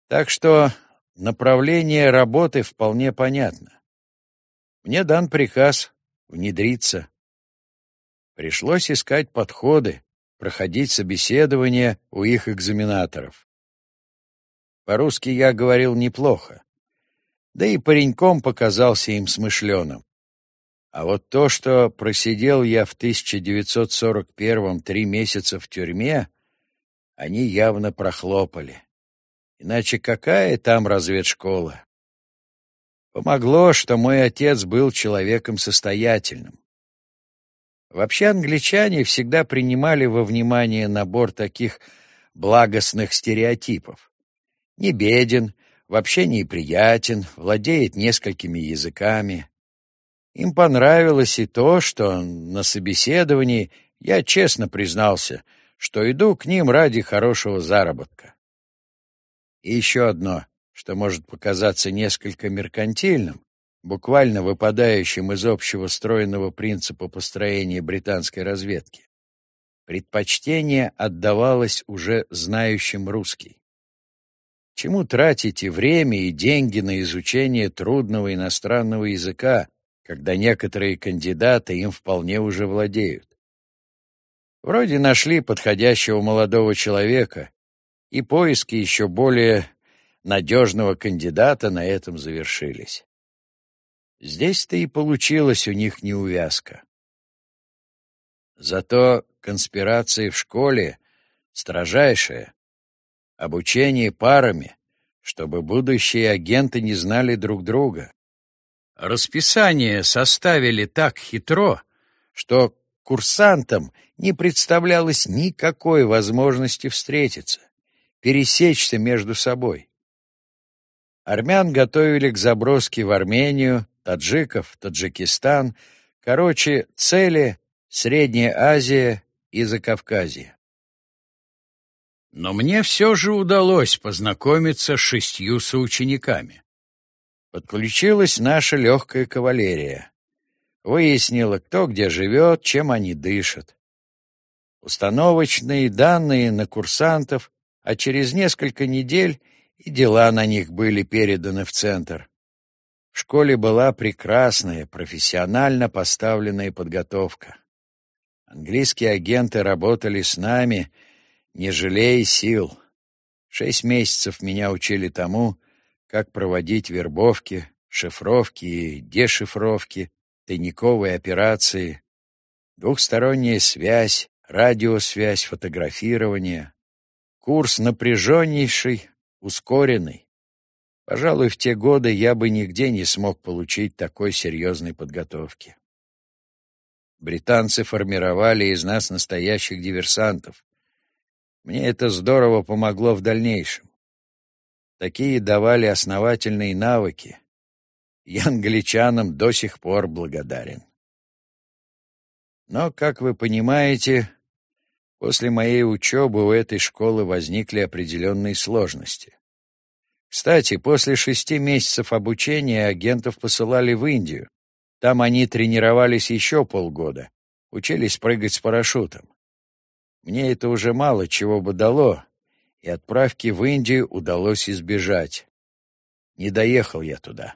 Так что направление работы вполне понятно. Мне дан приказ внедриться. Пришлось искать подходы, проходить собеседование у их экзаменаторов. По-русски я говорил неплохо, да и пареньком показался им смышленым. А вот то, что просидел я в 1941-м три месяца в тюрьме, они явно прохлопали. Иначе какая там разведшкола? Помогло, что мой отец был человеком состоятельным. Вообще англичане всегда принимали во внимание набор таких благостных стереотипов. Не беден, вообще не приятен, владеет несколькими языками, им понравилось и то, что на собеседовании я честно признался, что иду к ним ради хорошего заработка. И еще одно, что может показаться несколько меркантильным, буквально выпадающим из общего стройного принципа построения британской разведки. Предпочтение отдавалось уже знающим русский. Чему тратите время и деньги на изучение трудного иностранного языка, когда некоторые кандидаты им вполне уже владеют. Вроде нашли подходящего молодого человека, и поиски еще более надежного кандидата на этом завершились. Здесь-то и получилась у них неувязка. Зато конспирации в школе строжайшая, обучение парами, чтобы будущие агенты не знали друг друга, Расписание составили так хитро, что курсантам не представлялось никакой возможности встретиться, пересечься между собой. Армян готовили к заброске в Армению, таджиков — Таджикистан, короче, цели — Средняя Азия и Закавказье. Но мне все же удалось познакомиться с шестью соучениками. Подключилась наша легкая кавалерия. Выяснила, кто где живет, чем они дышат. Установочные данные на курсантов, а через несколько недель и дела на них были переданы в центр. В школе была прекрасная, профессионально поставленная подготовка. Английские агенты работали с нами, не жалея сил. Шесть месяцев меня учили тому, как проводить вербовки, шифровки и дешифровки, тайниковые операции, двухсторонняя связь, радиосвязь, фотографирование. Курс напряженнейший, ускоренный. Пожалуй, в те годы я бы нигде не смог получить такой серьезной подготовки. Британцы формировали из нас настоящих диверсантов. Мне это здорово помогло в дальнейшем. Такие давали основательные навыки. Я англичанам до сих пор благодарен. Но, как вы понимаете, после моей учебы у этой школы возникли определенные сложности. Кстати, после шести месяцев обучения агентов посылали в Индию. Там они тренировались еще полгода, учились прыгать с парашютом. Мне это уже мало чего бы дало, и отправки в Индию удалось избежать. Не доехал я туда.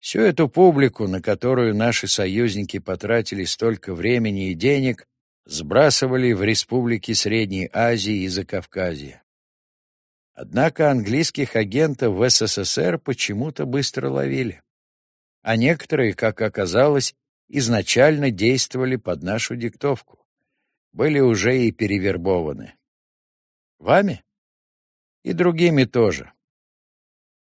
Всю эту публику, на которую наши союзники потратили столько времени и денег, сбрасывали в республики Средней Азии и Закавказья. Однако английских агентов в СССР почему-то быстро ловили. А некоторые, как оказалось, изначально действовали под нашу диктовку. Были уже и перевербованы. Вами? И другими тоже.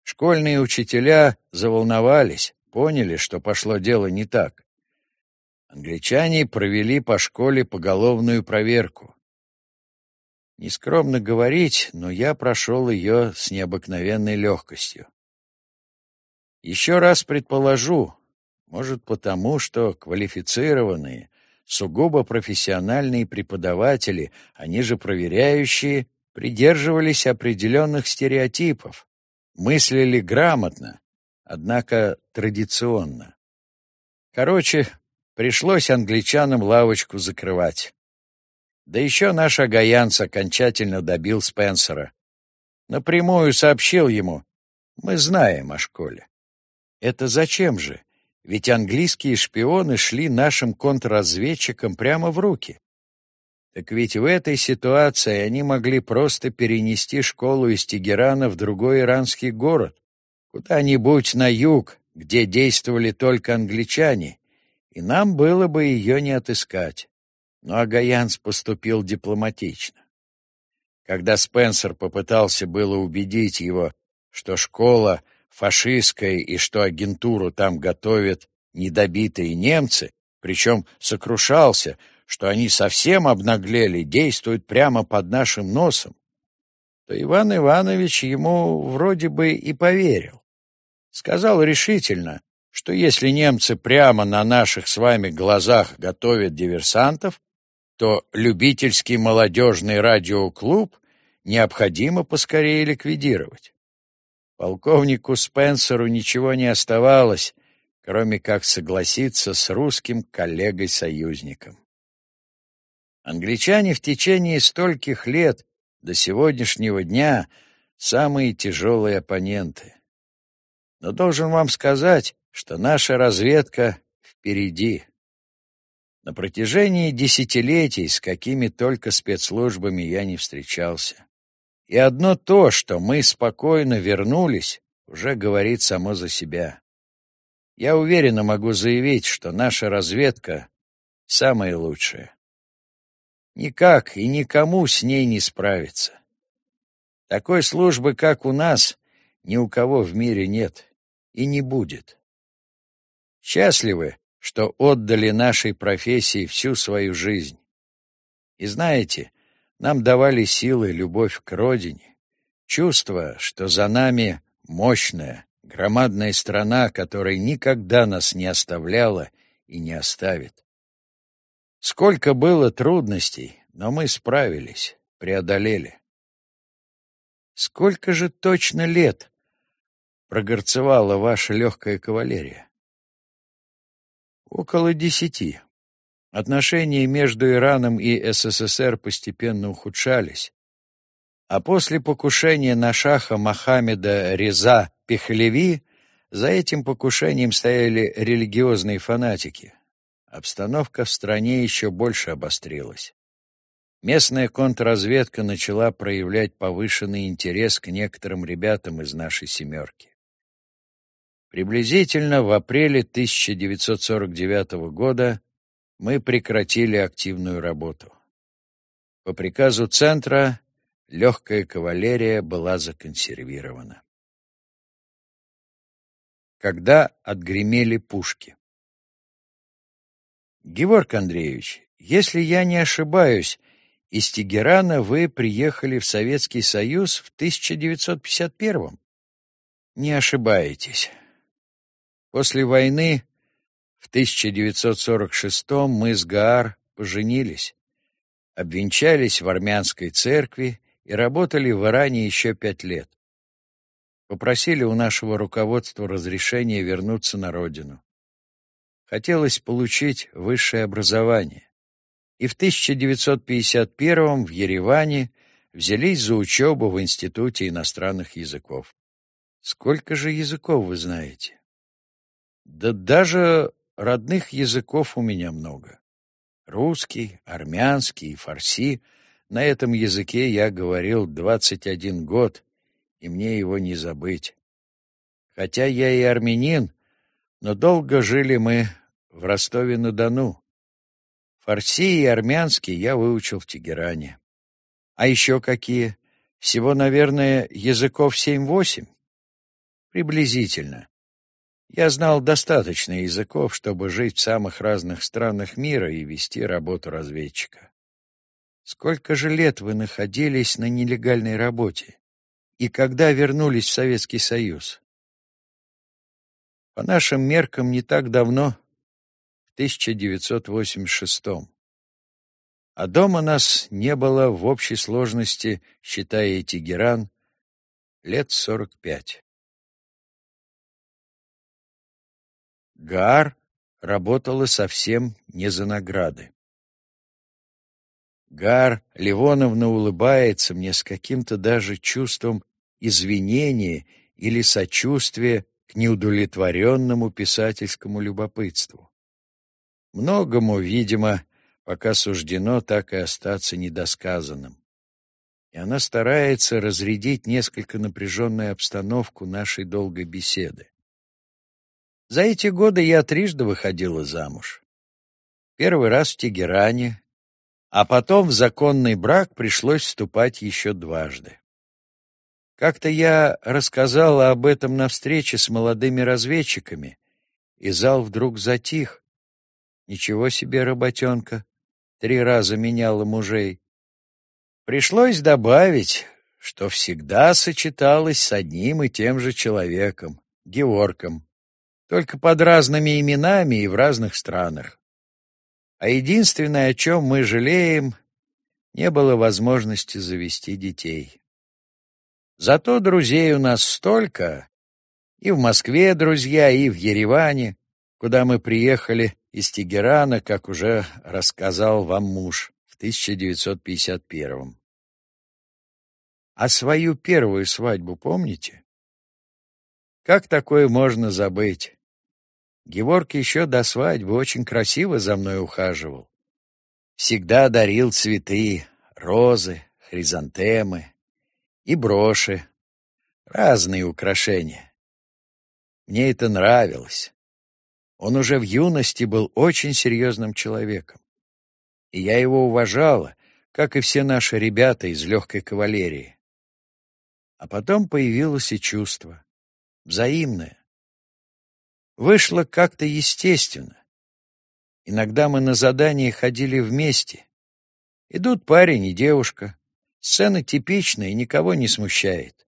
Школьные учителя заволновались, поняли, что пошло дело не так. Англичане провели по школе поголовную проверку. Нескромно говорить, но я прошел ее с необыкновенной легкостью. Еще раз предположу, Может, потому, что квалифицированные, сугубо профессиональные преподаватели, они же проверяющие, придерживались определенных стереотипов, мыслили грамотно, однако традиционно. Короче, пришлось англичанам лавочку закрывать. Да еще наш агаянц окончательно добил Спенсера. Напрямую сообщил ему, мы знаем о школе. Это зачем же? Ведь английские шпионы шли нашим контрразведчикам прямо в руки. Так ведь в этой ситуации они могли просто перенести школу из Тегерана в другой иранский город, куда-нибудь на юг, где действовали только англичане, и нам было бы ее не отыскать. Но Агаянс поступил дипломатично. Когда Спенсер попытался было убедить его, что школа фашистская и что агентуру там готовят недобитые немцы, причем сокрушался, что они совсем обнаглели, действуют прямо под нашим носом, то Иван Иванович ему вроде бы и поверил. Сказал решительно, что если немцы прямо на наших с вами глазах готовят диверсантов, то любительский молодежный радиоклуб необходимо поскорее ликвидировать. Полковнику Спенсеру ничего не оставалось, кроме как согласиться с русским коллегой-союзником. Англичане в течение стольких лет до сегодняшнего дня самые тяжелые оппоненты. Но должен вам сказать, что наша разведка впереди. На протяжении десятилетий с какими только спецслужбами я не встречался. И одно то, что мы спокойно вернулись, уже говорит само за себя. Я уверенно могу заявить, что наша разведка самая лучшая. Никак и никому с ней не справиться. Такой службы, как у нас, ни у кого в мире нет и не будет. Счастливы, что отдали нашей профессии всю свою жизнь. И знаете, нам давали силы любовь к родине, чувство, что за нами мощная, громадная страна, которая никогда нас не оставляла и не оставит. Сколько было трудностей, но мы справились, преодолели. Сколько же точно лет прогорцевала ваша легкая кавалерия? Около десяти. Отношения между Ираном и СССР постепенно ухудшались, а после покушения на шаха Мохаммеда Реза Пехлеви за этим покушением стояли религиозные фанатики. Обстановка в стране еще больше обострилась. Местная контрразведка начала проявлять повышенный интерес к некоторым ребятам из нашей «семерки». Приблизительно в апреле 1949 года мы прекратили активную работу. По приказу Центра легкая кавалерия была законсервирована. Когда отгремели пушки. Георг Андреевич, если я не ошибаюсь, из Тегерана вы приехали в Советский Союз в 1951-м? Не ошибаетесь. После войны в 1946-м мы с Гаар поженились, обвенчались в армянской церкви и работали в Иране еще пять лет. Попросили у нашего руководства разрешения вернуться на родину. Хотелось получить высшее образование. И в 1951 в Ереване взялись за учебу в Институте иностранных языков. Сколько же языков вы знаете? Да даже родных языков у меня много. Русский, армянский и фарси. На этом языке я говорил 21 год, и мне его не забыть. Хотя я и армянин, но долго жили мы в Ростове-на-Дону. Фарси и армянский я выучил в Тегеране. А еще какие? Всего, наверное, языков семь-восемь? Приблизительно. Я знал достаточно языков, чтобы жить в самых разных странах мира и вести работу разведчика. Сколько же лет вы находились на нелегальной работе? И когда вернулись в Советский Союз? По нашим меркам не так давно, 1986 -м. А дома нас не было в общей сложности, считая Тегеран, лет сорок пять. Гаар работала совсем не за награды. Гар Ливоновна улыбается мне с каким-то даже чувством извинения или сочувствия к неудовлетворенному писательскому любопытству. Многому, видимо, пока суждено так и остаться недосказанным. И она старается разрядить несколько напряженную обстановку нашей долгой беседы. За эти годы я трижды выходила замуж. Первый раз в Тегеране, а потом в законный брак пришлось вступать еще дважды. Как-то я рассказала об этом на встрече с молодыми разведчиками, и зал вдруг затих. Ничего себе работенка, три раза меняла мужей. Пришлось добавить, что всегда сочеталась с одним и тем же человеком, Георгом, только под разными именами и в разных странах. А единственное, о чем мы жалеем, не было возможности завести детей. Зато друзей у нас столько, и в Москве друзья, и в Ереване, куда мы приехали из Тегерана, как уже рассказал вам муж в 1951-м. А свою первую свадьбу помните? Как такое можно забыть? Геворг еще до свадьбы очень красиво за мной ухаживал. Всегда дарил цветы, розы, хризантемы и броши, разные украшения. Мне это нравилось. Он уже в юности был очень серьезным человеком. И я его уважала, как и все наши ребята из легкой кавалерии. А потом появилось и чувство, взаимное. Вышло как-то естественно. Иногда мы на задание ходили вместе. Идут парень и девушка. Сцена типичная и никого не смущает.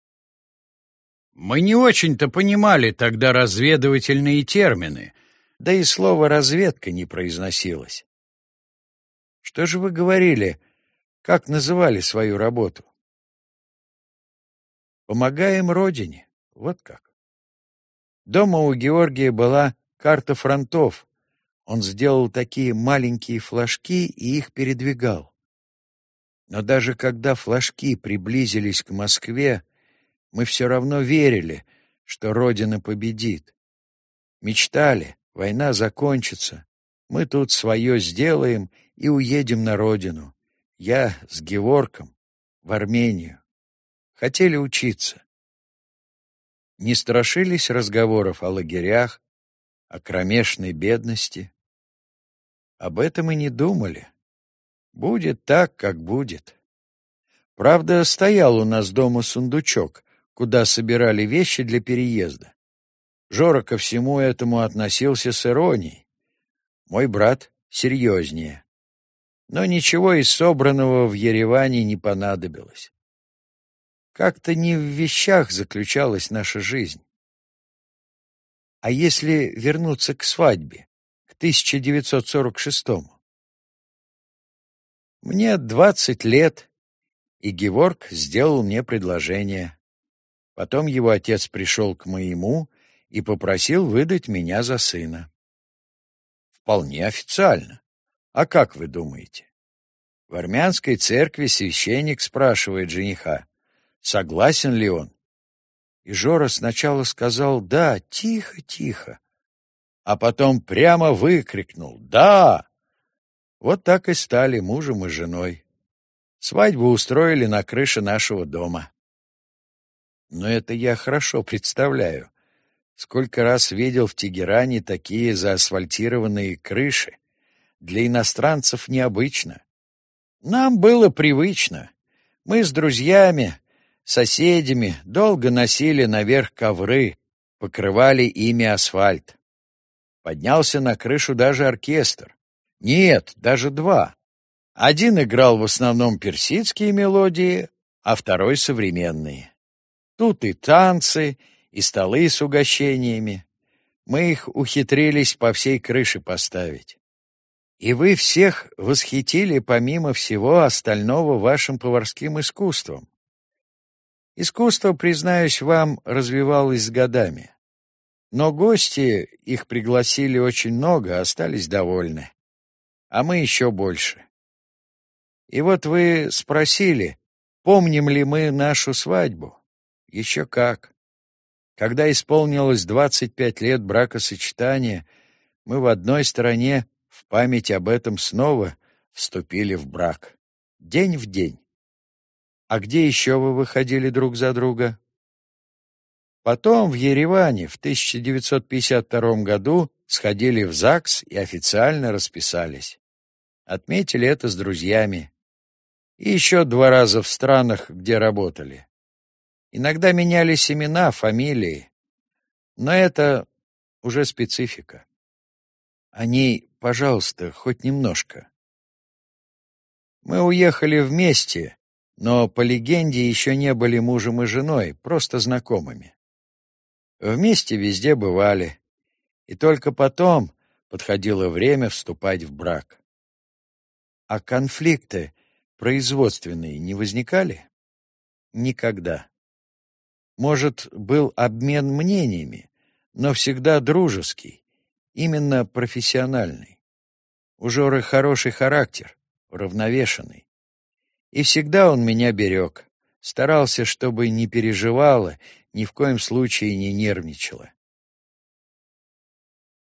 Мы не очень-то понимали тогда разведывательные термины, да и слово «разведка» не произносилось. Что же вы говорили, как называли свою работу? Помогаем родине, вот как. Дома у Георгия была карта фронтов. Он сделал такие маленькие флажки и их передвигал. Но даже когда флажки приблизились к Москве, мы все равно верили, что Родина победит. Мечтали, война закончится, мы тут свое сделаем и уедем на родину. Я с Геворком в Армению. Хотели учиться не страшились разговоров о лагерях, о кромешной бедности. Об этом и не думали. Будет так, как будет. Правда, стоял у нас дома сундучок, куда собирали вещи для переезда. Жора ко всему этому относился с иронией. Мой брат серьезнее. Но ничего из собранного в Ереване не понадобилось. Как-то не в вещах заключалась наша жизнь. А если вернуться к свадьбе, к 1946-му? Мне двадцать лет, и Геворг сделал мне предложение. Потом его отец пришел к моему и попросил выдать меня за сына. Вполне официально. А как вы думаете? В армянской церкви священник спрашивает жениха, согласен ли он. И Жора сначала сказал «да», тихо-тихо, а потом прямо выкрикнул «да». Вот так и стали мужем и женой. Свадьбу устроили на крыше нашего дома. Но это я хорошо представляю. Сколько раз видел в Тегеране такие заасфальтированные крыши. Для иностранцев необычно. Нам было привычно. Мы с друзьями соседями долго носили наверх ковры, покрывали ими асфальт. Поднялся на крышу даже оркестр. Нет, даже два. Один играл в основном персидские мелодии, а второй — современные. Тут и танцы, и столы с угощениями. Мы их ухитрились по всей крыше поставить. И вы всех восхитили помимо всего остального вашим поварским искусством. Искусство, признаюсь вам, развивалось с годами. Но гости, их пригласили очень много, остались довольны. А мы еще больше. И вот вы спросили, помним ли мы нашу свадьбу? Еще как. Когда исполнилось 25 лет бракосочетания, мы в одной стране в память об этом снова вступили в брак. День в день. А где еще вы выходили друг за друга? Потом в Ереване в 1952 году сходили в ЗАГС и официально расписались. Отметили это с друзьями. И еще два раза в странах, где работали. Иногда менялись имена, фамилии. Но это уже специфика. О ней, пожалуйста, хоть немножко. Мы уехали вместе, но, по легенде, еще не были мужем и женой, просто знакомыми. Вместе везде бывали, и только потом подходило время вступать в брак. А конфликты производственные не возникали? Никогда. Может, был обмен мнениями, но всегда дружеский, именно профессиональный. У Жоры хороший характер, уравновешенный. И всегда он меня берег, старался, чтобы не переживала, ни в коем случае не нервничала.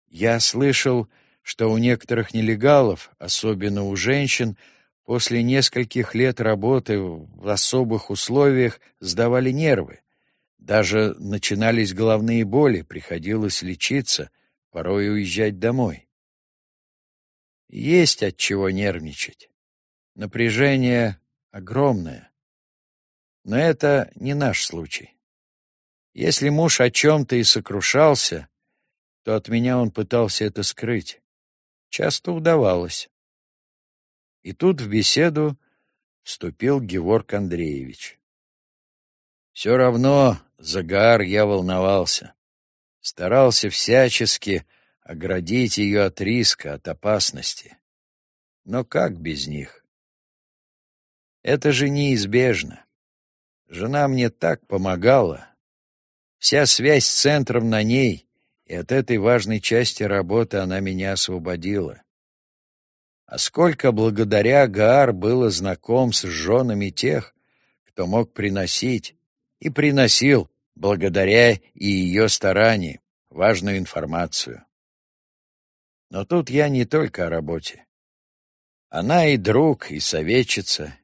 Я слышал, что у некоторых нелегалов, особенно у женщин, после нескольких лет работы в особых условиях сдавали нервы, даже начинались головные боли, приходилось лечиться, порой уезжать домой. Есть от чего нервничать. Напряжение огромное. Но это не наш случай. Если муж о чем-то и сокрушался, то от меня он пытался это скрыть. Часто удавалось. И тут в беседу вступил Геворг Андреевич. Все равно Загар я волновался. Старался всячески оградить ее от риска, от опасности. Но как без них? Это же неизбежно. Жена мне так помогала. Вся связь с центром на ней, и от этой важной части работы она меня освободила. А сколько благодаря Гаар было знаком с женами тех, кто мог приносить, и приносил благодаря и ее стараниям, важную информацию. Но тут я не только о работе. Она и друг, и советчица.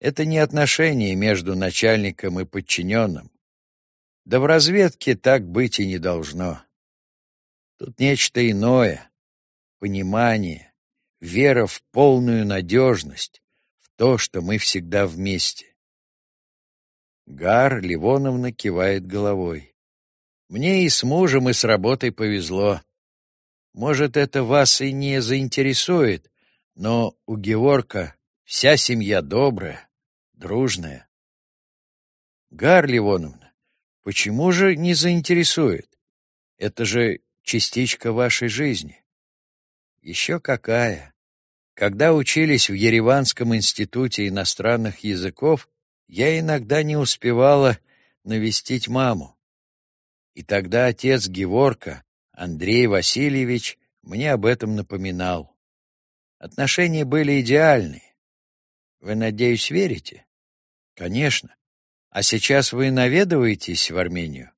Это не отношения между начальником и подчиненным. Да в разведке так быть и не должно. Тут нечто иное — понимание, вера в полную надежность, в то, что мы всегда вместе. Гар Ливоновна кивает головой. Мне и с мужем, и с работой повезло. Может, это вас и не заинтересует, но у Геворка вся семья добрая, дружная. Гар Ливоновна, почему же не заинтересует? Это же частичка вашей жизни. Еще какая. Когда учились в Ереванском институте иностранных языков, я иногда не успевала навестить маму. И тогда отец Геворка, Андрей Васильевич, мне об этом напоминал. Отношения были идеальные. Вы, надеюсь, верите? Конечно. А сейчас вы наведываетесь в Армению?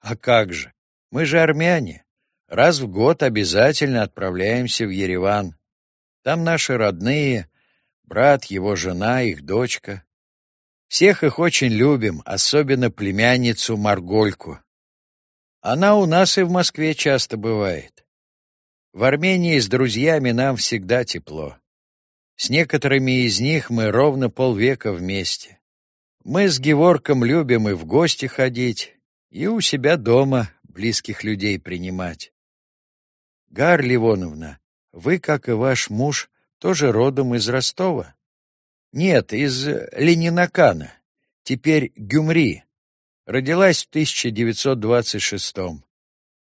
А как же? Мы же армяне. Раз в год обязательно отправляемся в Ереван. Там наши родные, брат, его жена, их дочка. Всех их очень любим, особенно племянницу Маргольку. Она у нас и в Москве часто бывает. В Армении с друзьями нам всегда тепло. С некоторыми из них мы ровно полвека вместе. Мы с Геворком любим и в гости ходить, и у себя дома близких людей принимать. Гар Ливоновна, вы, как и ваш муж, тоже родом из Ростова? Нет, из Ленинакана, теперь Гюмри. Родилась в 1926-м.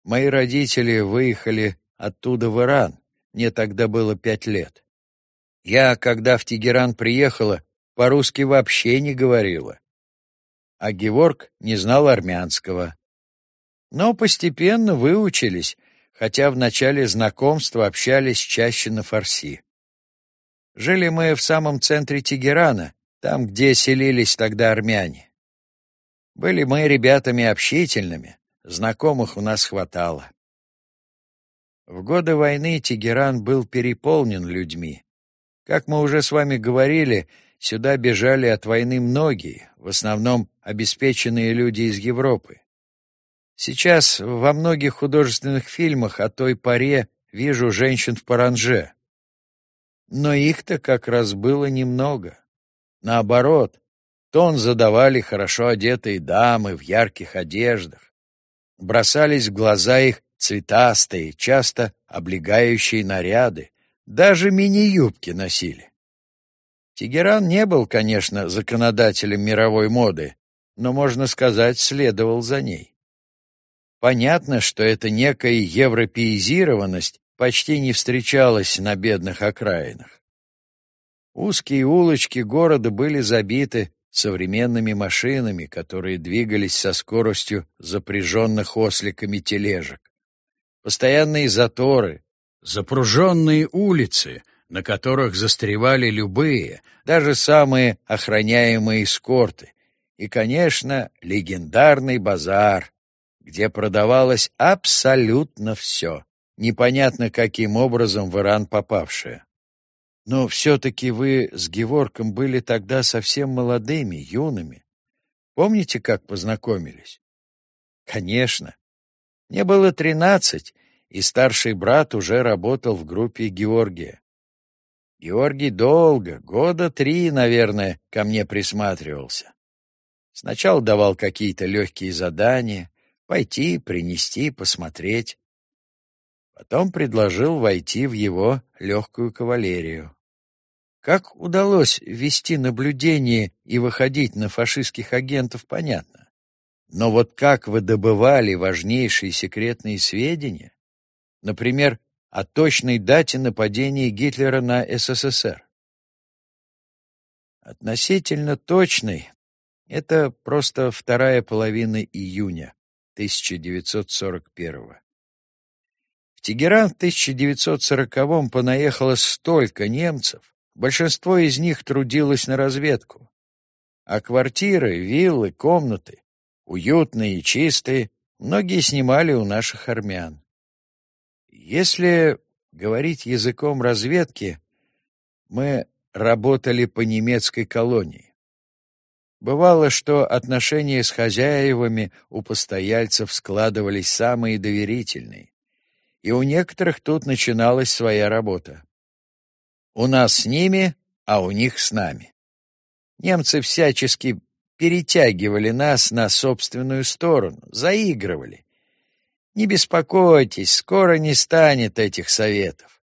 мои родители выехали оттуда в Иран. Мне тогда было пять лет. Я, когда в Тегеран приехала, по-русски вообще не говорила. А Геворг не знал армянского. Но постепенно выучились, хотя в начале знакомства общались чаще на фарси. Жили мы в самом центре Тегерана, там, где селились тогда армяне. Были мы ребятами общительными, знакомых у нас хватало. В годы войны Тегеран был переполнен людьми. Как мы уже с вами говорили, сюда бежали от войны многие, в основном обеспеченные люди из Европы. Сейчас во многих художественных фильмах о той поре вижу женщин в паранже. Но их-то как раз было немного. Наоборот, тон задавали хорошо одетые дамы в ярких одеждах. Бросались в глаза их цветастые, часто облегающие наряды, даже мини-юбки носили. Тегеран не был, конечно, законодателем мировой моды, но, можно сказать, следовал за ней. Понятно, что эта некая европеизированность почти не встречалась на бедных окраинах. Узкие улочки города были забиты современными машинами, которые двигались со скоростью запряженных осликами тележек. Постоянные заторы, запруженные улицы, на которых застревали любые, даже самые охраняемые эскорты, и, конечно, легендарный базар, где продавалось абсолютно все, непонятно каким образом в Иран попавшее. Но все-таки вы с Геворком были тогда совсем молодыми, юными. Помните, как познакомились? Конечно. Мне было тринадцать, и старший брат уже работал в группе Георгия. Георгий долго, года три, наверное, ко мне присматривался. Сначала давал какие-то легкие задания, пойти, принести, посмотреть. Потом предложил войти в его легкую кавалерию. Как удалось вести наблюдение и выходить на фашистских агентов, понятно. Но вот как вы добывали важнейшие секретные сведения, например, о точной дате нападения Гитлера на СССР? Относительно точной — это просто вторая половина июня 1941 -го. Тегеран в 1940-м понаехало столько немцев, большинство из них трудилось на разведку. А квартиры, виллы, комнаты, уютные и чистые, многие снимали у наших армян. Если говорить языком разведки, мы работали по немецкой колонии. Бывало, что отношения с хозяевами у постояльцев складывались самые доверительные и у некоторых тут начиналась своя работа. У нас с ними, а у них с нами. Немцы всячески перетягивали нас на собственную сторону, заигрывали. Не беспокойтесь, скоро не станет этих советов.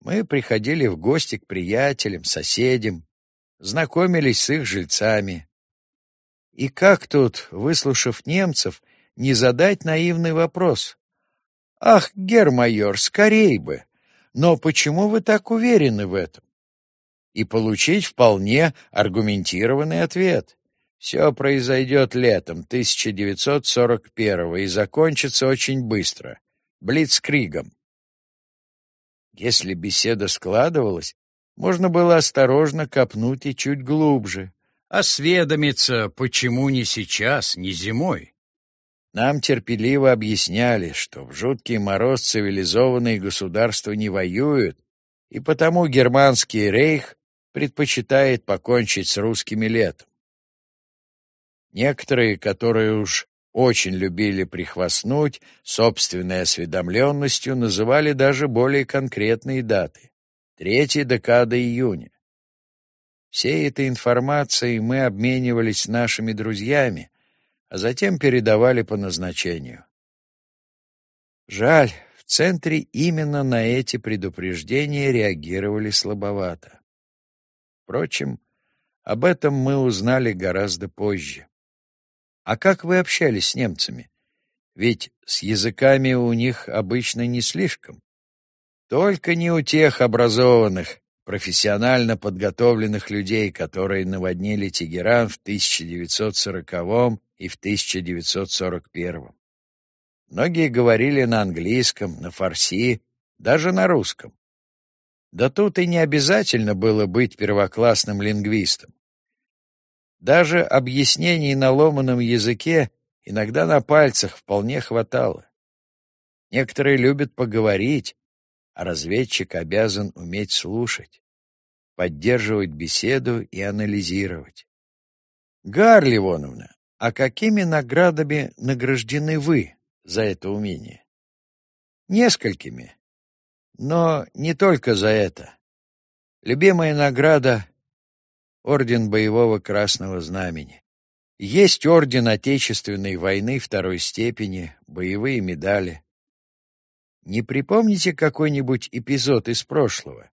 Мы приходили в гости к приятелям, соседям, знакомились с их жильцами. И как тут, выслушав немцев, не задать наивный вопрос? «Ах, гермайор, скорей бы! Но почему вы так уверены в этом?» И получить вполне аргументированный ответ. Все произойдет летом 1941 и закончится очень быстро, блицкригом. Если беседа складывалась, можно было осторожно копнуть и чуть глубже, осведомиться, почему не сейчас, не зимой. Нам терпеливо объясняли, что в жуткий мороз цивилизованные государства не воюют, и потому германский рейх предпочитает покончить с русскими летом. Некоторые, которые уж очень любили прихвастнуть собственной осведомленностью, называли даже более конкретные даты — третья декада июня. Всей этой информацией мы обменивались с нашими друзьями, а затем передавали по назначению. Жаль, в центре именно на эти предупреждения реагировали слабовато. Впрочем, об этом мы узнали гораздо позже. А как вы общались с немцами? ведь с языками у них обычно не слишком. Только не у тех образованных, профессионально подготовленных людей, которые наводнили Тегеран в 1940 и в 1941. Многие говорили на английском, на фарси, даже на русском. Да тут и не обязательно было быть первоклассным лингвистом. Даже объяснений на ломаном языке иногда на пальцах вполне хватало. Некоторые любят поговорить, а разведчик обязан уметь слушать, поддерживать беседу и анализировать. Гарли Ливоновна, а какими наградами награждены вы за это умение? Несколькими. Но не только за это. Любимая награда — Орден Боевого Красного Знамени. Есть Орден Отечественной войны второй степени, боевые медали. Не припомните какой-нибудь эпизод из прошлого?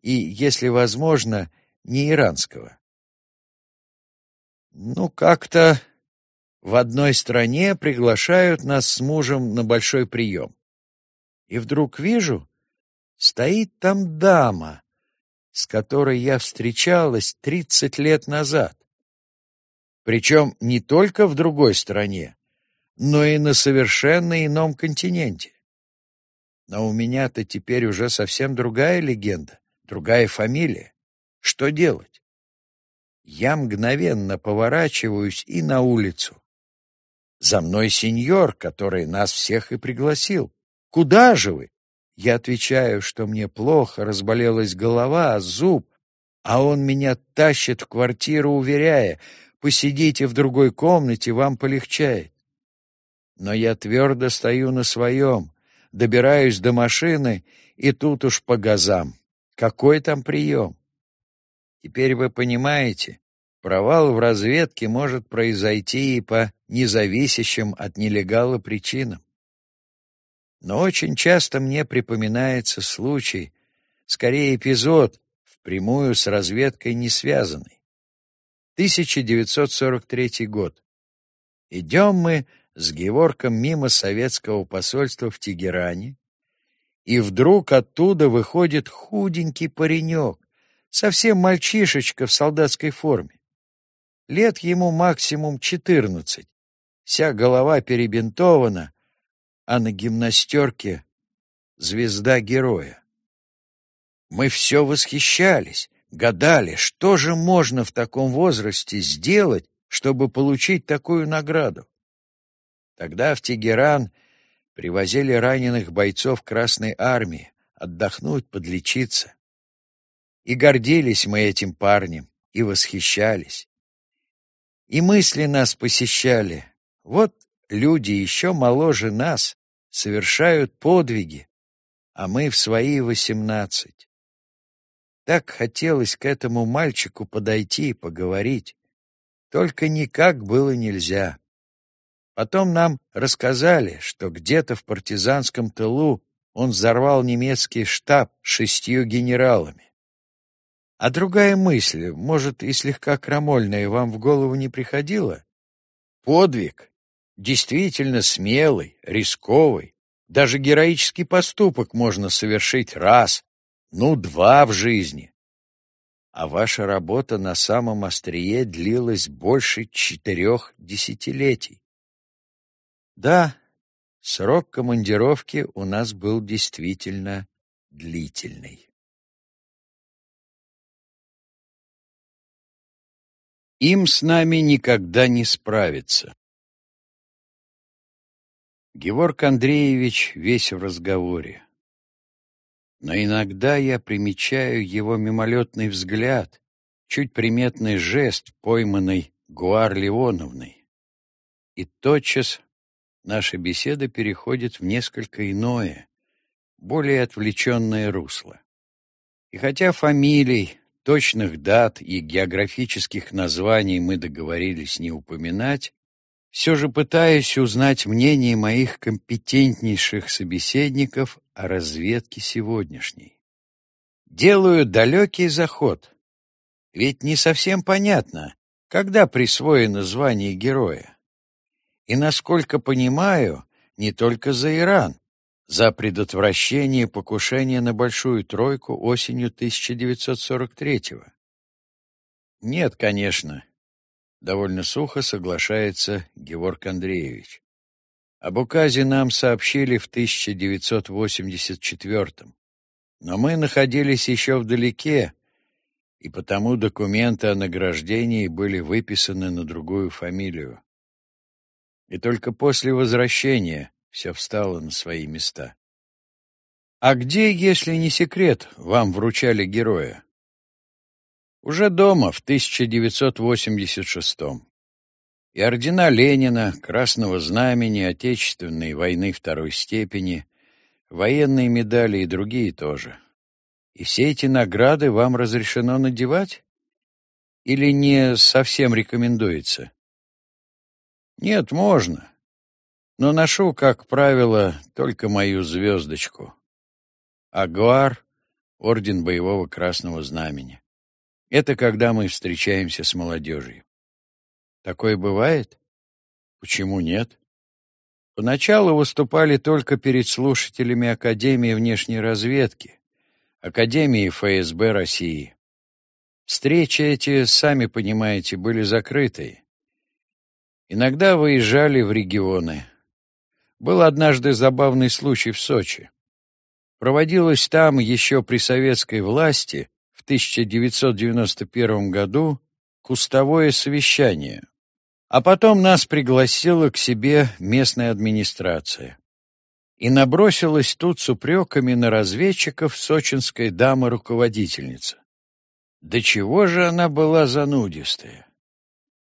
И, если возможно, не иранского. Ну, как-то в одной стране приглашают нас с мужем на большой прием. И вдруг вижу, стоит там дама, с которой я встречалась тридцать лет назад. Причем не только в другой стране, но и на совершенно ином континенте. Но у меня-то теперь уже совсем другая легенда, другая фамилия. Что делать? Я мгновенно поворачиваюсь и на улицу. За мной сеньор, который нас всех и пригласил. Куда же вы? Я отвечаю, что мне плохо, разболелась голова, зуб, а он меня тащит в квартиру, уверяя, посидите в другой комнате, вам полегчает. Но я твердо стою на своем, добираюсь до машины, и тут уж по газам. Какой там прием? Теперь вы понимаете, провал в разведке может произойти и по независящим от нелегала причинам. Но очень часто мне припоминается случай, скорее эпизод, впрямую с разведкой не связанный. 1943 год. Идем мы с Геворком мимо советского посольства в Тегеране, и вдруг оттуда выходит худенький паренек, совсем мальчишечка в солдатской форме. Лет ему максимум четырнадцать, вся голова перебинтована, а на гимнастерке звезда героя. Мы все восхищались, гадали, что же можно в таком возрасте сделать, чтобы получить такую награду. Тогда в Тегеран привозили раненых бойцов Красной Армии отдохнуть, подлечиться. И гордились мы этим парнем, и восхищались. И мысли нас посещали. Вот люди еще моложе нас совершают подвиги, а мы в свои восемнадцать. Так хотелось к этому мальчику подойти и поговорить. Только никак было нельзя. Потом нам рассказали, что где-то в партизанском тылу он взорвал немецкий штаб шестью генералами. А другая мысль, может, и слегка крамольная, вам в голову не приходила? Подвиг действительно смелый, рисковый. Даже героический поступок можно совершить раз, ну, два в жизни. А ваша работа на самом острие длилась больше четырех десятилетий. Да, срок командировки у нас был действительно длительный. Им с нами никогда не справиться. Геворг Андреевич весь в разговоре. Но иногда я примечаю его мимолетный взгляд, чуть приметный жест, пойманный Гуар Ливоновной. И тотчас наша беседа переходит в несколько иное, более отвлеченное русло. И хотя фамилий, точных дат и географических названий мы договорились не упоминать, все же пытаюсь узнать мнение моих компетентнейших собеседников о разведке сегодняшней. Делаю далекий заход. Ведь не совсем понятно, когда присвоено звание героя. И, насколько понимаю, не только за Иран, за предотвращение покушения на Большую Тройку осенью 1943-го. Нет, конечно, довольно сухо соглашается Георг Андреевич. Об указе нам сообщили в 1984-м, но мы находились еще вдалеке, и потому документы о награждении были выписаны на другую фамилию. И только после возвращения все встало на свои места. А где, если не секрет, вам вручали героя? Уже дома, в 1986-м. И ордена Ленина, Красного Знамени, Отечественной войны второй степени, военные медали и другие тоже. И все эти награды вам разрешено надевать? Или не совсем рекомендуется? Нет, можно. Но ношу, как правило, только мою звездочку. Агуар — орден боевого красного знамени. Это когда мы встречаемся с молодежью. Такое бывает? Почему нет? Поначалу выступали только перед слушателями Академии внешней разведки, Академии ФСБ России. Встречи эти, сами понимаете, были закрыты. Иногда выезжали в регионы. Был однажды забавный случай в Сочи. Проводилось там еще при советской власти в 1991 году кустовое совещание. А потом нас пригласила к себе местная администрация и набросилась тут с упреками на разведчиков сочинской дамы-руководительница. Да чего же она была занудистая?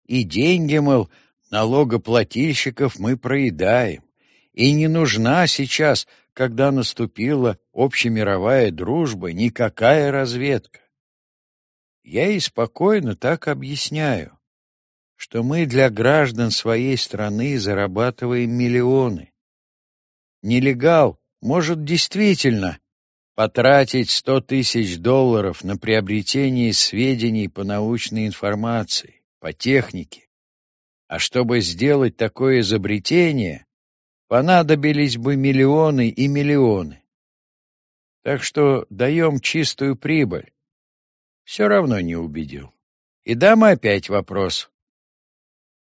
И деньги, мол, налогоплательщиков мы проедаем, и не нужна сейчас, когда наступила общемировая дружба, никакая разведка. Я и спокойно так объясняю, что мы для граждан своей страны зарабатываем миллионы, Нелегал может действительно потратить сто тысяч долларов на приобретение сведений по научной информации, по технике. А чтобы сделать такое изобретение, понадобились бы миллионы и миллионы. Так что даем чистую прибыль. Все равно не убедил. И дам опять вопрос.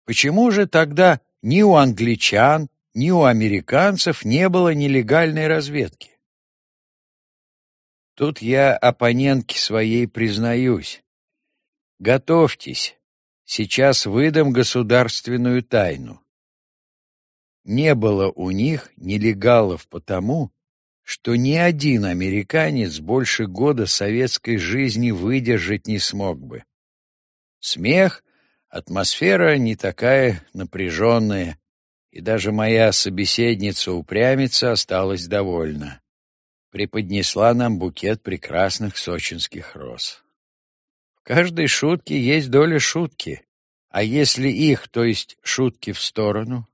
Почему же тогда ни у англичан, ни у американцев не было нелегальной разведки. Тут я оппонентке своей признаюсь. Готовьтесь, сейчас выдам государственную тайну. Не было у них нелегалов потому, что ни один американец больше года советской жизни выдержать не смог бы. Смех, атмосфера не такая напряженная, и даже моя собеседница-упрямица осталась довольна. Преподнесла нам букет прекрасных сочинских роз. В каждой шутке есть доля шутки, а если их, то есть шутки в сторону?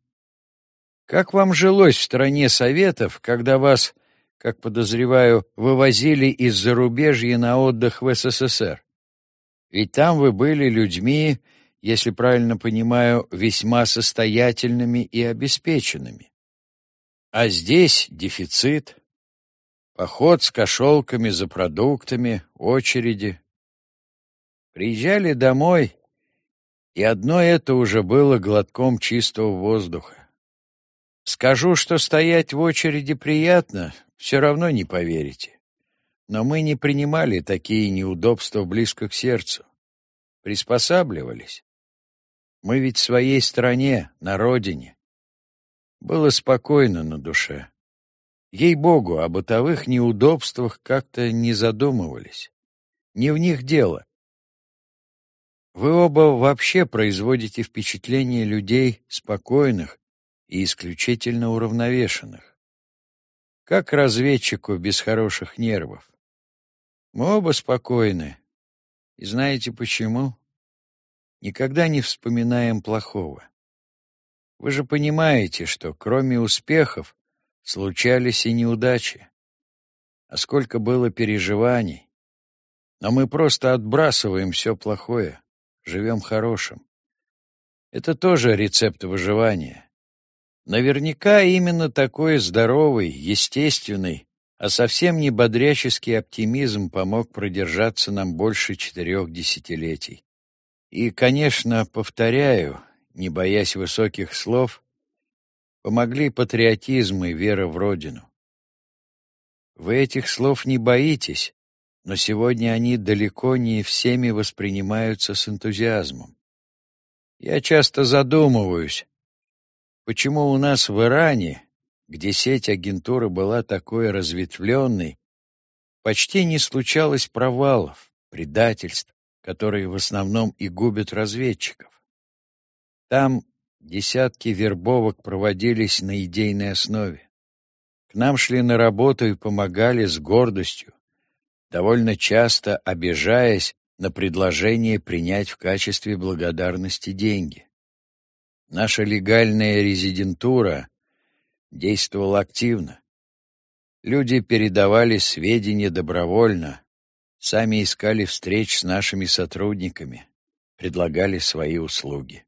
Как вам жилось в стране Советов, когда вас, как подозреваю, вывозили из зарубежья на отдых в СССР? Ведь там вы были людьми, если правильно понимаю, весьма состоятельными и обеспеченными. А здесь дефицит, поход с кошелками за продуктами, очереди. Приезжали домой, и одно это уже было глотком чистого воздуха. Скажу, что стоять в очереди приятно, все равно не поверите. Но мы не принимали такие неудобства близко к сердцу. Приспосабливались. Мы ведь в своей стране, на родине. Было спокойно на душе. Ей-богу, о бытовых неудобствах как-то не задумывались. Не в них дело. Вы оба вообще производите впечатление людей спокойных и исключительно уравновешенных. Как разведчику без хороших нервов. Мы оба спокойны. И знаете почему? никогда не вспоминаем плохого. Вы же понимаете, что кроме успехов случались и неудачи. А сколько было переживаний. Но мы просто отбрасываем все плохое, живем хорошим. Это тоже рецепт выживания. Наверняка именно такой здоровый, естественный, а совсем не бодряческий оптимизм помог продержаться нам больше четырех десятилетий. И, конечно, повторяю, не боясь высоких слов, помогли патриотизм и вера в Родину. Вы этих слов не боитесь, но сегодня они далеко не всеми воспринимаются с энтузиазмом. Я часто задумываюсь, почему у нас в Иране, где сеть агентуры была такой разветвленной, почти не случалось провалов, предательств, которые в основном и губят разведчиков. Там десятки вербовок проводились на идейной основе. К нам шли на работу и помогали с гордостью, довольно часто обижаясь на предложение принять в качестве благодарности деньги. Наша легальная резидентура действовала активно. Люди передавали сведения добровольно, сами искали встреч с нашими сотрудниками, предлагали свои услуги.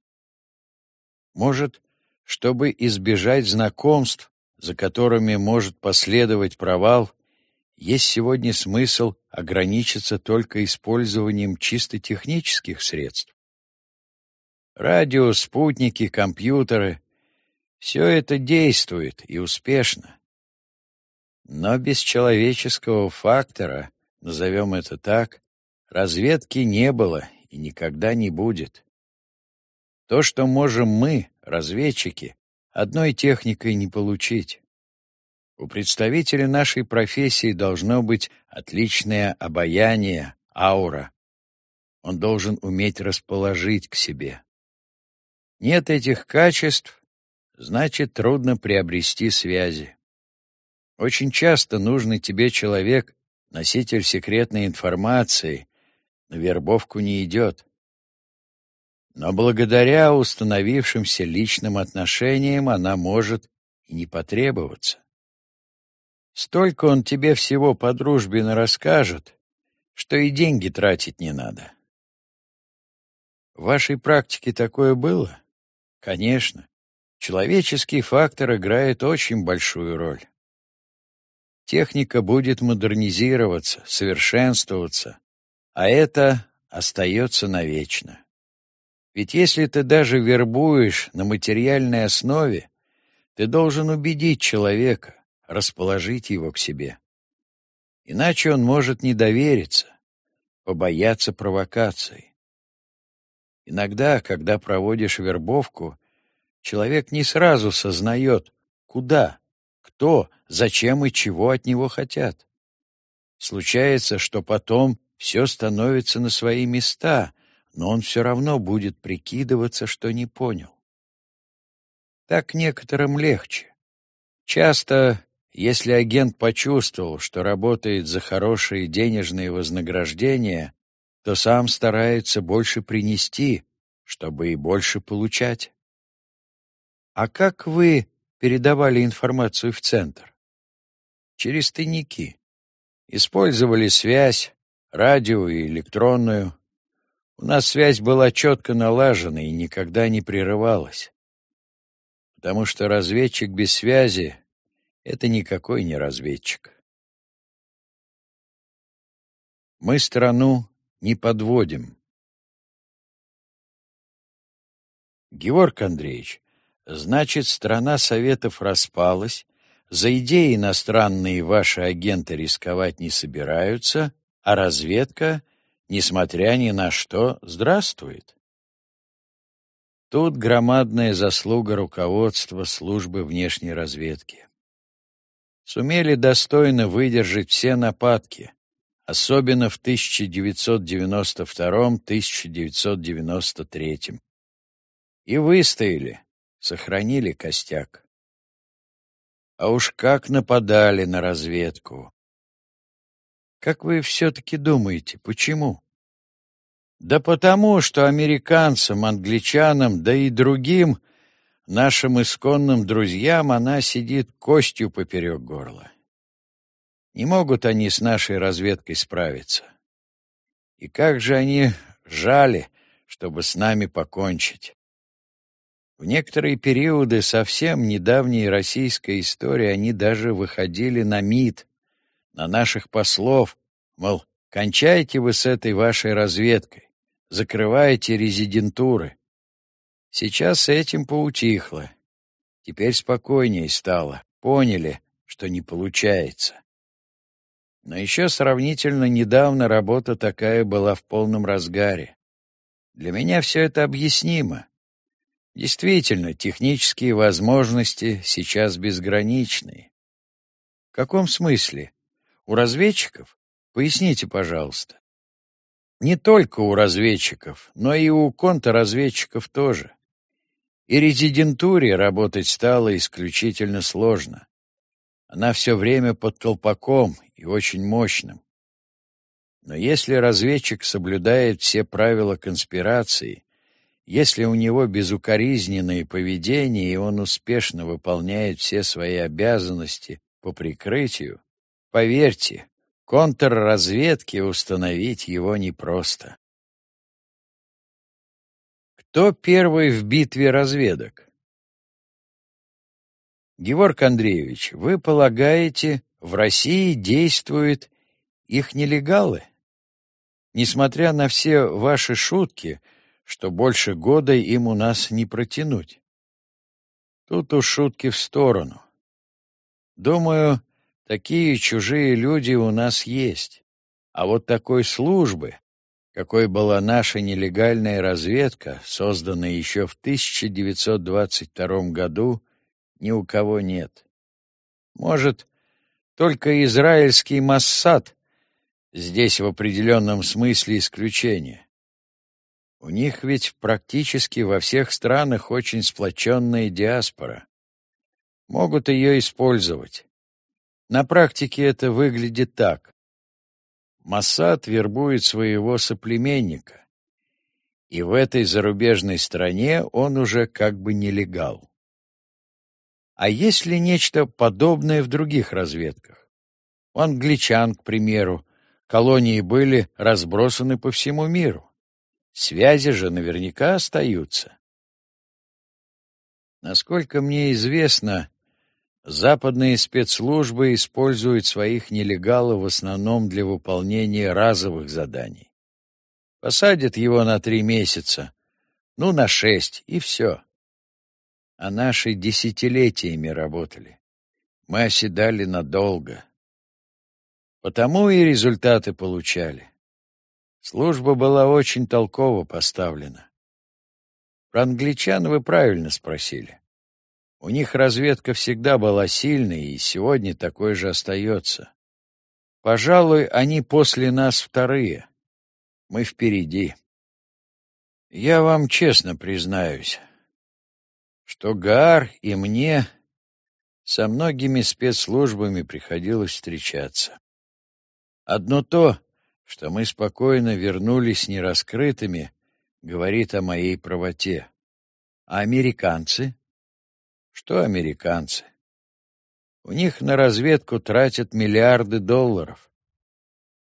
Может, чтобы избежать знакомств, за которыми может последовать провал, есть сегодня смысл ограничиться только использованием чисто технических средств. Радио, спутники, компьютеры — все это действует и успешно. Но без человеческого фактора, назовем это так, разведки не было и никогда не будет. То, что можем мы, разведчики, одной техникой не получить. У представителя нашей профессии должно быть отличное обаяние, аура. Он должен уметь расположить к себе. Нет этих качеств, значит, трудно приобрести связи. Очень часто нужный тебе человек, носитель секретной информации, на вербовку не идет. Но благодаря установившимся личным отношениям она может и не потребоваться. Столько он тебе всего по дружбе расскажет, что и деньги тратить не надо. В вашей практике такое было? Конечно. Человеческий фактор играет очень большую роль. Техника будет модернизироваться, совершенствоваться, а это остается навечно. Ведь если ты даже вербуешь на материальной основе, ты должен убедить человека, расположить его к себе. Иначе он может не довериться, побояться провокаций. Иногда, когда проводишь вербовку, человек не сразу сознает, куда, кто, зачем и чего от него хотят. Случается, что потом все становится на свои места, но он все равно будет прикидываться, что не понял. Так некоторым легче. Часто если агент почувствовал, что работает за хорошие денежные вознаграждения, то сам старается больше принести, чтобы и больше получать. А как вы передавали информацию в центр? Через тайники. Использовали связь, радио и электронную. У нас связь была четко налажена и никогда не прерывалась. Потому что разведчик без связи это никакой не разведчик. Мы страну не подводим. Георг Андреевич, значит, страна Советов распалась, за идеи иностранные ваши агенты рисковать не собираются, а разведка, несмотря ни на что, здравствует. Тут громадная заслуга руководства службы внешней разведки сумели достойно выдержать все нападки, особенно в 1992-1993. И выстояли, сохранили костяк. А уж как нападали на разведку. Как вы все-таки думаете, почему? Да потому, что американцам, англичанам, да и другим – Нашим исконным друзьям она сидит костью поперек горла. Не могут они с нашей разведкой справиться. И как же они жали, чтобы с нами покончить. В некоторые периоды совсем недавней российской истории они даже выходили на МИД, на наших послов, мол, кончайте вы с этой вашей разведкой, закрывайте резидентуры. Сейчас с этим поутихло. Теперь спокойнее стало, поняли, что не получается. Но еще сравнительно недавно работа такая была в полном разгаре. Для меня все это объяснимо. Действительно, технические возможности сейчас безграничны. В каком смысле? У разведчиков? Поясните, пожалуйста. Не только у разведчиков, но и у контрразведчиков тоже. И резидентуре работать стало исключительно сложно. Она все время под колпаком и очень мощным. Но если разведчик соблюдает все правила конспирации, если у него безукоризненное поведение и он успешно выполняет все свои обязанности по прикрытию, поверьте, контрразведке установить его непросто. Кто первый в битве разведок? Георг Андреевич, вы полагаете, в России действуют их нелегалы? Несмотря на все ваши шутки, что больше года им у нас не протянуть. Тут уж шутки в сторону. Думаю, такие чужие люди у нас есть. А вот такой службы, какой была наша нелегальная разведка, созданная еще в 1922 году, ни у кого нет. Может, только израильский Массад здесь в определенном смысле исключение. У них ведь практически во всех странах очень сплоченная диаспора. Могут ее использовать. На практике это выглядит так. Массад вербует своего соплеменника, и в этой зарубежной стране он уже как бы нелегал. А есть ли нечто подобное в других разведках? У англичан, к примеру, Колонии были разбросаны по всему миру. Связи же наверняка остаются. Насколько мне известно, западные спецслужбы используют своих нелегалов в основном для выполнения разовых заданий. Посадят его на три месяца, ну, на шесть, и все. А наши десятилетиями работали. Мы оседали надолго. Потому и результаты получали. Служба была очень толково поставлена. Про англичан вы правильно спросили. У них разведка всегда была сильной, и сегодня такой же остается. Пожалуй, они после нас вторые. Мы впереди. Я вам честно признаюсь, что Гар и мне со многими спецслужбами приходилось встречаться. Одно то, что мы спокойно вернулись нераскрытыми, говорит о моей правоте. А американцы? Что американцы? У них на разведку тратят миллиарды долларов.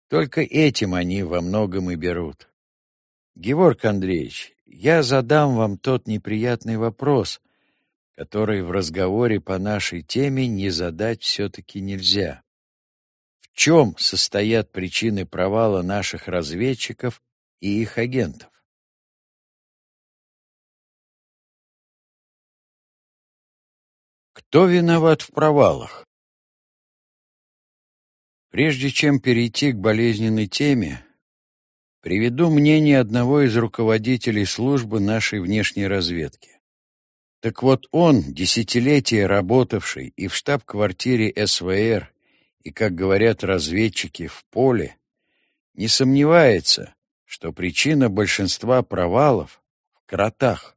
Только этим они во многом и берут. Георг Андреевич, я задам вам тот неприятный вопрос, который в разговоре по нашей теме не задать все-таки нельзя чем состоят причины провала наших разведчиков и их агентов? Кто виноват в провалах? Прежде чем перейти к болезненной теме, приведу мнение одного из руководителей службы нашей внешней разведки. Так вот он, десятилетия работавший и в штаб-квартире СВР, и, как говорят разведчики, в поле, не сомневается, что причина большинства провалов в кротах,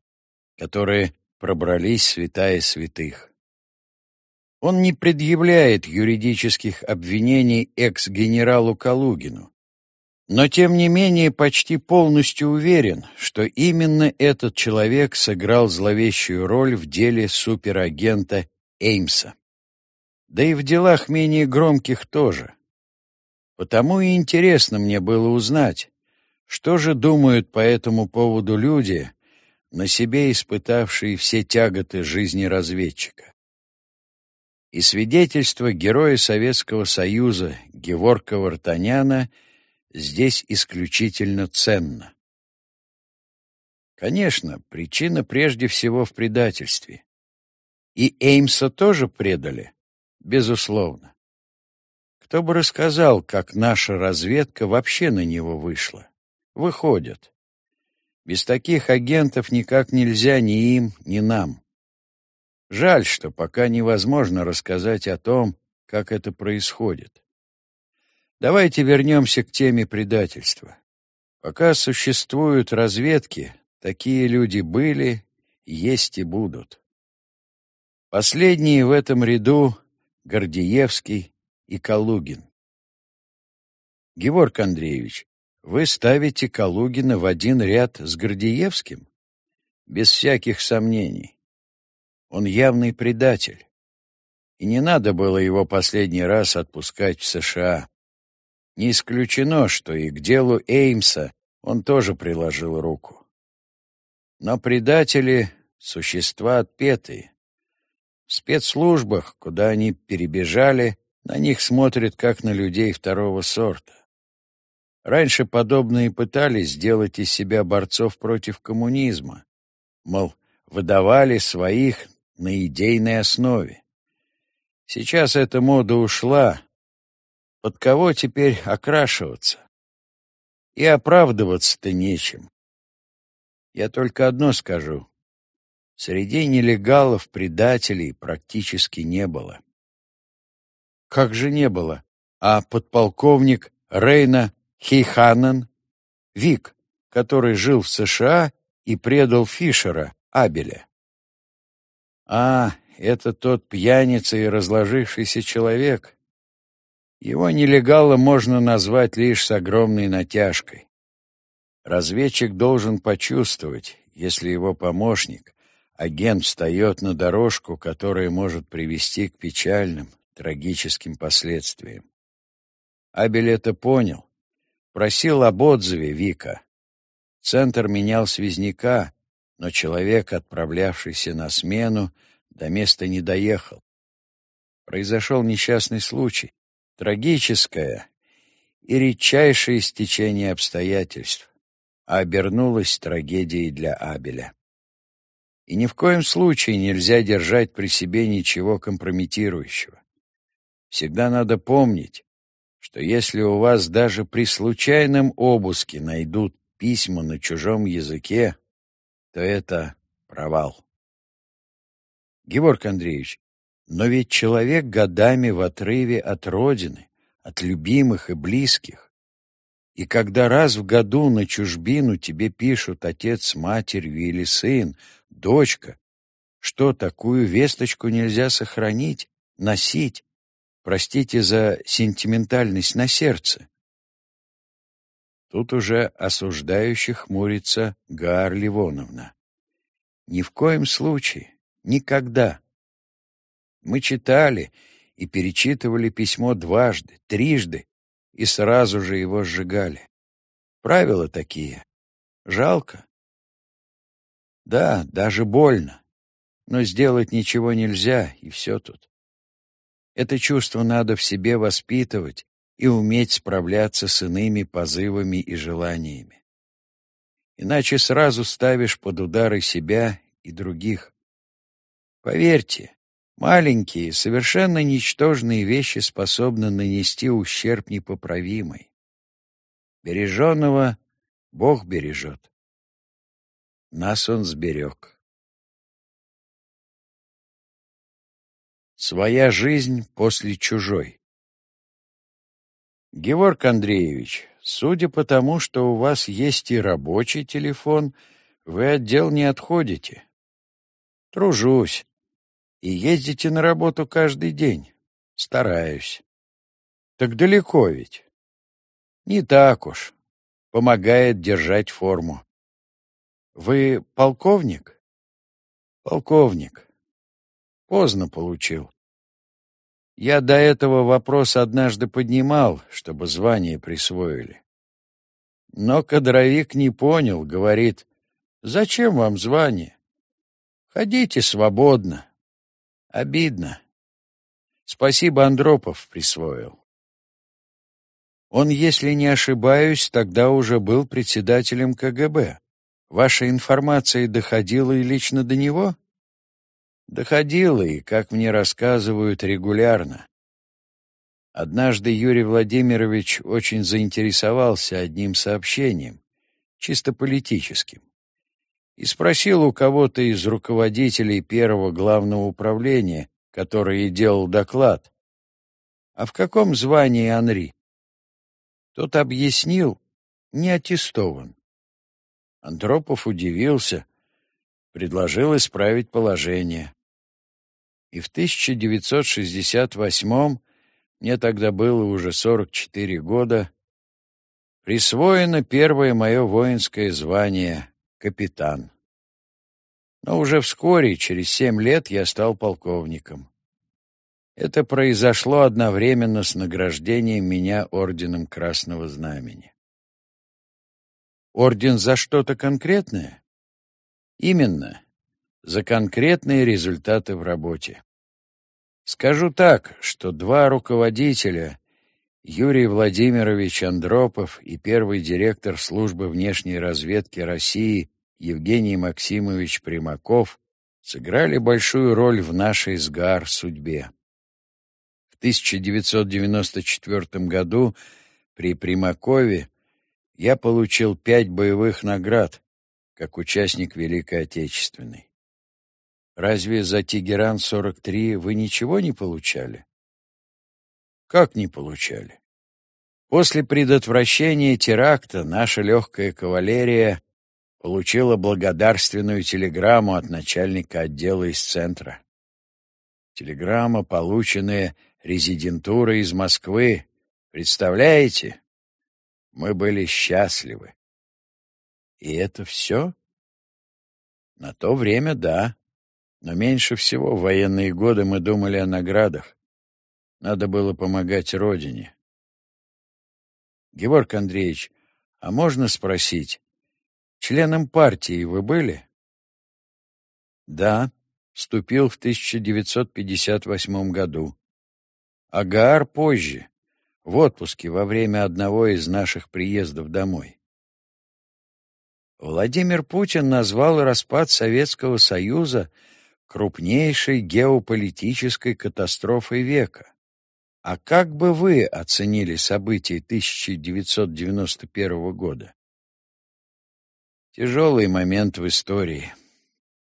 которые пробрались святая святых. Он не предъявляет юридических обвинений экс-генералу Калугину, но тем не менее почти полностью уверен, что именно этот человек сыграл зловещую роль в деле суперагента Эймса да и в делах менее громких тоже. Потому и интересно мне было узнать, что же думают по этому поводу люди, на себе испытавший все тяготы жизни разведчика. И свидетельство героя Советского Союза Геворка Вартаняна здесь исключительно ценно. Конечно, причина прежде всего в предательстве. И Эймса тоже предали, безусловно. Кто бы рассказал, как наша разведка вообще на него вышла? Выходят. Без таких агентов никак нельзя ни им, ни нам. Жаль, что пока невозможно рассказать о том, как это происходит. Давайте вернемся к теме предательства. Пока существуют разведки, такие люди были, есть и будут. Последние в этом ряду — Гордеевский и Калугин. Георг Андреевич, вы ставите Калугина в один ряд с Гордеевским? Без всяких сомнений. Он явный предатель. И не надо было его последний раз отпускать в США. Не исключено, что и к делу Эймса он тоже приложил руку. Но предатели — существа отпетые. В спецслужбах, куда они перебежали, на них смотрят как на людей второго сорта. Раньше подобные пытались сделать из себя борцов против коммунизма. Мол, выдавали своих на идейной основе. Сейчас эта мода ушла. Под кого теперь окрашиваться? И оправдываться-то нечем. Я только одно скажу. Среди нелегалов предателей практически не было. Как же не было? А подполковник Рейна Хейханен, Вик, который жил в США и предал Фишера, Абеля. А, это тот пьяница и разложившийся человек. Его нелегала можно назвать лишь с огромной натяжкой. Разведчик должен почувствовать, если его помощник, агент встает на дорожку, которая может привести к печальным, трагическим последствиям. Абель это понял Просил об отзыве Вика. Центр менял связняка, но человек, отправлявшийся на смену, до места не доехал. Произошел несчастный случай, трагическое и редчайшее стечение обстоятельств, обернулось трагедией для Абеля. И ни в коем случае нельзя держать при себе ничего компрометирующего. Всегда надо помнить, что если у вас даже при случайном обыске найдут письма на чужом языке, то это провал. Георг Андреевич, но ведь человек годами в отрыве от родины, от любимых и близких. И когда раз в году на чужбину тебе пишут отец с матерью или сын, дочка, что такую весточку нельзя сохранить, носить, Простите за сентиментальность на сердце. Тут уже осуждающих хмурится Гаар Ливоновна. Ни в коем случае, никогда. Мы читали и перечитывали письмо дважды, трижды, и сразу же его сжигали. Правила такие. Жалко. Да, даже больно. Но сделать ничего нельзя, и все тут. Это чувство надо в себе воспитывать и уметь справляться с иными позывами и желаниями. Иначе сразу ставишь под удары себя и других. Поверьте, маленькие, совершенно ничтожные вещи способны нанести ущерб непоправимый. Береженного Бог бережет. Нас Он сберег. Своя жизнь после чужой. Георг Андреевич, судя по тому, что у вас есть и рабочий телефон, вы от дел не отходите. Тружусь. И ездите на работу каждый день. Стараюсь. Так далеко ведь. Не так уж. Помогает держать форму. Вы полковник? Полковник. Поздно получил. Я до этого вопрос однажды поднимал, чтобы звание присвоили. Но кадровик не понял, говорит, Зачем вам звание? Ходите свободно. Обидно. Спасибо, Андропов присвоил. Он, если не ошибаюсь, тогда уже был председателем КГБ. Ваша информация доходила и лично до него? Доходила и, как мне рассказывают, регулярно. Однажды Юрий Владимирович очень заинтересовался одним сообщением, чисто политическим, и спросил у кого-то из руководителей первого главного управления, который и делал доклад, «А в каком звании Анри?» Тот объяснил, не аттестован. Андропов удивился, предложил исправить положение. И в 1968 мне тогда было уже 44 года, присвоено первое мое воинское звание — капитан. Но уже вскоре, через семь лет, я стал полковником. Это произошло одновременно с награждением меня орденом Красного Знамени. Орден за что-то конкретное? Именно, за конкретные результаты в работе. Скажу так, что два руководителя, Юрий Владимирович Андропов и первый директор службы внешней разведки России Евгений Максимович Примаков, сыграли большую роль в нашей сгар судьбе. В 1994 году при Примакове я получил пять боевых наград как участник Великой Отечественной. Разве за Тегеран-43 вы ничего не получали? Как не получали? После предотвращения теракта наша легкая кавалерия получила благодарственную телеграмму от начальника отдела из центра. Телеграмма, полученная резидентурой из Москвы. Представляете? Мы были счастливы. И это все? На то время — да. Но меньше всего в военные годы мы думали о наградах. Надо было помогать Родине. Георг Андреевич, а можно спросить, членом партии вы были? Да, вступил в 1958 году. Агар позже, в отпуске во время одного из наших приездов домой. Владимир Путин назвал распад Советского Союза крупнейшей геополитической катастрофой века. А как бы вы оценили события 1991 года? Тяжелый момент в истории.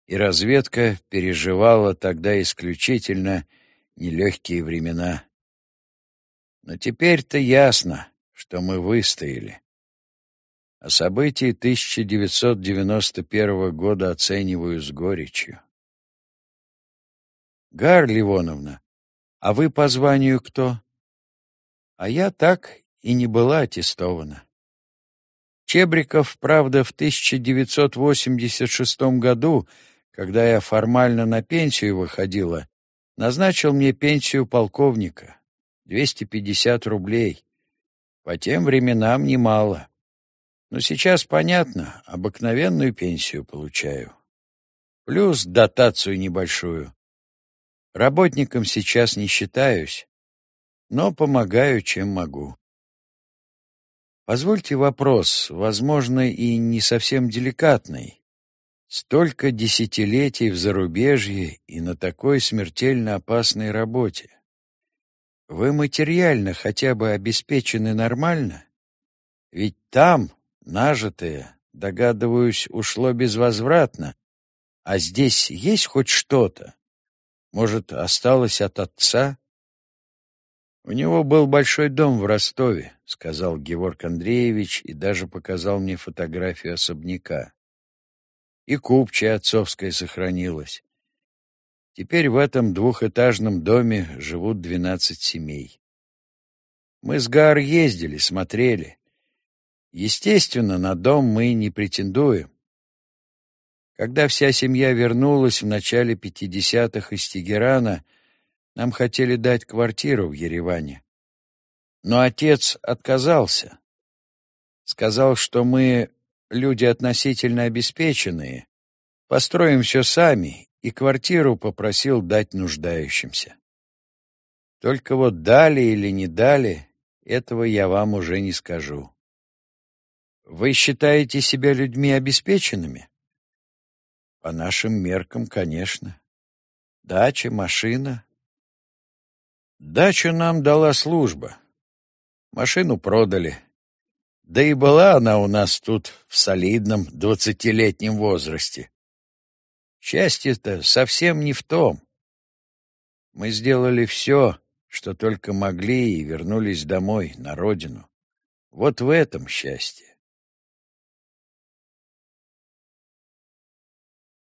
И разведка переживала тогда исключительно нелегкие времена. Но теперь-то ясно, что мы выстояли. А события 1991 года оцениваю с горечью. Гар Ливоновна, а вы по званию кто? А я так и не была аттестована. Чебриков, правда, в 1986 году, когда я формально на пенсию выходила, назначил мне пенсию полковника — 250 рублей. По тем временам немало. Но сейчас, понятно, обыкновенную пенсию получаю. Плюс дотацию небольшую. Работником сейчас не считаюсь, но помогаю, чем могу. Позвольте вопрос, возможно, и не совсем деликатный. Столько десятилетий в зарубежье и на такой смертельно опасной работе. Вы материально хотя бы обеспечены нормально? Ведь там нажитое, догадываюсь, ушло безвозвратно, а здесь есть хоть что-то? Может, осталось от отца? У него был большой дом в Ростове, сказал Георг Андреевич и даже показал мне фотографию особняка. И купчая отцовская сохранилась. Теперь в этом двухэтажном доме живут двенадцать семей. Мы с Гар ездили, смотрели. Естественно, на дом мы не претендуем. Когда вся семья вернулась в начале 50-х из Тегерана, нам хотели дать квартиру в Ереване. Но отец отказался. Сказал, что мы люди относительно обеспеченные, построим все сами, и квартиру попросил дать нуждающимся. Только вот дали или не дали, этого я вам уже не скажу. Вы считаете себя людьми обеспеченными? По нашим меркам, конечно. Дача, машина. Дачу нам дала служба. Машину продали. Да и была она у нас тут в солидном двадцатилетнем возрасте. Счастье-то совсем не в том. Мы сделали все, что только могли, и вернулись домой, на родину. Вот в этом счастье.